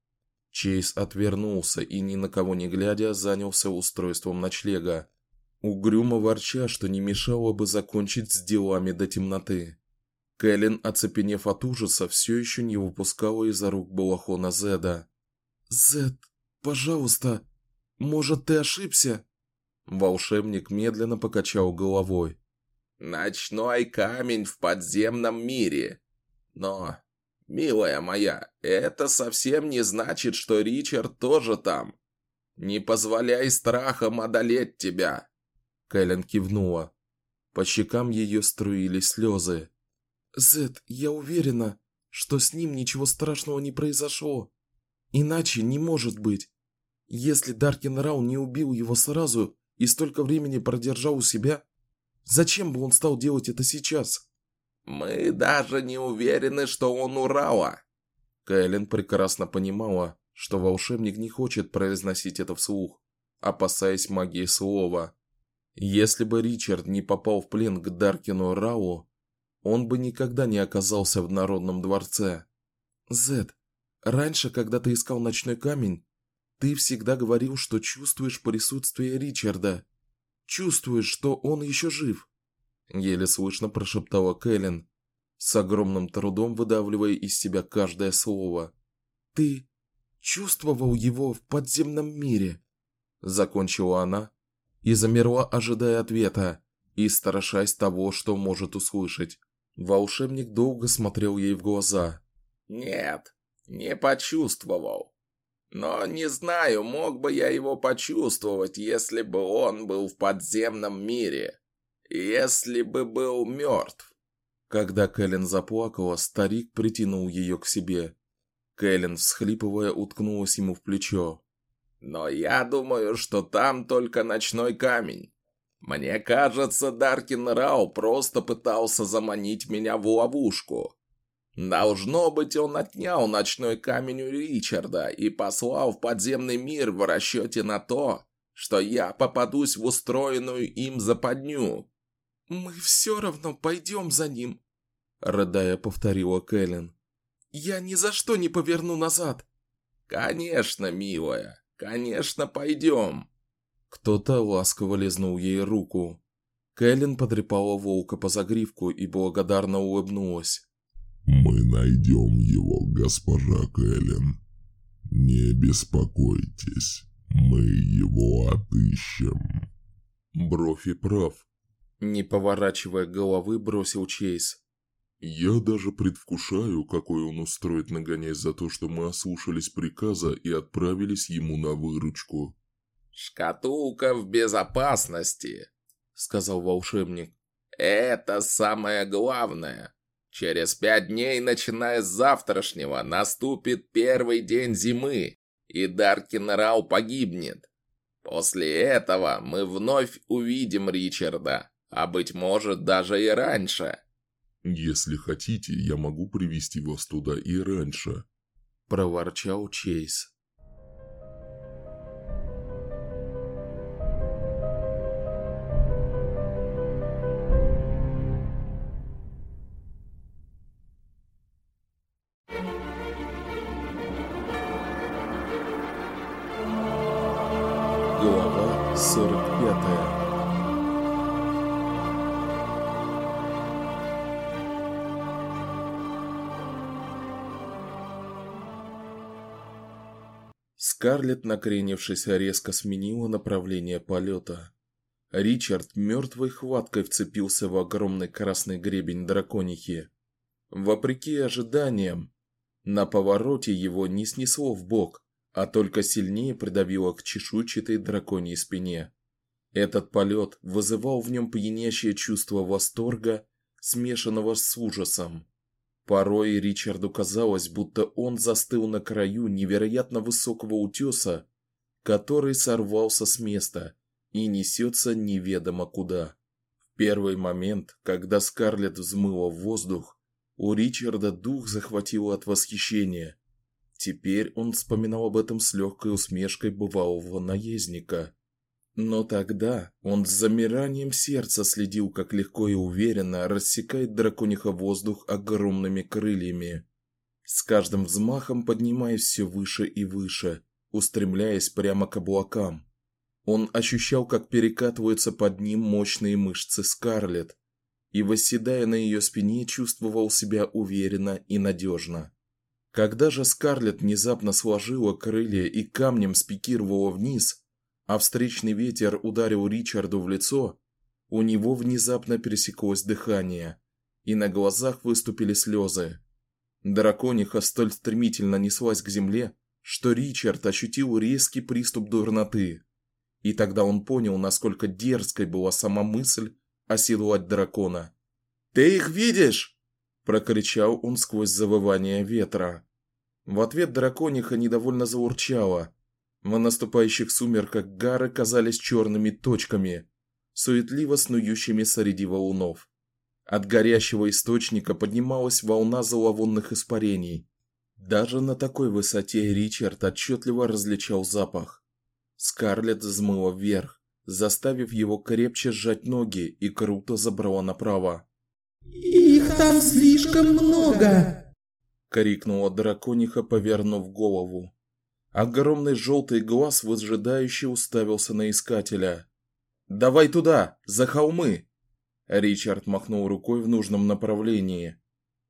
Чейз отвернулся и, ни на кого не глядя, занялся устройством ночлега угрюмо ворча, что не мешало бы закончить с делами до темноты. Кэлен, оцепенев от ужаса, все еще не выпускала из рук балахона Зеда. "Зед, пожалуйста, может, ты ошибся?" Волшебник медленно покачал головой. Ночной камень в подземном мире. Но, милая моя, это совсем не значит, что Ричард тоже там. Не позволяй страхам одолеть тебя. Кэлен кивнула. По щекам ее струились слезы. Зет, я уверена, что с ним ничего страшного не произошло. Иначе не может быть. Если Даркин Рау не убил его сразу и столько времени продержал у себя, зачем бы он стал делать это сейчас? Мы даже не уверены, что он у Рауа. Кэлен прекрасно понимала, что волшебник не хочет произносить это вслух, опасаясь магии слова. Если бы Ричард не попал в плен к Даркину Рау, он бы никогда не оказался в Народном дворце. Зед, раньше, когда ты искал ночной камень, ты всегда говорил, что чувствуешь присутствие Ричарда. Чувствуешь, что он еще жив. Еле слышно прошептала Кэлен, с огромным трудом выдавливая из себя каждое слово. Ты чувствовал его в подземном мире, закончила она, и замерла, ожидая ответа и страшась того, что может услышать. Волшебник долго смотрел ей в глаза. Нет, не почувствовал. Но не знаю, мог бы я его почувствовать, если бы он был в подземном мире. Если бы был мертв. Когда Кэлен заплакала, старик притянул ее к себе. Кэлен, всхлипывая, уткнулась ему в плечо. Но я думаю, что там только ночной камень. Мне кажется, Даркин Рау просто пытался заманить меня в ловушку. Должно быть, он отнял ночной камень у Ричарда и послал в подземный мир в расчете на то, что я попадусь в устроенную им западню. «Мы все равно пойдем за ним», — рыдая повторила Кэлен. «Я ни за что не поверну назад». «Конечно, милая. «Конечно, пойдем!» Кто-то ласково лизнул ей руку. Кэлен потрепала волка по загривку и благодарно улыбнулась. «Мы найдем его, госпожа Кэлен. Не беспокойтесь, мы его отыщем». Брофи прав. Не поворачивая головы, бросил Чейз. Я даже предвкушаю, какой он устроит нагоняй за то, что мы ослушались приказа и отправились ему на выручку. «Шкатулка в безопасности», — сказал волшебник. «Это самое главное. Через пять дней, начиная с завтрашнего, наступит первый день зимы, и Даркин Рау погибнет. После этого мы вновь увидим Ричарда, а быть может даже и раньше». «Если хотите, я могу привести вас туда и раньше», – проворчал Чейз. Скарлетт, накренившись, резко сменила направление полета. Ричард мертвой хваткой вцепился в огромный красный гребень драконихи. Вопреки ожиданиям, на повороте его не снесло в бок, а только сильнее придавило к чешуйчатой драконьей спине. Этот полет вызывал в нем пьянящее чувство восторга, смешанного с ужасом. Порой Ричарду казалось, будто он застыл на краю невероятно высокого утеса, который сорвался с места и несется неведомо куда. В первый момент, когда Скарлетт взмыла в воздух, у Ричарда дух захватило от восхищения. Теперь он вспоминал об этом с легкой усмешкой бывалого наездника. Но тогда он с замиранием сердца следил, как легко и уверенно рассекает дракониха воздух огромными крыльями, с каждым взмахом поднимаясь все выше и выше, устремляясь прямо к облакам. Он ощущал, как перекатываются под ним мощные мышцы Скарлетт, и восседая на ее спине, чувствовал себя уверенно и надежно. Когда же Скарлетт внезапно сложила крылья и камнем спикировала вниз, а встречный ветер ударил Ричарду в лицо, у него внезапно пересеклось дыхание, и на глазах выступили слезы. Дракониха столь стремительно неслась к земле, что Ричард ощутил резкий приступ дурноты. И тогда он понял, насколько дерзкой была сама мысль оседлать дракона. "Ты их видишь?" прокричал он сквозь завывание ветра. В ответ дракониха недовольно заурчала, в наступающих сумерках гары казались черными точками, суетливо снующими среди валунов. От горящего источника поднималась волна зловонных испарений. Даже на такой высоте Ричард отчетливо различал запах. Скарлетт взмыла вверх, заставив его крепче сжать ноги и круто забрала направо. Их там слишком много, крикнула дракониха, повернув голову. Огромный желтый глаз выжидающе уставился на искателя. Давай туда, за холмы. Ричард махнул рукой в нужном направлении.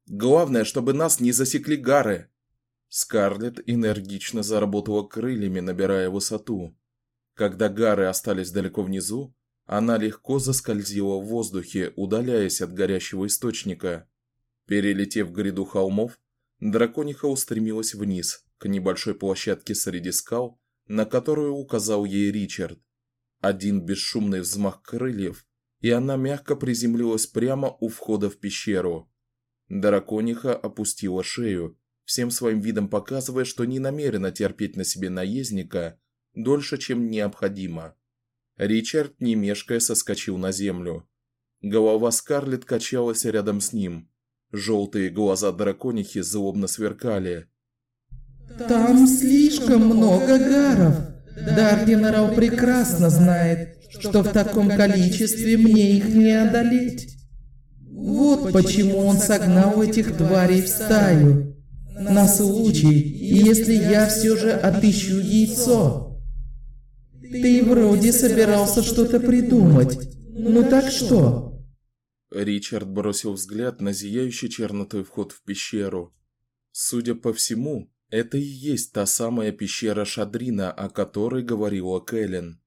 Главное, чтобы нас не засекли гары. Скарлетт энергично заработала крыльями, набирая высоту. Когда гары остались далеко внизу, она легко заскользила в воздухе, удаляясь от горящего источника. Перелетев гряду холмов, дракониха устремилась вниз, к небольшой площадке среди скал, на которую указал ей Ричард. Один бесшумный взмах крыльев, и она мягко приземлилась прямо у входа в пещеру. Дракониха опустила шею, всем своим видом показывая, что не намерена терпеть на себе наездника дольше, чем необходимо. Ричард, не мешкая, соскочил на землю. Голова Скарлетт качалась рядом с ним. Желтые глаза драконихи злобно сверкали. Там слишком много гаров. Дардинерал прекрасно знает, что в таком количестве мне их не одолеть. Вот почему он согнал этих тварей в стаю. На случай, если я все же отыщу яйцо. Ты вроде собирался что-то придумать. Ну так что? Ричард бросил взгляд на зияющий чернотой вход в пещеру. Судя по всему, это и есть та самая пещера Шадрина, о которой говорила Кэлен.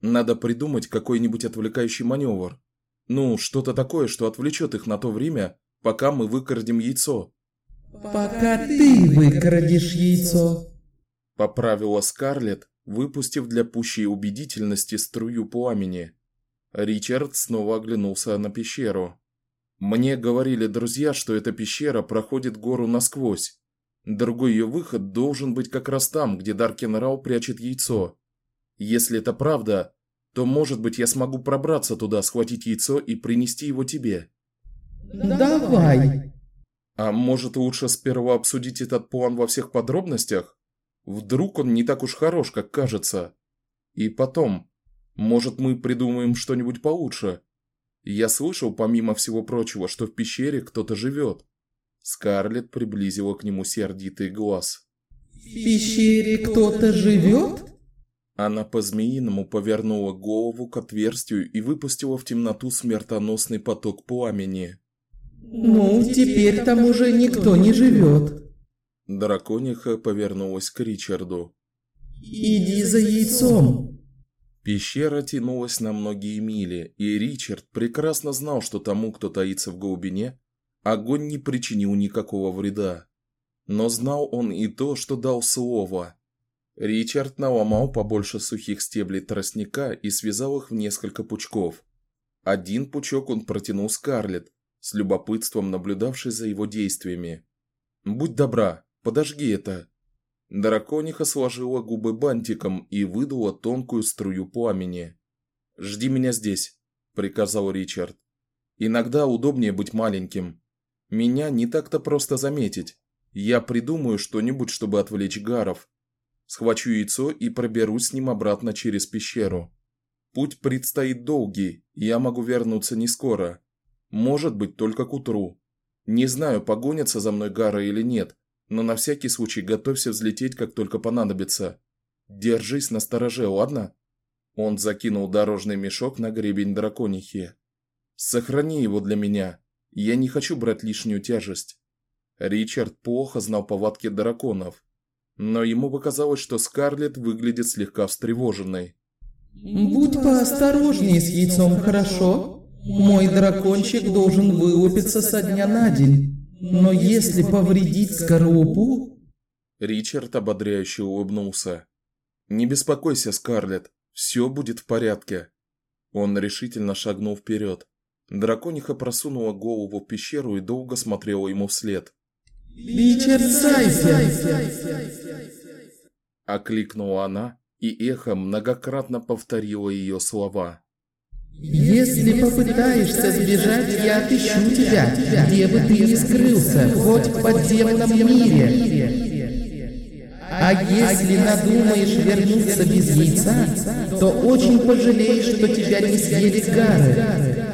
Надо придумать какой-нибудь отвлекающий маневр. Ну, что-то такое, что отвлечет их на то время, пока мы выкрадем яйцо. Пока ты выкрадешь яйцо, поправила Скарлетт, выпустив для пущей убедительности струю пламени. Ричард снова оглянулся на пещеру. Мне говорили друзья, что эта пещера проходит гору насквозь. Другой ее выход должен быть как раз там, где Даркен Рау прячет яйцо. Если это правда, то, может быть, я смогу пробраться туда, схватить яйцо и принести его тебе. Давай. А может, лучше сперва обсудить этот план во всех подробностях? Вдруг он не так уж хорош, как кажется. И потом, может, мы придумаем что-нибудь получше. Я слышал, помимо всего прочего, что в пещере кто-то живет. Скарлетт приблизила к нему сердитый глаз. В пещере кто-то живет? Она по-змеиному повернула голову к отверстию и выпустила в темноту смертоносный поток пламени. Ну, теперь там уже никто не живет. Дракониха повернулась к Ричарду. Иди за яйцом. Пещера тянулась на многие мили, и Ричард прекрасно знал, что тому, кто таится в глубине, огонь не причинил никакого вреда. Но знал он и то, что дал слово. Ричард наломал побольше сухих стеблей тростника и связал их в несколько пучков. Один пучок он протянул Скарлетт, с любопытством наблюдавшей за его действиями. "Будь добра, подожги это". Дракониха сложила губы бантиком и выдула тонкую струю пламени. "Жди меня здесь", приказал Ричард. "Иногда удобнее быть маленьким. Меня не так-то просто заметить. Я придумаю что-нибудь, чтобы отвлечь гаров. Схвачу яйцо и проберусь с ним обратно через пещеру. Путь предстоит долгий, я могу вернуться не скоро. Может быть, только к утру. Не знаю, погонятся за мной гары или нет, но на всякий случай готовься взлететь, как только понадобится. Держись на стороже, ладно? Он закинул дорожный мешок на гребень драконихи. Сохрани его для меня. Я не хочу брать лишнюю тяжесть. Ричард плохо знал повадки драконов, но ему показалось, что Скарлетт выглядит слегка встревоженной. Будь поосторожнее с яйцом, хорошо? Мой дракончик должен вылупиться со дня на день. Но если повредить скорлупу... Ричард ободряюще улыбнулся. Не беспокойся, Скарлетт, все будет в порядке. Он решительно шагнул вперед. Дракониха просунула голову в пещеру и долго смотрела ему вслед. Сайфер! Окликнула она, и эхо многократно повторило ее слова. Если попытаешься сбежать, я отыщу тебя, где бы ты ни скрылся, хоть в подземном мире. А если надумаешь вернуться без яйца, то очень пожалеешь, что тебя не съели гары.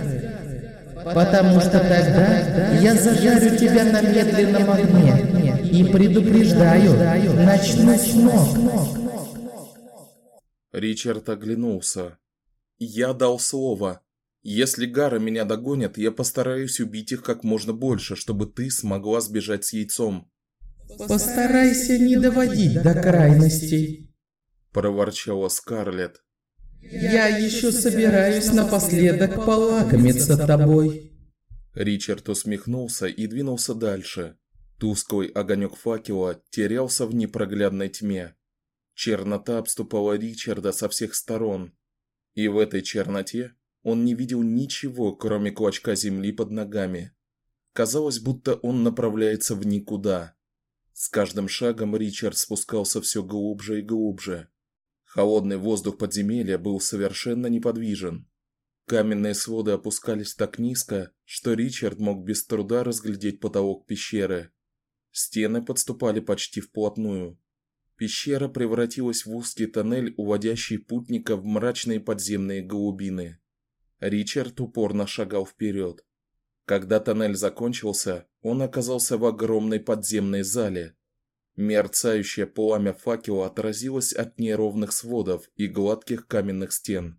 Потому что тогда я зажарю тебя на медленном огне и предупреждаю, начну с ног. Ричард оглянулся. Я дал слово. Если гары меня догонят, я постараюсь убить их как можно больше, чтобы ты смогла сбежать с яйцом. Постарайся не доводить до крайностей, проворчала Скарлетт. Я еще собираюсь напоследок полакомиться тобой. Ричард усмехнулся и двинулся дальше. Тусклый огонек факела терялся в непроглядной тьме. Чернота обступала Ричарда со всех сторон, и в этой черноте он не видел ничего, кроме клочка земли под ногами. Казалось, будто он направляется в никуда. С каждым шагом Ричард спускался все глубже и глубже. Холодный воздух подземелья был совершенно неподвижен. Каменные своды опускались так низко, что Ричард мог без труда разглядеть потолок пещеры. Стены подступали почти вплотную. Пещера превратилась в узкий тоннель, уводящий путника в мрачные подземные глубины. Ричард упорно шагал вперед. Когда тоннель закончился, он оказался в огромной подземной зале. Мерцающее пламя факела отразилось от неровных сводов и гладких каменных стен.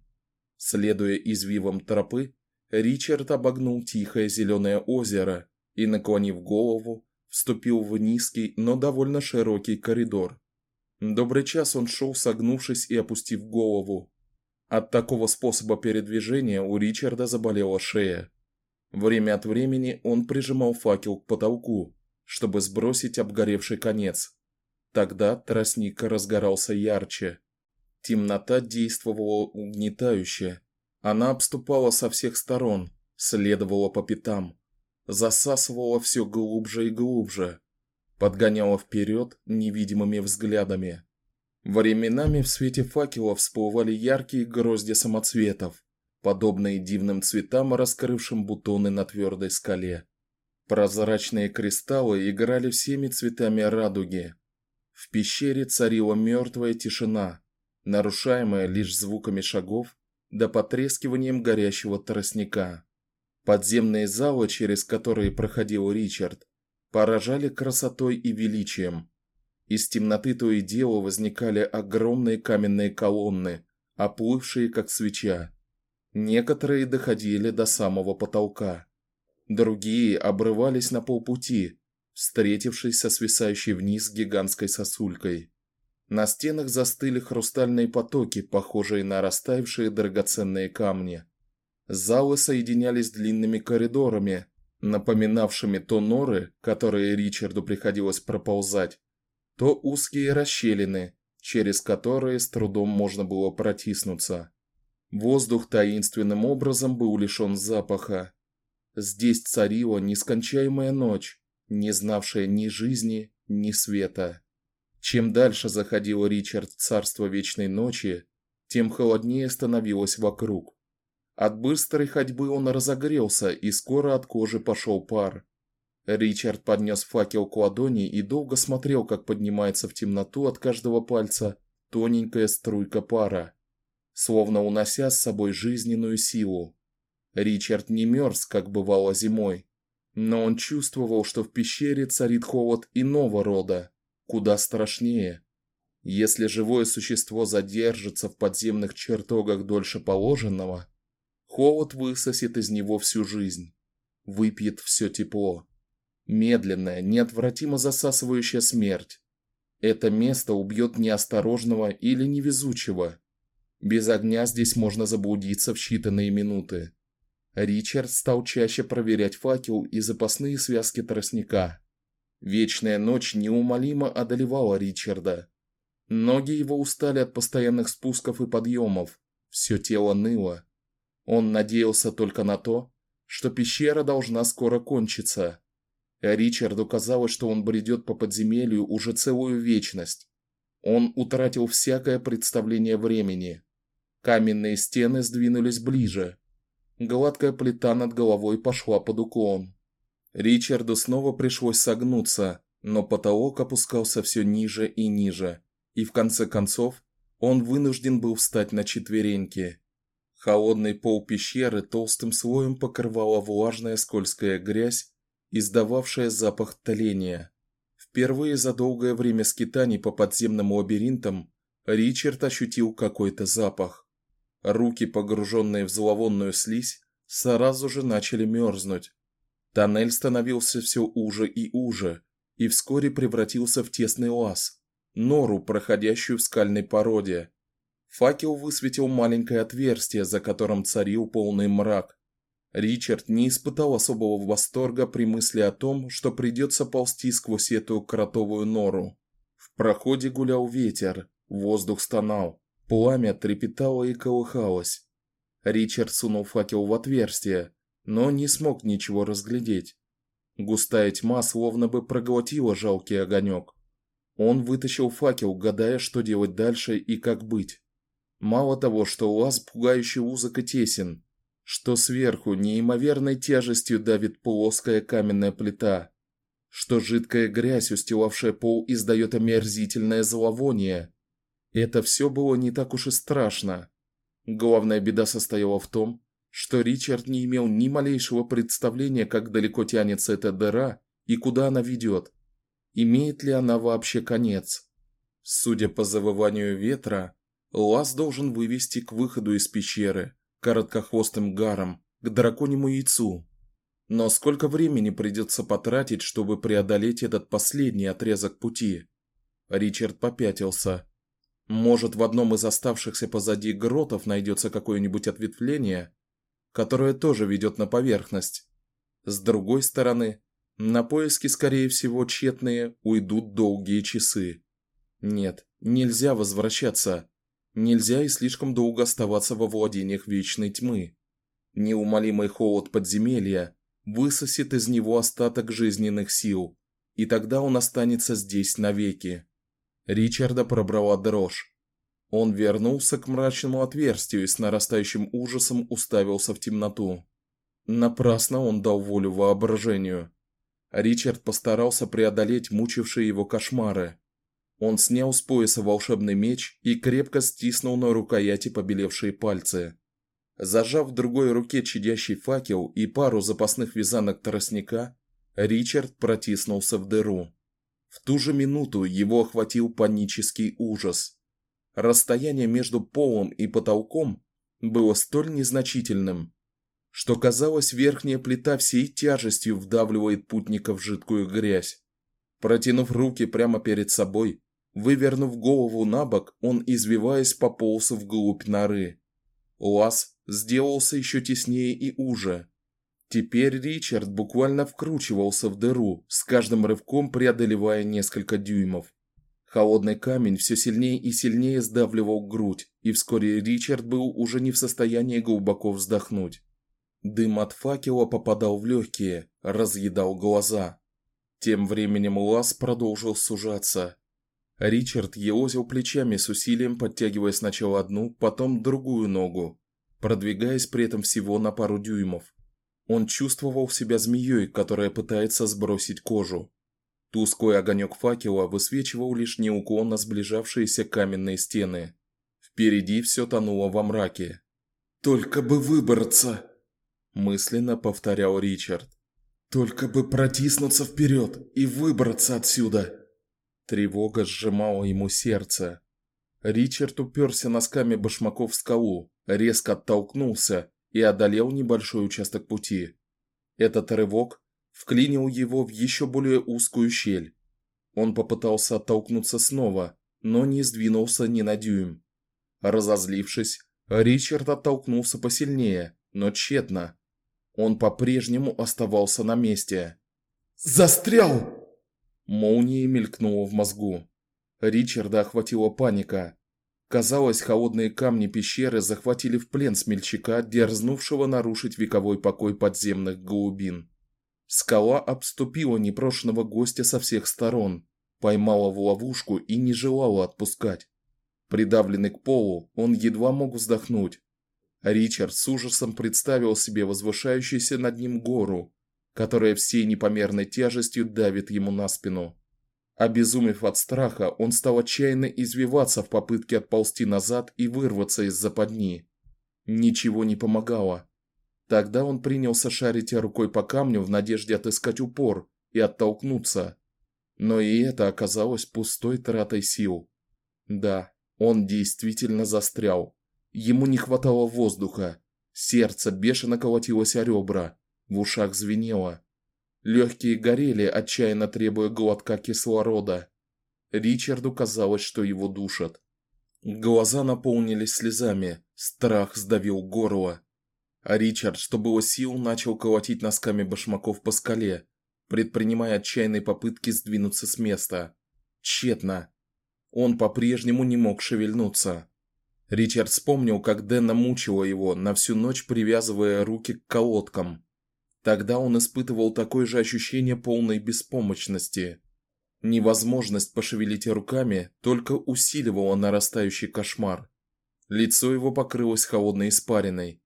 Следуя извивам тропы, Ричард обогнул тихое зеленое озеро и, наклонив голову, вступил в низкий, но довольно широкий коридор. Добрый час он шел, согнувшись и опустив голову. От такого способа передвижения у Ричарда заболела шея. Время от времени он прижимал факел к потолку, чтобы сбросить обгоревший конец. Тогда тростник разгорался ярче. Темнота действовала угнетающе. Она обступала со всех сторон, следовала по пятам, засасывала все глубже и глубже подгоняла вперед невидимыми взглядами. Временами в свете факелов всплывали яркие грозди самоцветов, подобные дивным цветам, раскрывшим бутоны на твердой скале. Прозрачные кристаллы играли всеми цветами радуги. В пещере царила мертвая тишина, нарушаемая лишь звуками шагов да потрескиванием горящего тростника. Подземные залы, через которые проходил Ричард, поражали красотой и величием. Из темноты то и дело возникали огромные каменные колонны, оплывшие как свеча. Некоторые доходили до самого потолка, другие обрывались на полпути, встретившись со свисающей вниз гигантской сосулькой. На стенах застыли хрустальные потоки, похожие на растаявшие драгоценные камни. Залы соединялись длинными коридорами, напоминавшими то норы, которые Ричарду приходилось проползать, то узкие расщелины, через которые с трудом можно было протиснуться. Воздух таинственным образом был лишен запаха. Здесь царила нескончаемая ночь, не знавшая ни жизни, ни света. Чем дальше заходил Ричард в царство вечной ночи, тем холоднее становилось вокруг. От быстрой ходьбы он разогрелся, и скоро от кожи пошел пар. Ричард поднес факел к ладони и долго смотрел, как поднимается в темноту от каждого пальца тоненькая струйка пара словно унося с собой жизненную силу. Ричард не мерз, как бывало зимой, но он чувствовал, что в пещере царит холод иного рода, куда страшнее. Если живое существо задержится в подземных чертогах дольше положенного, холод высосет из него всю жизнь, выпьет все тепло. Медленная, неотвратимо засасывающая смерть. Это место убьет неосторожного или невезучего, без огня здесь можно заблудиться в считанные минуты. Ричард стал чаще проверять факел и запасные связки тростника. Вечная ночь неумолимо одолевала Ричарда. Ноги его устали от постоянных спусков и подъемов, все тело ныло. Он надеялся только на то, что пещера должна скоро кончиться. Ричарду казалось, что он бредет по подземелью уже целую вечность. Он утратил всякое представление времени. Каменные стены сдвинулись ближе. Гладкая плита над головой пошла под уклон. Ричарду снова пришлось согнуться, но потолок опускался все ниже и ниже, и в конце концов он вынужден был встать на четвереньки. Холодный пол пещеры толстым слоем покрывала влажная скользкая грязь, издававшая запах тления. Впервые за долгое время скитаний по подземным лабиринтам Ричард ощутил какой-то запах. Руки, погруженные в зловонную слизь, сразу же начали мерзнуть. Тоннель становился все уже и уже, и вскоре превратился в тесный лаз, нору, проходящую в скальной породе. Факел высветил маленькое отверстие, за которым царил полный мрак. Ричард не испытал особого восторга при мысли о том, что придется ползти сквозь эту кротовую нору. В проходе гулял ветер, воздух стонал. Пламя трепетало и колыхалось. Ричард сунул факел в отверстие, но не смог ничего разглядеть. Густая тьма словно бы проглотила жалкий огонек. Он вытащил факел, гадая, что делать дальше и как быть. Мало того, что лаз пугающе узок и тесен, что сверху неимоверной тяжестью давит плоская каменная плита, что жидкая грязь, устилавшая пол, издает омерзительное зловоние, это все было не так уж и страшно. Главная беда состояла в том, что Ричард не имел ни малейшего представления, как далеко тянется эта дыра и куда она ведет. Имеет ли она вообще конец? Судя по завыванию ветра, лаз должен вывести к выходу из пещеры, короткохвостым гаром, к драконьему яйцу. Но сколько времени придется потратить, чтобы преодолеть этот последний отрезок пути? Ричард попятился. Может, в одном из оставшихся позади гротов найдется какое-нибудь ответвление, которое тоже ведет на поверхность. С другой стороны, на поиски, скорее всего, тщетные уйдут долгие часы. Нет, нельзя возвращаться. Нельзя и слишком долго оставаться во владениях вечной тьмы. Неумолимый холод подземелья высосет из него остаток жизненных сил, и тогда он останется здесь навеки. Ричарда пробрала дрожь. Он вернулся к мрачному отверстию и с нарастающим ужасом уставился в темноту. Напрасно он дал волю воображению. Ричард постарался преодолеть мучившие его кошмары. Он снял с пояса волшебный меч и крепко стиснул на рукояти побелевшие пальцы. Зажав в другой руке чадящий факел и пару запасных вязанок тростника, Ричард протиснулся в дыру. В ту же минуту его охватил панический ужас. Расстояние между полом и потолком было столь незначительным, что казалось, верхняя плита всей тяжестью вдавливает путника в жидкую грязь. Протянув руки прямо перед собой, Вывернув голову на бок, он, извиваясь, пополз вглубь норы. Лаз сделался еще теснее и уже. Теперь Ричард буквально вкручивался в дыру, с каждым рывком преодолевая несколько дюймов. Холодный камень все сильнее и сильнее сдавливал грудь, и вскоре Ричард был уже не в состоянии глубоко вздохнуть. Дым от факела попадал в легкие, разъедал глаза. Тем временем лаз продолжил сужаться. Ричард елозил плечами с усилием, подтягивая сначала одну, потом другую ногу, продвигаясь при этом всего на пару дюймов. Он чувствовал себя змеей, которая пытается сбросить кожу. Тусклый огонек факела высвечивал лишь неуклонно сближавшиеся каменные стены. Впереди все тонуло во мраке. Только бы выбраться, мысленно повторял Ричард. Только бы протиснуться вперед и выбраться отсюда. Тревога сжимала ему сердце. Ричард уперся носками башмаков в скалу, резко оттолкнулся и одолел небольшой участок пути. Этот рывок вклинил его в еще более узкую щель. Он попытался оттолкнуться снова, но не сдвинулся ни на дюйм. Разозлившись, Ричард оттолкнулся посильнее, но тщетно. Он по-прежнему оставался на месте. Застрял! Молния мелькнула в мозгу. Ричарда охватила паника. Казалось, холодные камни пещеры захватили в плен смельчака, дерзнувшего нарушить вековой покой подземных глубин. Скала обступила непрошенного гостя со всех сторон, поймала в ловушку и не желала отпускать. Придавленный к полу, он едва мог вздохнуть. Ричард с ужасом представил себе возвышающуюся над ним гору, которая всей непомерной тяжестью давит ему на спину. Обезумев от страха, он стал отчаянно извиваться в попытке отползти назад и вырваться из западни. Ничего не помогало. Тогда он принялся шарить рукой по камню в надежде отыскать упор и оттолкнуться. Но и это оказалось пустой тратой сил. Да, он действительно застрял. Ему не хватало воздуха. Сердце бешено колотилось о ребра, в ушах звенело. Легкие горели, отчаянно требуя глотка кислорода. Ричарду казалось, что его душат. Глаза наполнились слезами, страх сдавил горло. А Ричард, что было сил, начал колотить носками башмаков по скале, предпринимая отчаянные попытки сдвинуться с места. Тщетно. Он по-прежнему не мог шевельнуться. Ричард вспомнил, как Дэна мучила его, на всю ночь привязывая руки к колодкам. Тогда он испытывал такое же ощущение полной беспомощности. Невозможность пошевелить руками только усиливала нарастающий кошмар. Лицо его покрылось холодной испариной.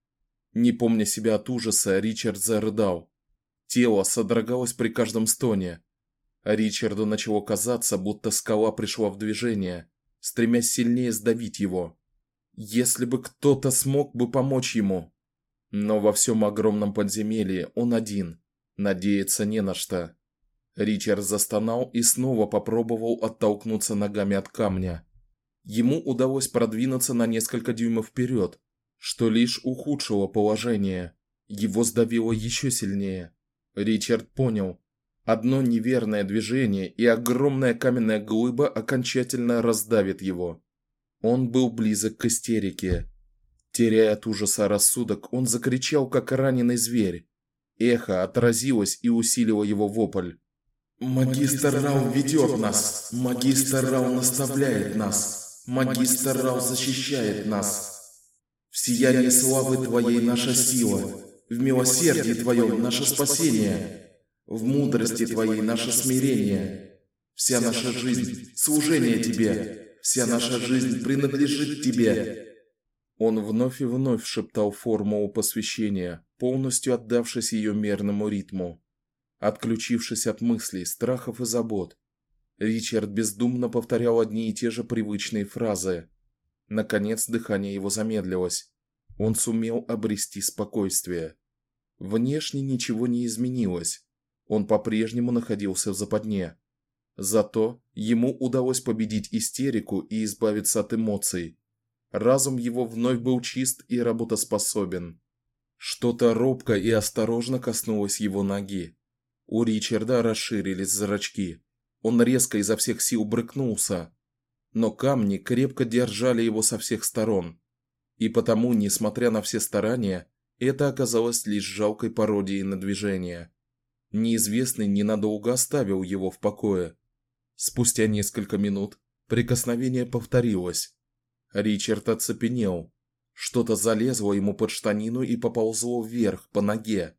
Не помня себя от ужаса, Ричард зарыдал. Тело содрогалось при каждом стоне. Ричарду начало казаться, будто скала пришла в движение, стремясь сильнее сдавить его. Если бы кто-то смог бы помочь ему. Но во всем огромном подземелье он один, надеяться не на что. Ричард застонал и снова попробовал оттолкнуться ногами от камня. Ему удалось продвинуться на несколько дюймов вперед, что лишь ухудшило положение. Его сдавило еще сильнее. Ричард понял, одно неверное движение и огромная каменная глыба окончательно раздавит его. Он был близок к истерике. Теряя от ужаса рассудок, он закричал, как раненый зверь. Эхо отразилось и усилило его вопль. Магистр Рау ведет нас. Магистр Рау наставляет нас. Магистр Рау защищает нас. В сиянии славы твоей наша сила, в милосердии твоем наше спасение, в мудрости твоей наше смирение. Вся наша жизнь служение тебе. Вся наша жизнь принадлежит тебе. Он вновь и вновь шептал формулу посвящения, полностью отдавшись ее мерному ритму, отключившись от мыслей, страхов и забот. Ричард бездумно повторял одни и те же привычные фразы. Наконец дыхание его замедлилось. Он сумел обрести спокойствие. Внешне ничего не изменилось. Он по-прежнему находился в западне. Зато ему удалось победить истерику и избавиться от эмоций. Разум его вновь был чист и работоспособен. Что-то робко и осторожно коснулось его ноги. У Ричарда расширились зрачки. Он резко изо всех сил брыкнулся. но камни крепко держали его со всех сторон. И потому, несмотря на все старания, это оказалось лишь жалкой пародией на движение. Неизвестный ненадолго оставил его в покое. Спустя несколько минут прикосновение повторилось. Ричард оцепенел. Что-то залезло ему под штанину и поползло вверх по ноге.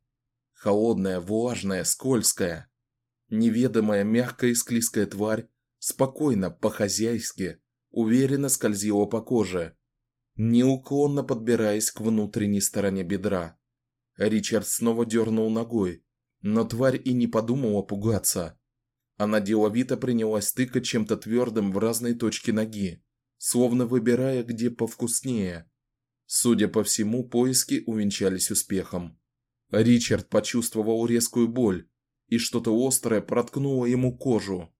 Холодная, влажная, скользкая. Неведомая мягкая и склизкая тварь спокойно, по-хозяйски, уверенно скользила по коже, неуклонно подбираясь к внутренней стороне бедра. Ричард снова дернул ногой, но тварь и не подумала пугаться. Она деловито принялась тыкать чем-то твердым в разные точки ноги, словно выбирая, где повкуснее. Судя по всему, поиски увенчались успехом. Ричард почувствовал резкую боль, и что-то острое проткнуло ему кожу.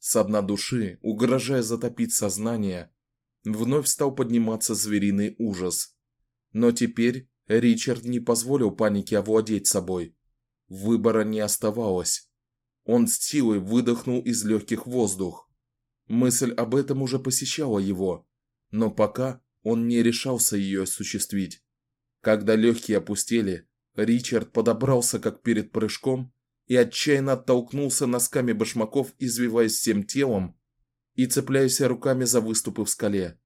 С дна души, угрожая затопить сознание, вновь стал подниматься звериный ужас. Но теперь Ричард не позволил панике овладеть собой. Выбора не оставалось. Он с силой выдохнул из легких воздух. Мысль об этом уже посещала его, но пока он не решался ее осуществить. Когда легкие опустели, Ричард подобрался как перед прыжком и отчаянно оттолкнулся носками башмаков, извиваясь всем телом и цепляясь руками за выступы в скале.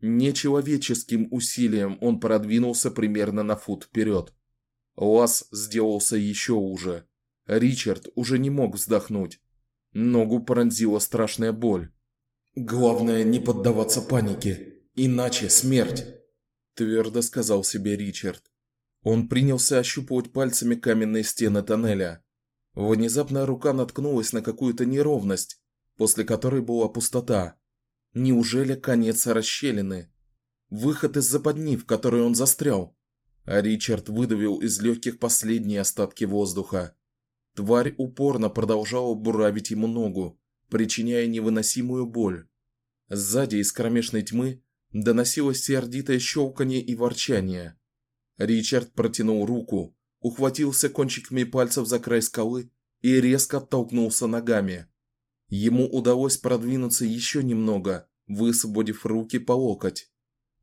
Нечеловеческим усилием он продвинулся примерно на фут вперед. Лаз сделался еще уже. Ричард уже не мог вздохнуть. Ногу пронзила страшная боль. Главное не поддаваться панике, иначе смерть, твердо сказал себе Ричард. Он принялся ощупывать пальцами каменные стены тоннеля. Внезапно рука наткнулась на какую-то неровность, после которой была пустота. Неужели конец расщелины? Выход из западни, в которой он застрял. А Ричард выдавил из легких последние остатки воздуха. Тварь упорно продолжала буравить ему ногу, причиняя невыносимую боль. Сзади из кромешной тьмы доносилось сердитое щелканье и ворчание. Ричард протянул руку, ухватился кончиками пальцев за край скалы и резко оттолкнулся ногами. Ему удалось продвинуться еще немного, высвободив руки по локоть.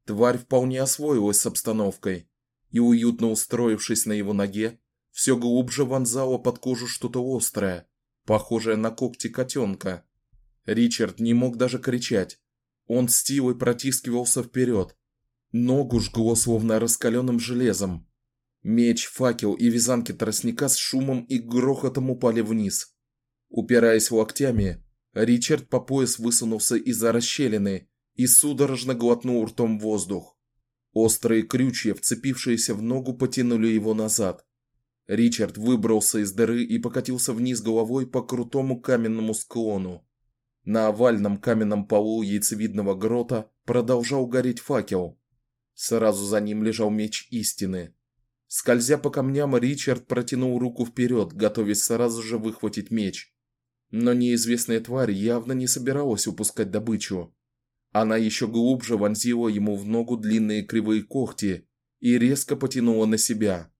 Тварь вполне освоилась с обстановкой и уютно устроившись на его ноге, все глубже вонзала под кожу что-то острое, похожее на когти котенка. Ричард не мог даже кричать. Он с силой протискивался вперед, Ногу жгло словно раскаленным железом. Меч, факел и вязанки тростника с шумом и грохотом упали вниз. Упираясь локтями, Ричард по пояс высунулся из-за расщелины и судорожно глотнул ртом воздух. Острые крючья, вцепившиеся в ногу, потянули его назад. Ричард выбрался из дыры и покатился вниз головой по крутому каменному склону. На овальном каменном полу яйцевидного грота продолжал гореть факел. Сразу за ним лежал меч истины. Скользя по камням, Ричард протянул руку вперед, готовясь сразу же выхватить меч. Но неизвестная тварь явно не собиралась упускать добычу. Она еще глубже вонзила ему в ногу длинные кривые когти и резко потянула на себя.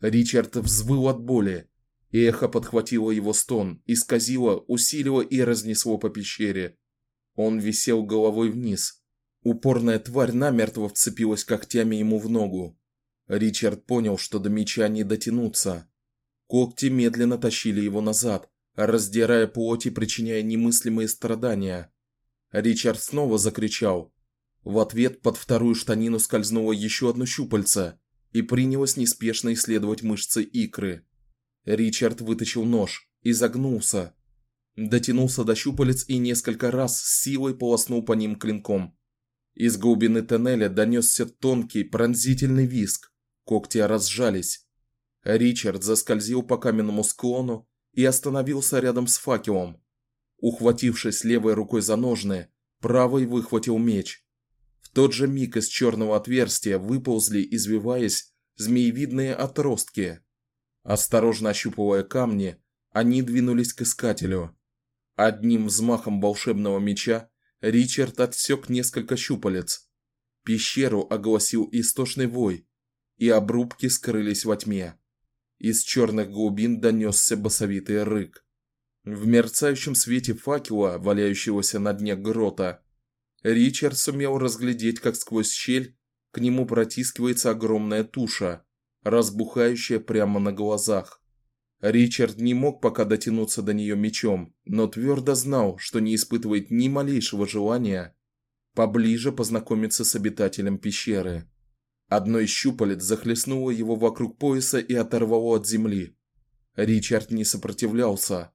Ричард взвыл от боли. Эхо подхватило его стон, исказило, усилило и разнесло по пещере. Он висел головой вниз, Упорная тварь намертво вцепилась когтями ему в ногу. Ричард понял, что до меча не дотянуться. Когти медленно тащили его назад, раздирая плоть и причиняя немыслимые страдания. Ричард снова закричал. В ответ под вторую штанину скользнуло еще одно щупальце и принялось неспешно исследовать мышцы икры. Ричард вытащил нож и загнулся, дотянулся до щупалец и несколько раз с силой полоснул по ним клинком. Из глубины тоннеля донесся тонкий пронзительный визг. Когти разжались. Ричард заскользил по каменному склону и остановился рядом с факелом. Ухватившись левой рукой за ножны, правой выхватил меч. В тот же миг из черного отверстия выползли, извиваясь, змеевидные отростки. Осторожно ощупывая камни, они двинулись к искателю. Одним взмахом волшебного меча Ричард отсек несколько щупалец. Пещеру огласил истошный вой, и обрубки скрылись во тьме. Из черных глубин донесся басовитый рык. В мерцающем свете факела, валяющегося на дне грота, Ричард сумел разглядеть, как сквозь щель к нему протискивается огромная туша, разбухающая прямо на глазах. Ричард не мог пока дотянуться до нее мечом, но твердо знал, что не испытывает ни малейшего желания поближе познакомиться с обитателем пещеры. Одно из щупалец захлестнуло его вокруг пояса и оторвало от земли. Ричард не сопротивлялся.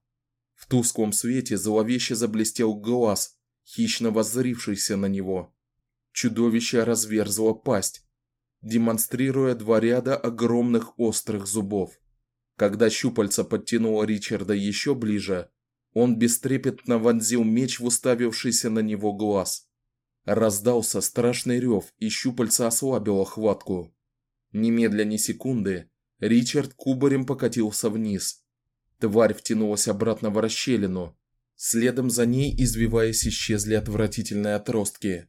В тусклом свете зловеще заблестел глаз, хищно воззрившийся на него. Чудовище разверзло пасть, демонстрируя два ряда огромных острых зубов. Когда щупальца подтянуло Ричарда еще ближе, он бестрепетно вонзил меч в уставившийся на него глаз. Раздался страшный рев, и щупальца ослабило хватку. Немедля ни секунды Ричард кубарем покатился вниз. Тварь втянулась обратно в расщелину. Следом за ней, извиваясь, исчезли отвратительные отростки.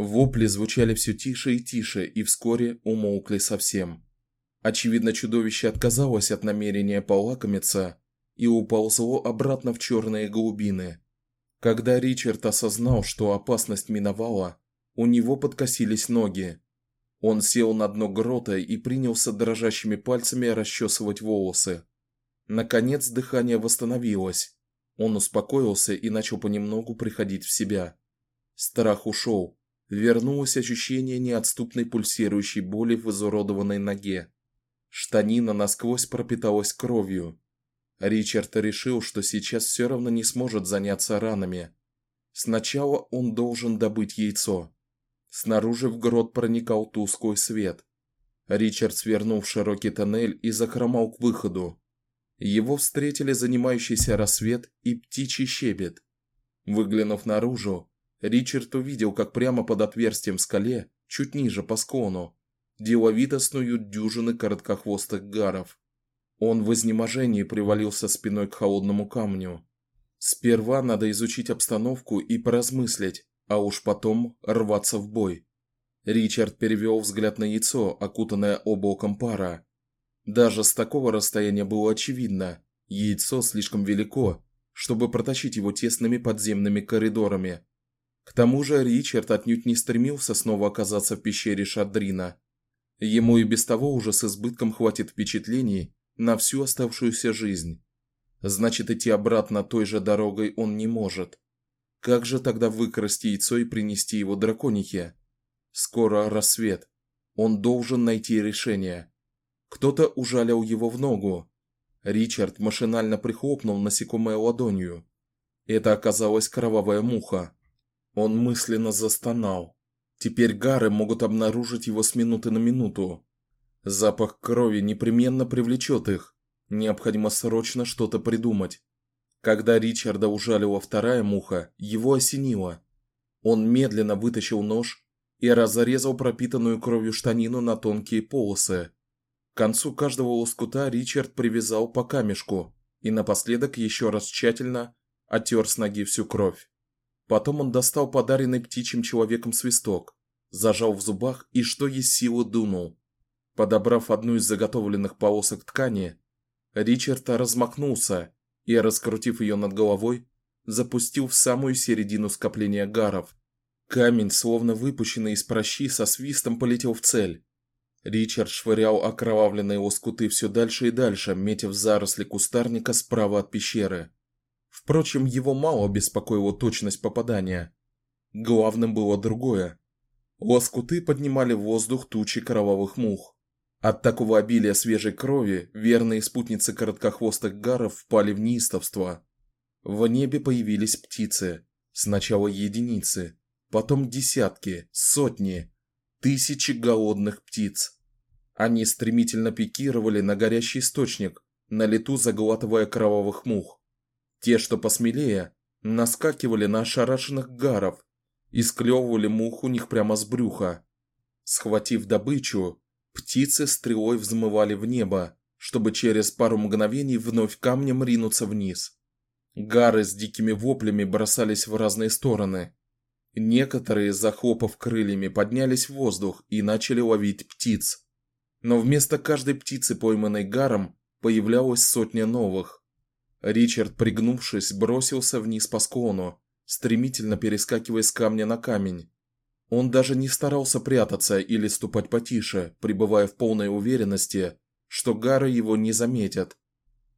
Вопли звучали все тише и тише, и вскоре умолкли совсем. Очевидно, чудовище отказалось от намерения полакомиться и уползло обратно в черные глубины. Когда Ричард осознал, что опасность миновала, у него подкосились ноги. Он сел на дно грота и принялся дрожащими пальцами расчесывать волосы. Наконец дыхание восстановилось. Он успокоился и начал понемногу приходить в себя. Страх ушел. Вернулось ощущение неотступной пульсирующей боли в изуродованной ноге. Штанина насквозь пропиталась кровью. Ричард решил, что сейчас все равно не сможет заняться ранами. Сначала он должен добыть яйцо. Снаружи в грот проникал тусклый свет. Ричард свернул в широкий тоннель и захромал к выходу. Его встретили занимающийся рассвет и птичий щебет. Выглянув наружу, Ричард увидел, как прямо под отверстием в скале, чуть ниже по склону, деловито снуют дюжины короткохвостых гаров. Он в изнеможении привалился спиной к холодному камню. Сперва надо изучить обстановку и поразмыслить, а уж потом рваться в бой. Ричард перевел взгляд на яйцо, окутанное облаком пара. Даже с такого расстояния было очевидно, яйцо слишком велико, чтобы протащить его тесными подземными коридорами. К тому же Ричард отнюдь не стремился снова оказаться в пещере Шадрина. Ему и без того уже с избытком хватит впечатлений на всю оставшуюся жизнь. Значит, идти обратно той же дорогой он не может. Как же тогда выкрасть яйцо и принести его драконихе? Скоро рассвет. Он должен найти решение. Кто-то ужалил его в ногу. Ричард машинально прихлопнул насекомое ладонью. Это оказалась кровавая муха. Он мысленно застонал. Теперь гары могут обнаружить его с минуты на минуту. Запах крови непременно привлечет их. Необходимо срочно что-то придумать. Когда Ричарда ужалила вторая муха, его осенило. Он медленно вытащил нож и разрезал пропитанную кровью штанину на тонкие полосы. К концу каждого лоскута Ричард привязал по камешку и напоследок еще раз тщательно оттер с ноги всю кровь. Потом он достал подаренный птичьим человеком свисток, зажал в зубах и что есть силы дунул. Подобрав одну из заготовленных полосок ткани, Ричард размахнулся и, раскрутив ее над головой, запустил в самую середину скопления гаров. Камень, словно выпущенный из прощи, со свистом полетел в цель. Ричард швырял окровавленные лоскуты все дальше и дальше, метя в заросли кустарника справа от пещеры. Впрочем, его мало беспокоила точность попадания. Главным было другое. Лоскуты поднимали в воздух тучи кровавых мух. От такого обилия свежей крови верные спутницы короткохвостых гаров впали в неистовство. В небе появились птицы. Сначала единицы, потом десятки, сотни, тысячи голодных птиц. Они стремительно пикировали на горящий источник, на лету заглатывая кровавых мух. Те, что посмелее, наскакивали на ошарашенных гаров и склевывали мух у них прямо с брюха. Схватив добычу, птицы стрелой взмывали в небо, чтобы через пару мгновений вновь камнем ринуться вниз. Гары с дикими воплями бросались в разные стороны. Некоторые, захлопав крыльями, поднялись в воздух и начали ловить птиц. Но вместо каждой птицы, пойманной гаром, появлялась сотня новых. Ричард, пригнувшись, бросился вниз по склону, стремительно перескакивая с камня на камень. Он даже не старался прятаться или ступать потише, пребывая в полной уверенности, что гары его не заметят.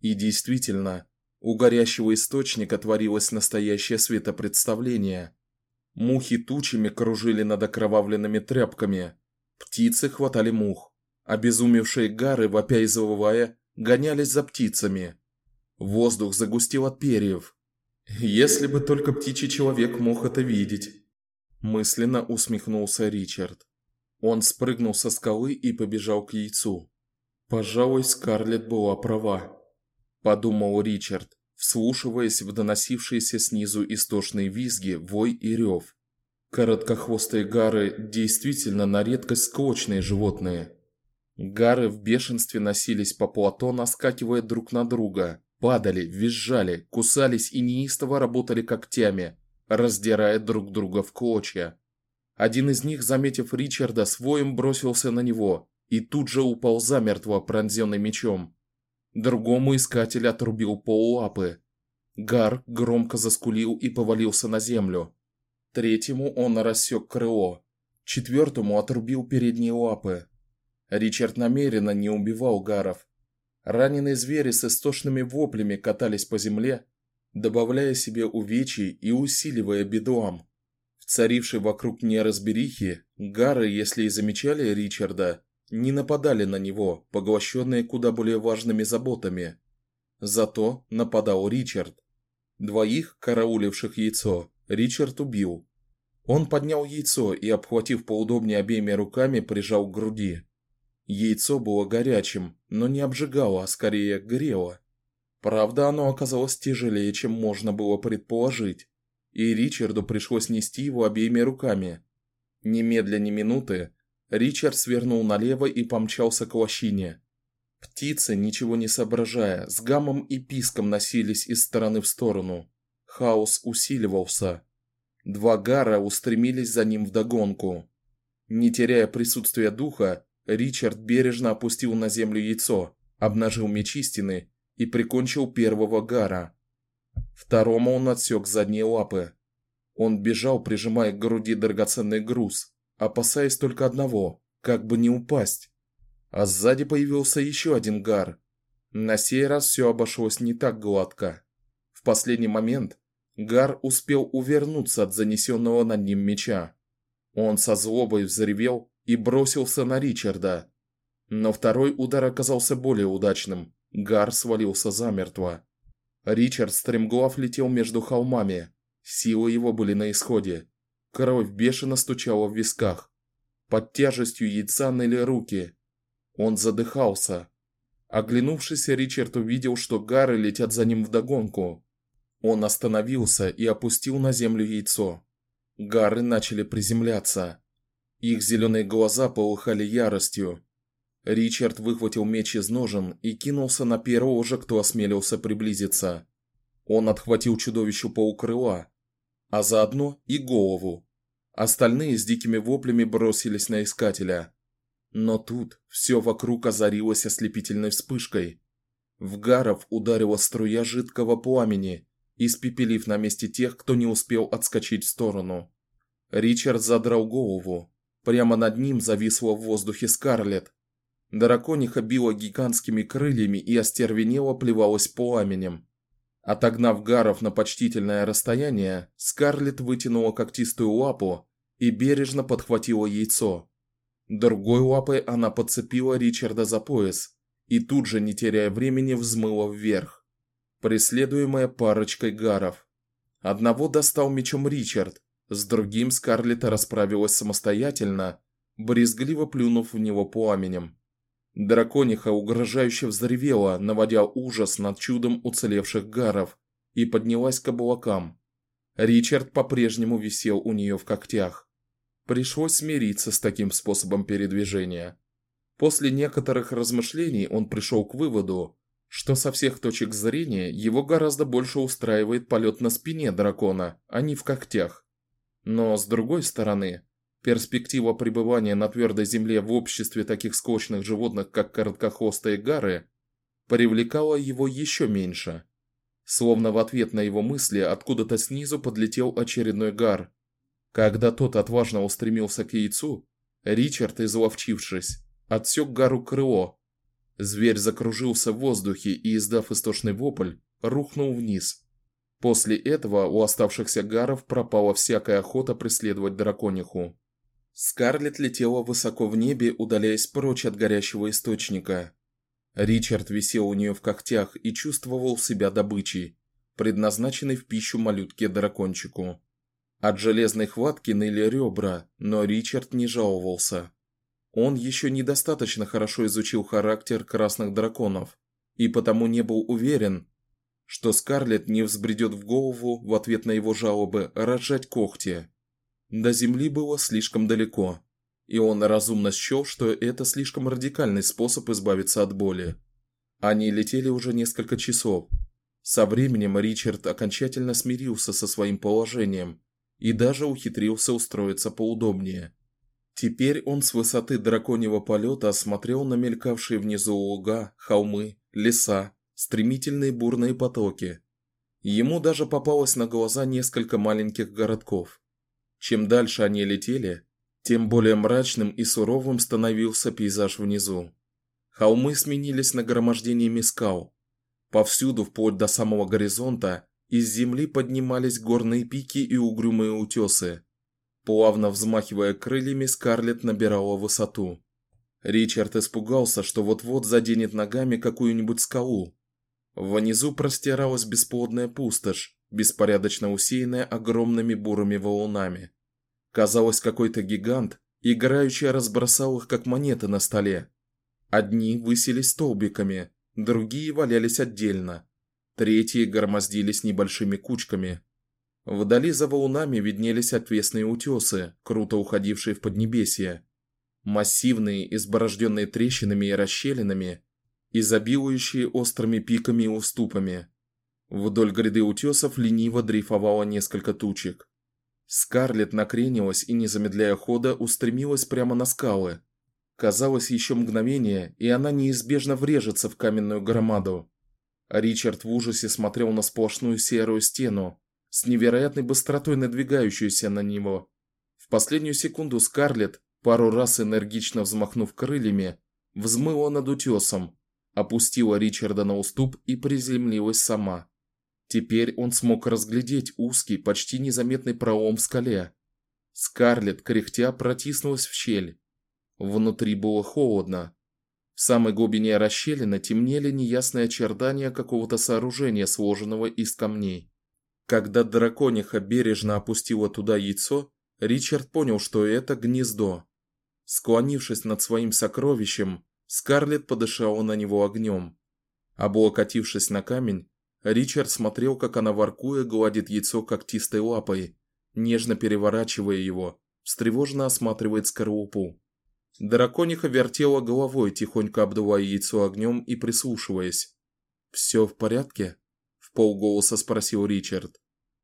И действительно, у горящего источника творилось настоящее светопредставление. Мухи тучами кружили над окровавленными тряпками. Птицы хватали мух. Обезумевшие гары, вопя и завывая, гонялись за птицами. Воздух загустел от перьев. Если бы только птичий человек мог это видеть. Мысленно усмехнулся Ричард. Он спрыгнул со скалы и побежал к яйцу. Пожалуй, Скарлетт была права, подумал Ричард, вслушиваясь в доносившиеся снизу истошные визги, вой и рев. Короткохвостые гары действительно на редкость склочные животные. Гары в бешенстве носились по плато, наскакивая друг на друга, падали, визжали, кусались и неистово работали когтями, раздирая друг друга в клочья. Один из них, заметив Ричарда, своим бросился на него и тут же упал замертво, пронзенный мечом. Другому искатель отрубил поллапы. Гар громко заскулил и повалился на землю. Третьему он рассек крыло. Четвертому отрубил передние лапы. Ричард намеренно не убивал гаров. Раненые звери с истошными воплями катались по земле, добавляя себе увечий и усиливая бедлам. В царившей вокруг неразберихе гары, если и замечали Ричарда, не нападали на него, поглощенные куда более важными заботами. Зато нападал Ричард. Двоих, карауливших яйцо, Ричард убил. Он поднял яйцо и, обхватив поудобнее обеими руками, прижал к груди. Яйцо было горячим, но не обжигало, а скорее грело. Правда, оно оказалось тяжелее, чем можно было предположить, и Ричарду пришлось нести его обеими руками. Немедля ни минуты Ричард свернул налево и помчался к лощине. Птицы, ничего не соображая, с гамом и писком носились из стороны в сторону. Хаос усиливался. Два гара устремились за ним вдогонку. Не теряя присутствия духа, Ричард бережно опустил на землю яйцо, обнажил меч истины и прикончил первого гара. Второму он отсек задние лапы. Он бежал, прижимая к груди драгоценный груз, опасаясь только одного как бы не упасть. А сзади появился еще один гар. На сей раз все обошлось не так гладко. В последний момент Гар успел увернуться от занесенного над ним меча. Он со злобой взревел и бросился на Ричарда. Но второй удар оказался более удачным. Гар свалился замертво. Ричард стремглав летел между холмами. Силы его были на исходе. Кровь бешено стучала в висках. Под тяжестью яйца ныли руки. Он задыхался. Оглянувшись, Ричард увидел, что гары летят за ним вдогонку. Он остановился и опустил на землю яйцо. Гары начали приземляться. Их зеленые глаза полыхали яростью. Ричард выхватил меч из ножен и кинулся на первого же, кто осмелился приблизиться. Он отхватил чудовищу полукрыла, а заодно и голову. Остальные с дикими воплями бросились на искателя. Но тут все вокруг озарилось ослепительной вспышкой. В гаров ударила струя жидкого пламени, испепелив на месте тех, кто не успел отскочить в сторону. Ричард задрал голову. Прямо над ним зависла в воздухе Скарлетт, Дракониха била гигантскими крыльями и остервенело плевалась пламенем. Отогнав гаров на почтительное расстояние, Скарлетт вытянула когтистую лапу и бережно подхватила яйцо. Другой лапой она подцепила Ричарда за пояс и тут же, не теряя времени, взмыла вверх, преследуемая парочкой гаров. Одного достал мечом Ричард, с другим Скарлетт расправилась самостоятельно, брезгливо плюнув в него пламенем. Дракониха угрожающе взревела, наводя ужас над чудом уцелевших гаров, и поднялась к облакам. Ричард по-прежнему висел у нее в когтях. Пришлось смириться с таким способом передвижения. После некоторых размышлений он пришел к выводу, что со всех точек зрения его гораздо больше устраивает полет на спине дракона, а не в когтях. Но с другой стороны, Перспектива пребывания на твердой земле в обществе таких скучных животных, как короткохвостые гары, привлекала его еще меньше. Словно в ответ на его мысли откуда-то снизу подлетел очередной гар. Когда тот отважно устремился к яйцу, Ричард, изловчившись, отсек гару крыло. Зверь закружился в воздухе и, издав истошный вопль, рухнул вниз. После этого у оставшихся гаров пропала всякая охота преследовать дракониху. Скарлетт летела высоко в небе, удаляясь прочь от горящего источника. Ричард висел у нее в когтях и чувствовал себя добычей, предназначенной в пищу малютке-дракончику. От железной хватки ныли ребра, но Ричард не жаловался. Он еще недостаточно хорошо изучил характер красных драконов и потому не был уверен, что Скарлетт не взбредет в голову в ответ на его жалобы разжать когти. До земли было слишком далеко, и он разумно счёл, что это слишком радикальный способ избавиться от боли. Они летели уже несколько часов. Со временем Ричард окончательно смирился со своим положением и даже ухитрился устроиться поудобнее. Теперь он с высоты драконьего полета смотрел на мелькавшие внизу луга, холмы, леса, стремительные бурные потоки. Ему даже попалось на глаза несколько маленьких городков. Чем дальше они летели, тем более мрачным и суровым становился пейзаж внизу. Холмы сменились нагромождениями скал. Повсюду, вплоть до самого горизонта, из земли поднимались горные пики и угрюмые утесы. Плавно взмахивая крыльями, Скарлетт набирала высоту. Ричард испугался, что вот-вот заденет ногами какую-нибудь скалу. Внизу простиралась бесплодная пустошь, беспорядочно усеянная огромными бурыми валунами. Казалось, какой-то гигант играючи разбросал их как монеты на столе. Одни высились столбиками, другие валялись отдельно. Третьи громоздились небольшими кучками. Вдали за валунами виднелись отвесные утесы, круто уходившие в поднебесье. Массивные, изборожденные трещинами и расщелинами, изобилующие острыми пиками и уступами. Вдоль гряды утесов лениво дрейфовало несколько тучек. Скарлетт накренилась и, не замедляя хода, устремилась прямо на скалы. Казалось, еще мгновение, и она неизбежно врежется в каменную громаду. Ричард в ужасе смотрел на сплошную серую стену, с невероятной быстротой надвигающуюся на него. В последнюю секунду Скарлетт, пару раз энергично взмахнув крыльями, взмыла над утесом, опустила Ричарда на уступ и приземлилась сама. Теперь он смог разглядеть узкий, почти незаметный пролом в скале. Скарлетт, кряхтя, протиснулась в щель. Внутри было холодно, в самой глубине расщелины темнели неясные очертания какого-то сооружения, сложенного из камней. Когда дракониха бережно опустила туда яйцо, Ричард понял, что это гнездо. Склонившись над своим сокровищем, Скарлетт подышала на него огнем. Облокотившись на камень, Ричард смотрел, как она воркуя гладит яйцо когтистой лапой, нежно переворачивая его, встревоженно осматривает скорлупу. Дракониха вертела головой, тихонько обдувая яйцо огнем и прислушиваясь. «Все в порядке? В полголоса спросил Ричард.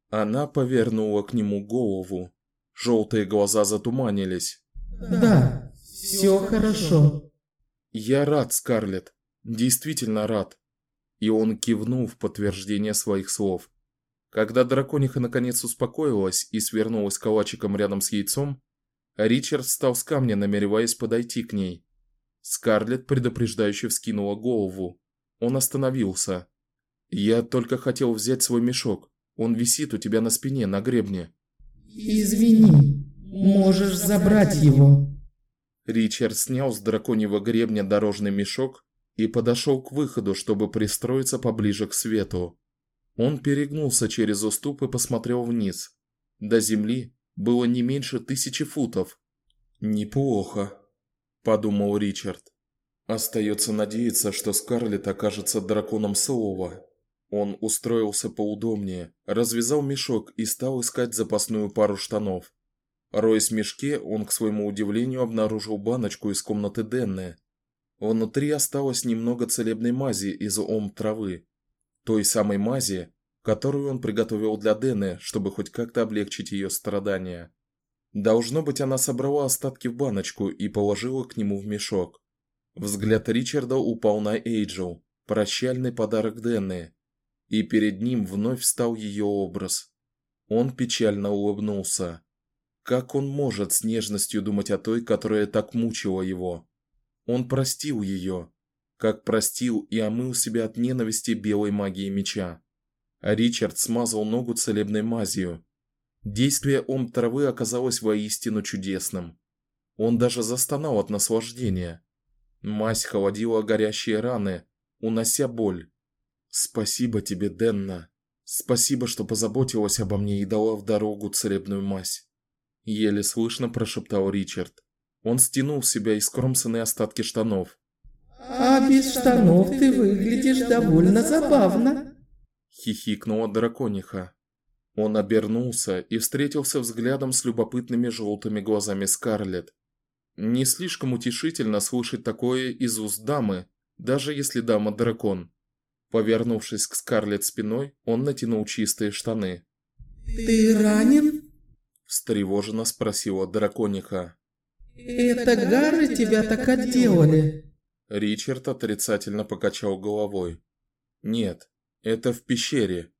Она повернула к нему голову. Желтые глаза затуманились. Да, все хорошо. Я рад, Скарлетт. Действительно рад. И он кивнул в подтверждение своих слов. Когда дракониха наконец успокоилась и свернулась калачиком рядом с яйцом, Ричард встал с камня, намереваясь подойти к ней. Скарлетт предупреждающе вскинула голову. Он остановился. Я только хотел взять свой мешок. Он висит у тебя на спине на гребне. Извини. Можешь забрать его. Ричард снял с драконьего гребня дорожный мешок и подошел к выходу, чтобы пристроиться поближе к свету. Он перегнулся через уступ и посмотрел вниз. До земли было не меньше тысячи футов. Неплохо, подумал Ричард. Остается надеяться, что Скарлетт окажется драконом слова. Он устроился поудобнее, развязал мешок и стал искать запасную пару штанов. Роясь в мешке, он к своему удивлению обнаружил баночку из комнаты Денны. Внутри осталось немного целебной мази из ом травы, той самой мази, которую он приготовил для Дэны, чтобы хоть как-то облегчить ее страдания. Должно быть, она собрала остатки в баночку и положила к нему в мешок. Взгляд Ричарда упал на Эйджел, прощальный подарок Дэнны. и перед ним вновь встал ее образ. Он печально улыбнулся. Как он может с нежностью думать о той, которая так мучила его? Он простил ее, как простил и омыл себя от ненависти белой магии меча. А Ричард смазал ногу целебной мазью. Действие ом травы оказалось воистину чудесным. Он даже застонал от наслаждения. Мазь холодила горящие раны, унося боль. Спасибо тебе, Денна. Спасибо, что позаботилась обо мне и дала в дорогу целебную мазь. Еле слышно прошептал Ричард. Он стянул с себя искромсанные остатки штанов. А без штанов ты выглядишь довольно забавно. Хихикнула дракониха. Он обернулся и встретился взглядом с любопытными желтыми глазами Скарлетт. Не слишком утешительно слышать такое из уст дамы, даже если дама дракон. Повернувшись к Скарлетт спиной, он натянул чистые штаны. Ты ранен? Встревоженно спросила дракониха. Это гары тебя так отделали. Ричард отрицательно покачал головой. Нет, это в пещере.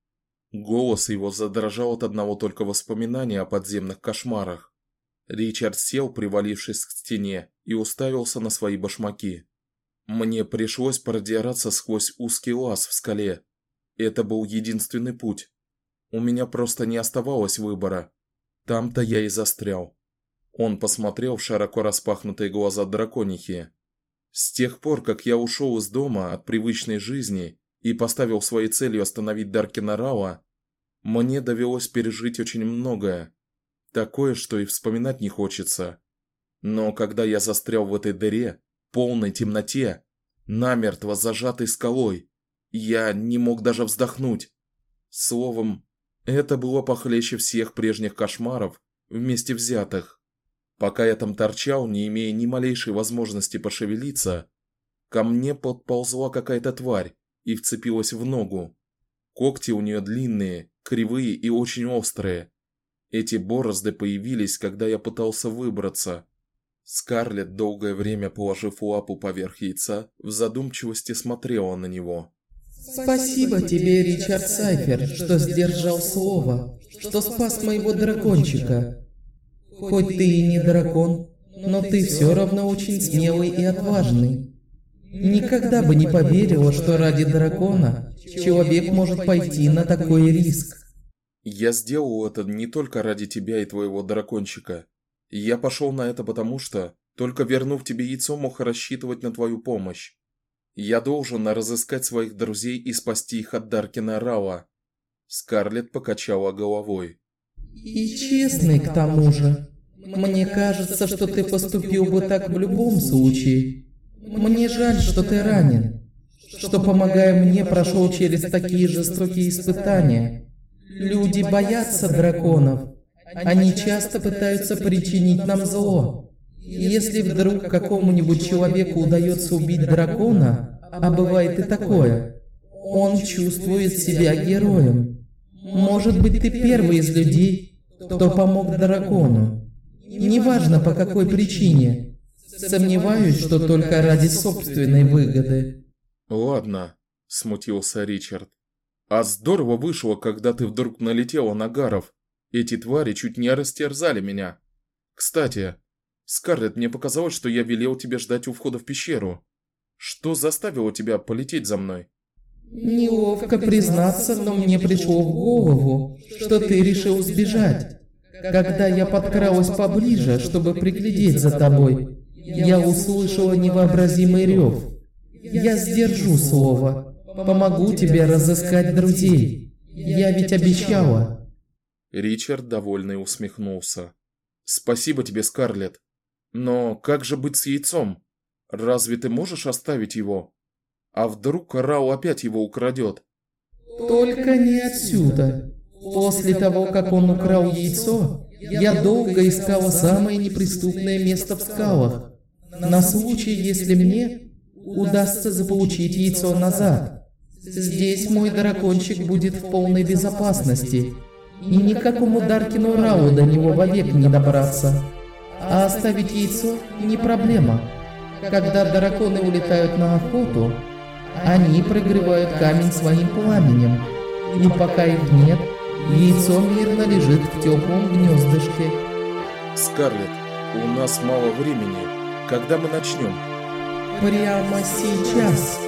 Голос его задрожал от одного только воспоминания о подземных кошмарах. Ричард сел, привалившись к стене, и уставился на свои башмаки. Мне пришлось продираться сквозь узкий лаз в скале. Это был единственный путь. У меня просто не оставалось выбора. Там-то я и застрял. Он посмотрел в широко распахнутые глаза драконихи. С тех пор, как я ушел из дома от привычной жизни и поставил своей целью остановить Даркина Рауа, мне довелось пережить очень многое, такое, что и вспоминать не хочется. Но когда я застрял в этой дыре, полной темноте, намертво зажатой скалой. Я не мог даже вздохнуть. Словом, это было похлеще всех прежних кошмаров вместе взятых. Пока я там торчал, не имея ни малейшей возможности пошевелиться, ко мне подползла какая-то тварь и вцепилась в ногу. Когти у нее длинные, кривые и очень острые. Эти борозды появились, когда я пытался выбраться. Скарлетт, долгое время положив лапу поверх яйца, в задумчивости смотрела на него. Спасибо тебе, Ричард Сайфер, что сдержал слово, что спас моего дракончика. Хоть ты и не дракон, но ты все равно очень смелый и отважный. Никогда бы не поверила, что ради дракона человек может пойти на такой риск. Я сделал это не только ради тебя и твоего дракончика. Я пошел на это потому, что только вернув тебе яйцо, мог рассчитывать на твою помощь. Я должен разыскать своих друзей и спасти их от Даркина Рауа. Скарлетт покачала головой. И честный к тому же. Мне кажется, что ты поступил бы так в любом случае. Мне жаль, что ты ранен. Что, помогая мне, прошел через такие жестокие испытания. Люди боятся драконов. Они часто пытаются причинить нам зло. Если вдруг какому-нибудь человеку удается убить дракона, а бывает и такое, он чувствует себя героем. Может быть, ты первый из людей, кто помог дракону. Неважно по какой причине. Сомневаюсь, что только ради собственной выгоды. Ладно, смутился Ричард. А здорово вышло, когда ты вдруг налетела на гаров. Эти твари чуть не растерзали меня. Кстати, Скарлетт, мне показалось, что я велел тебе ждать у входа в пещеру. Что заставило тебя полететь за мной? Неловко признаться, но мне пришло в голову, что ты решил сбежать. Когда я подкралась поближе, чтобы приглядеть за тобой, я услышала невообразимый рев. Я сдержу слово. Помогу тебе разыскать друзей. Я ведь обещала. Ричард довольно усмехнулся. Спасибо тебе, Скарлетт. Но как же быть с яйцом? Разве ты можешь оставить его? А вдруг Рау опять его украдет? Только не отсюда. После того, как он украл яйцо, я долго искала самое неприступное место в скалах, на случай, если мне удастся заполучить яйцо назад. Здесь мой дракончик будет в полной безопасности и никакому Даркину Рау до него вовек не добраться. А оставить яйцо не проблема. Когда драконы улетают на охоту, они прогревают камень своим пламенем, И пока их нет, яйцо мирно лежит в теплом гнездышке. Скарлетт, у нас мало времени. Когда мы начнем? Прямо сейчас.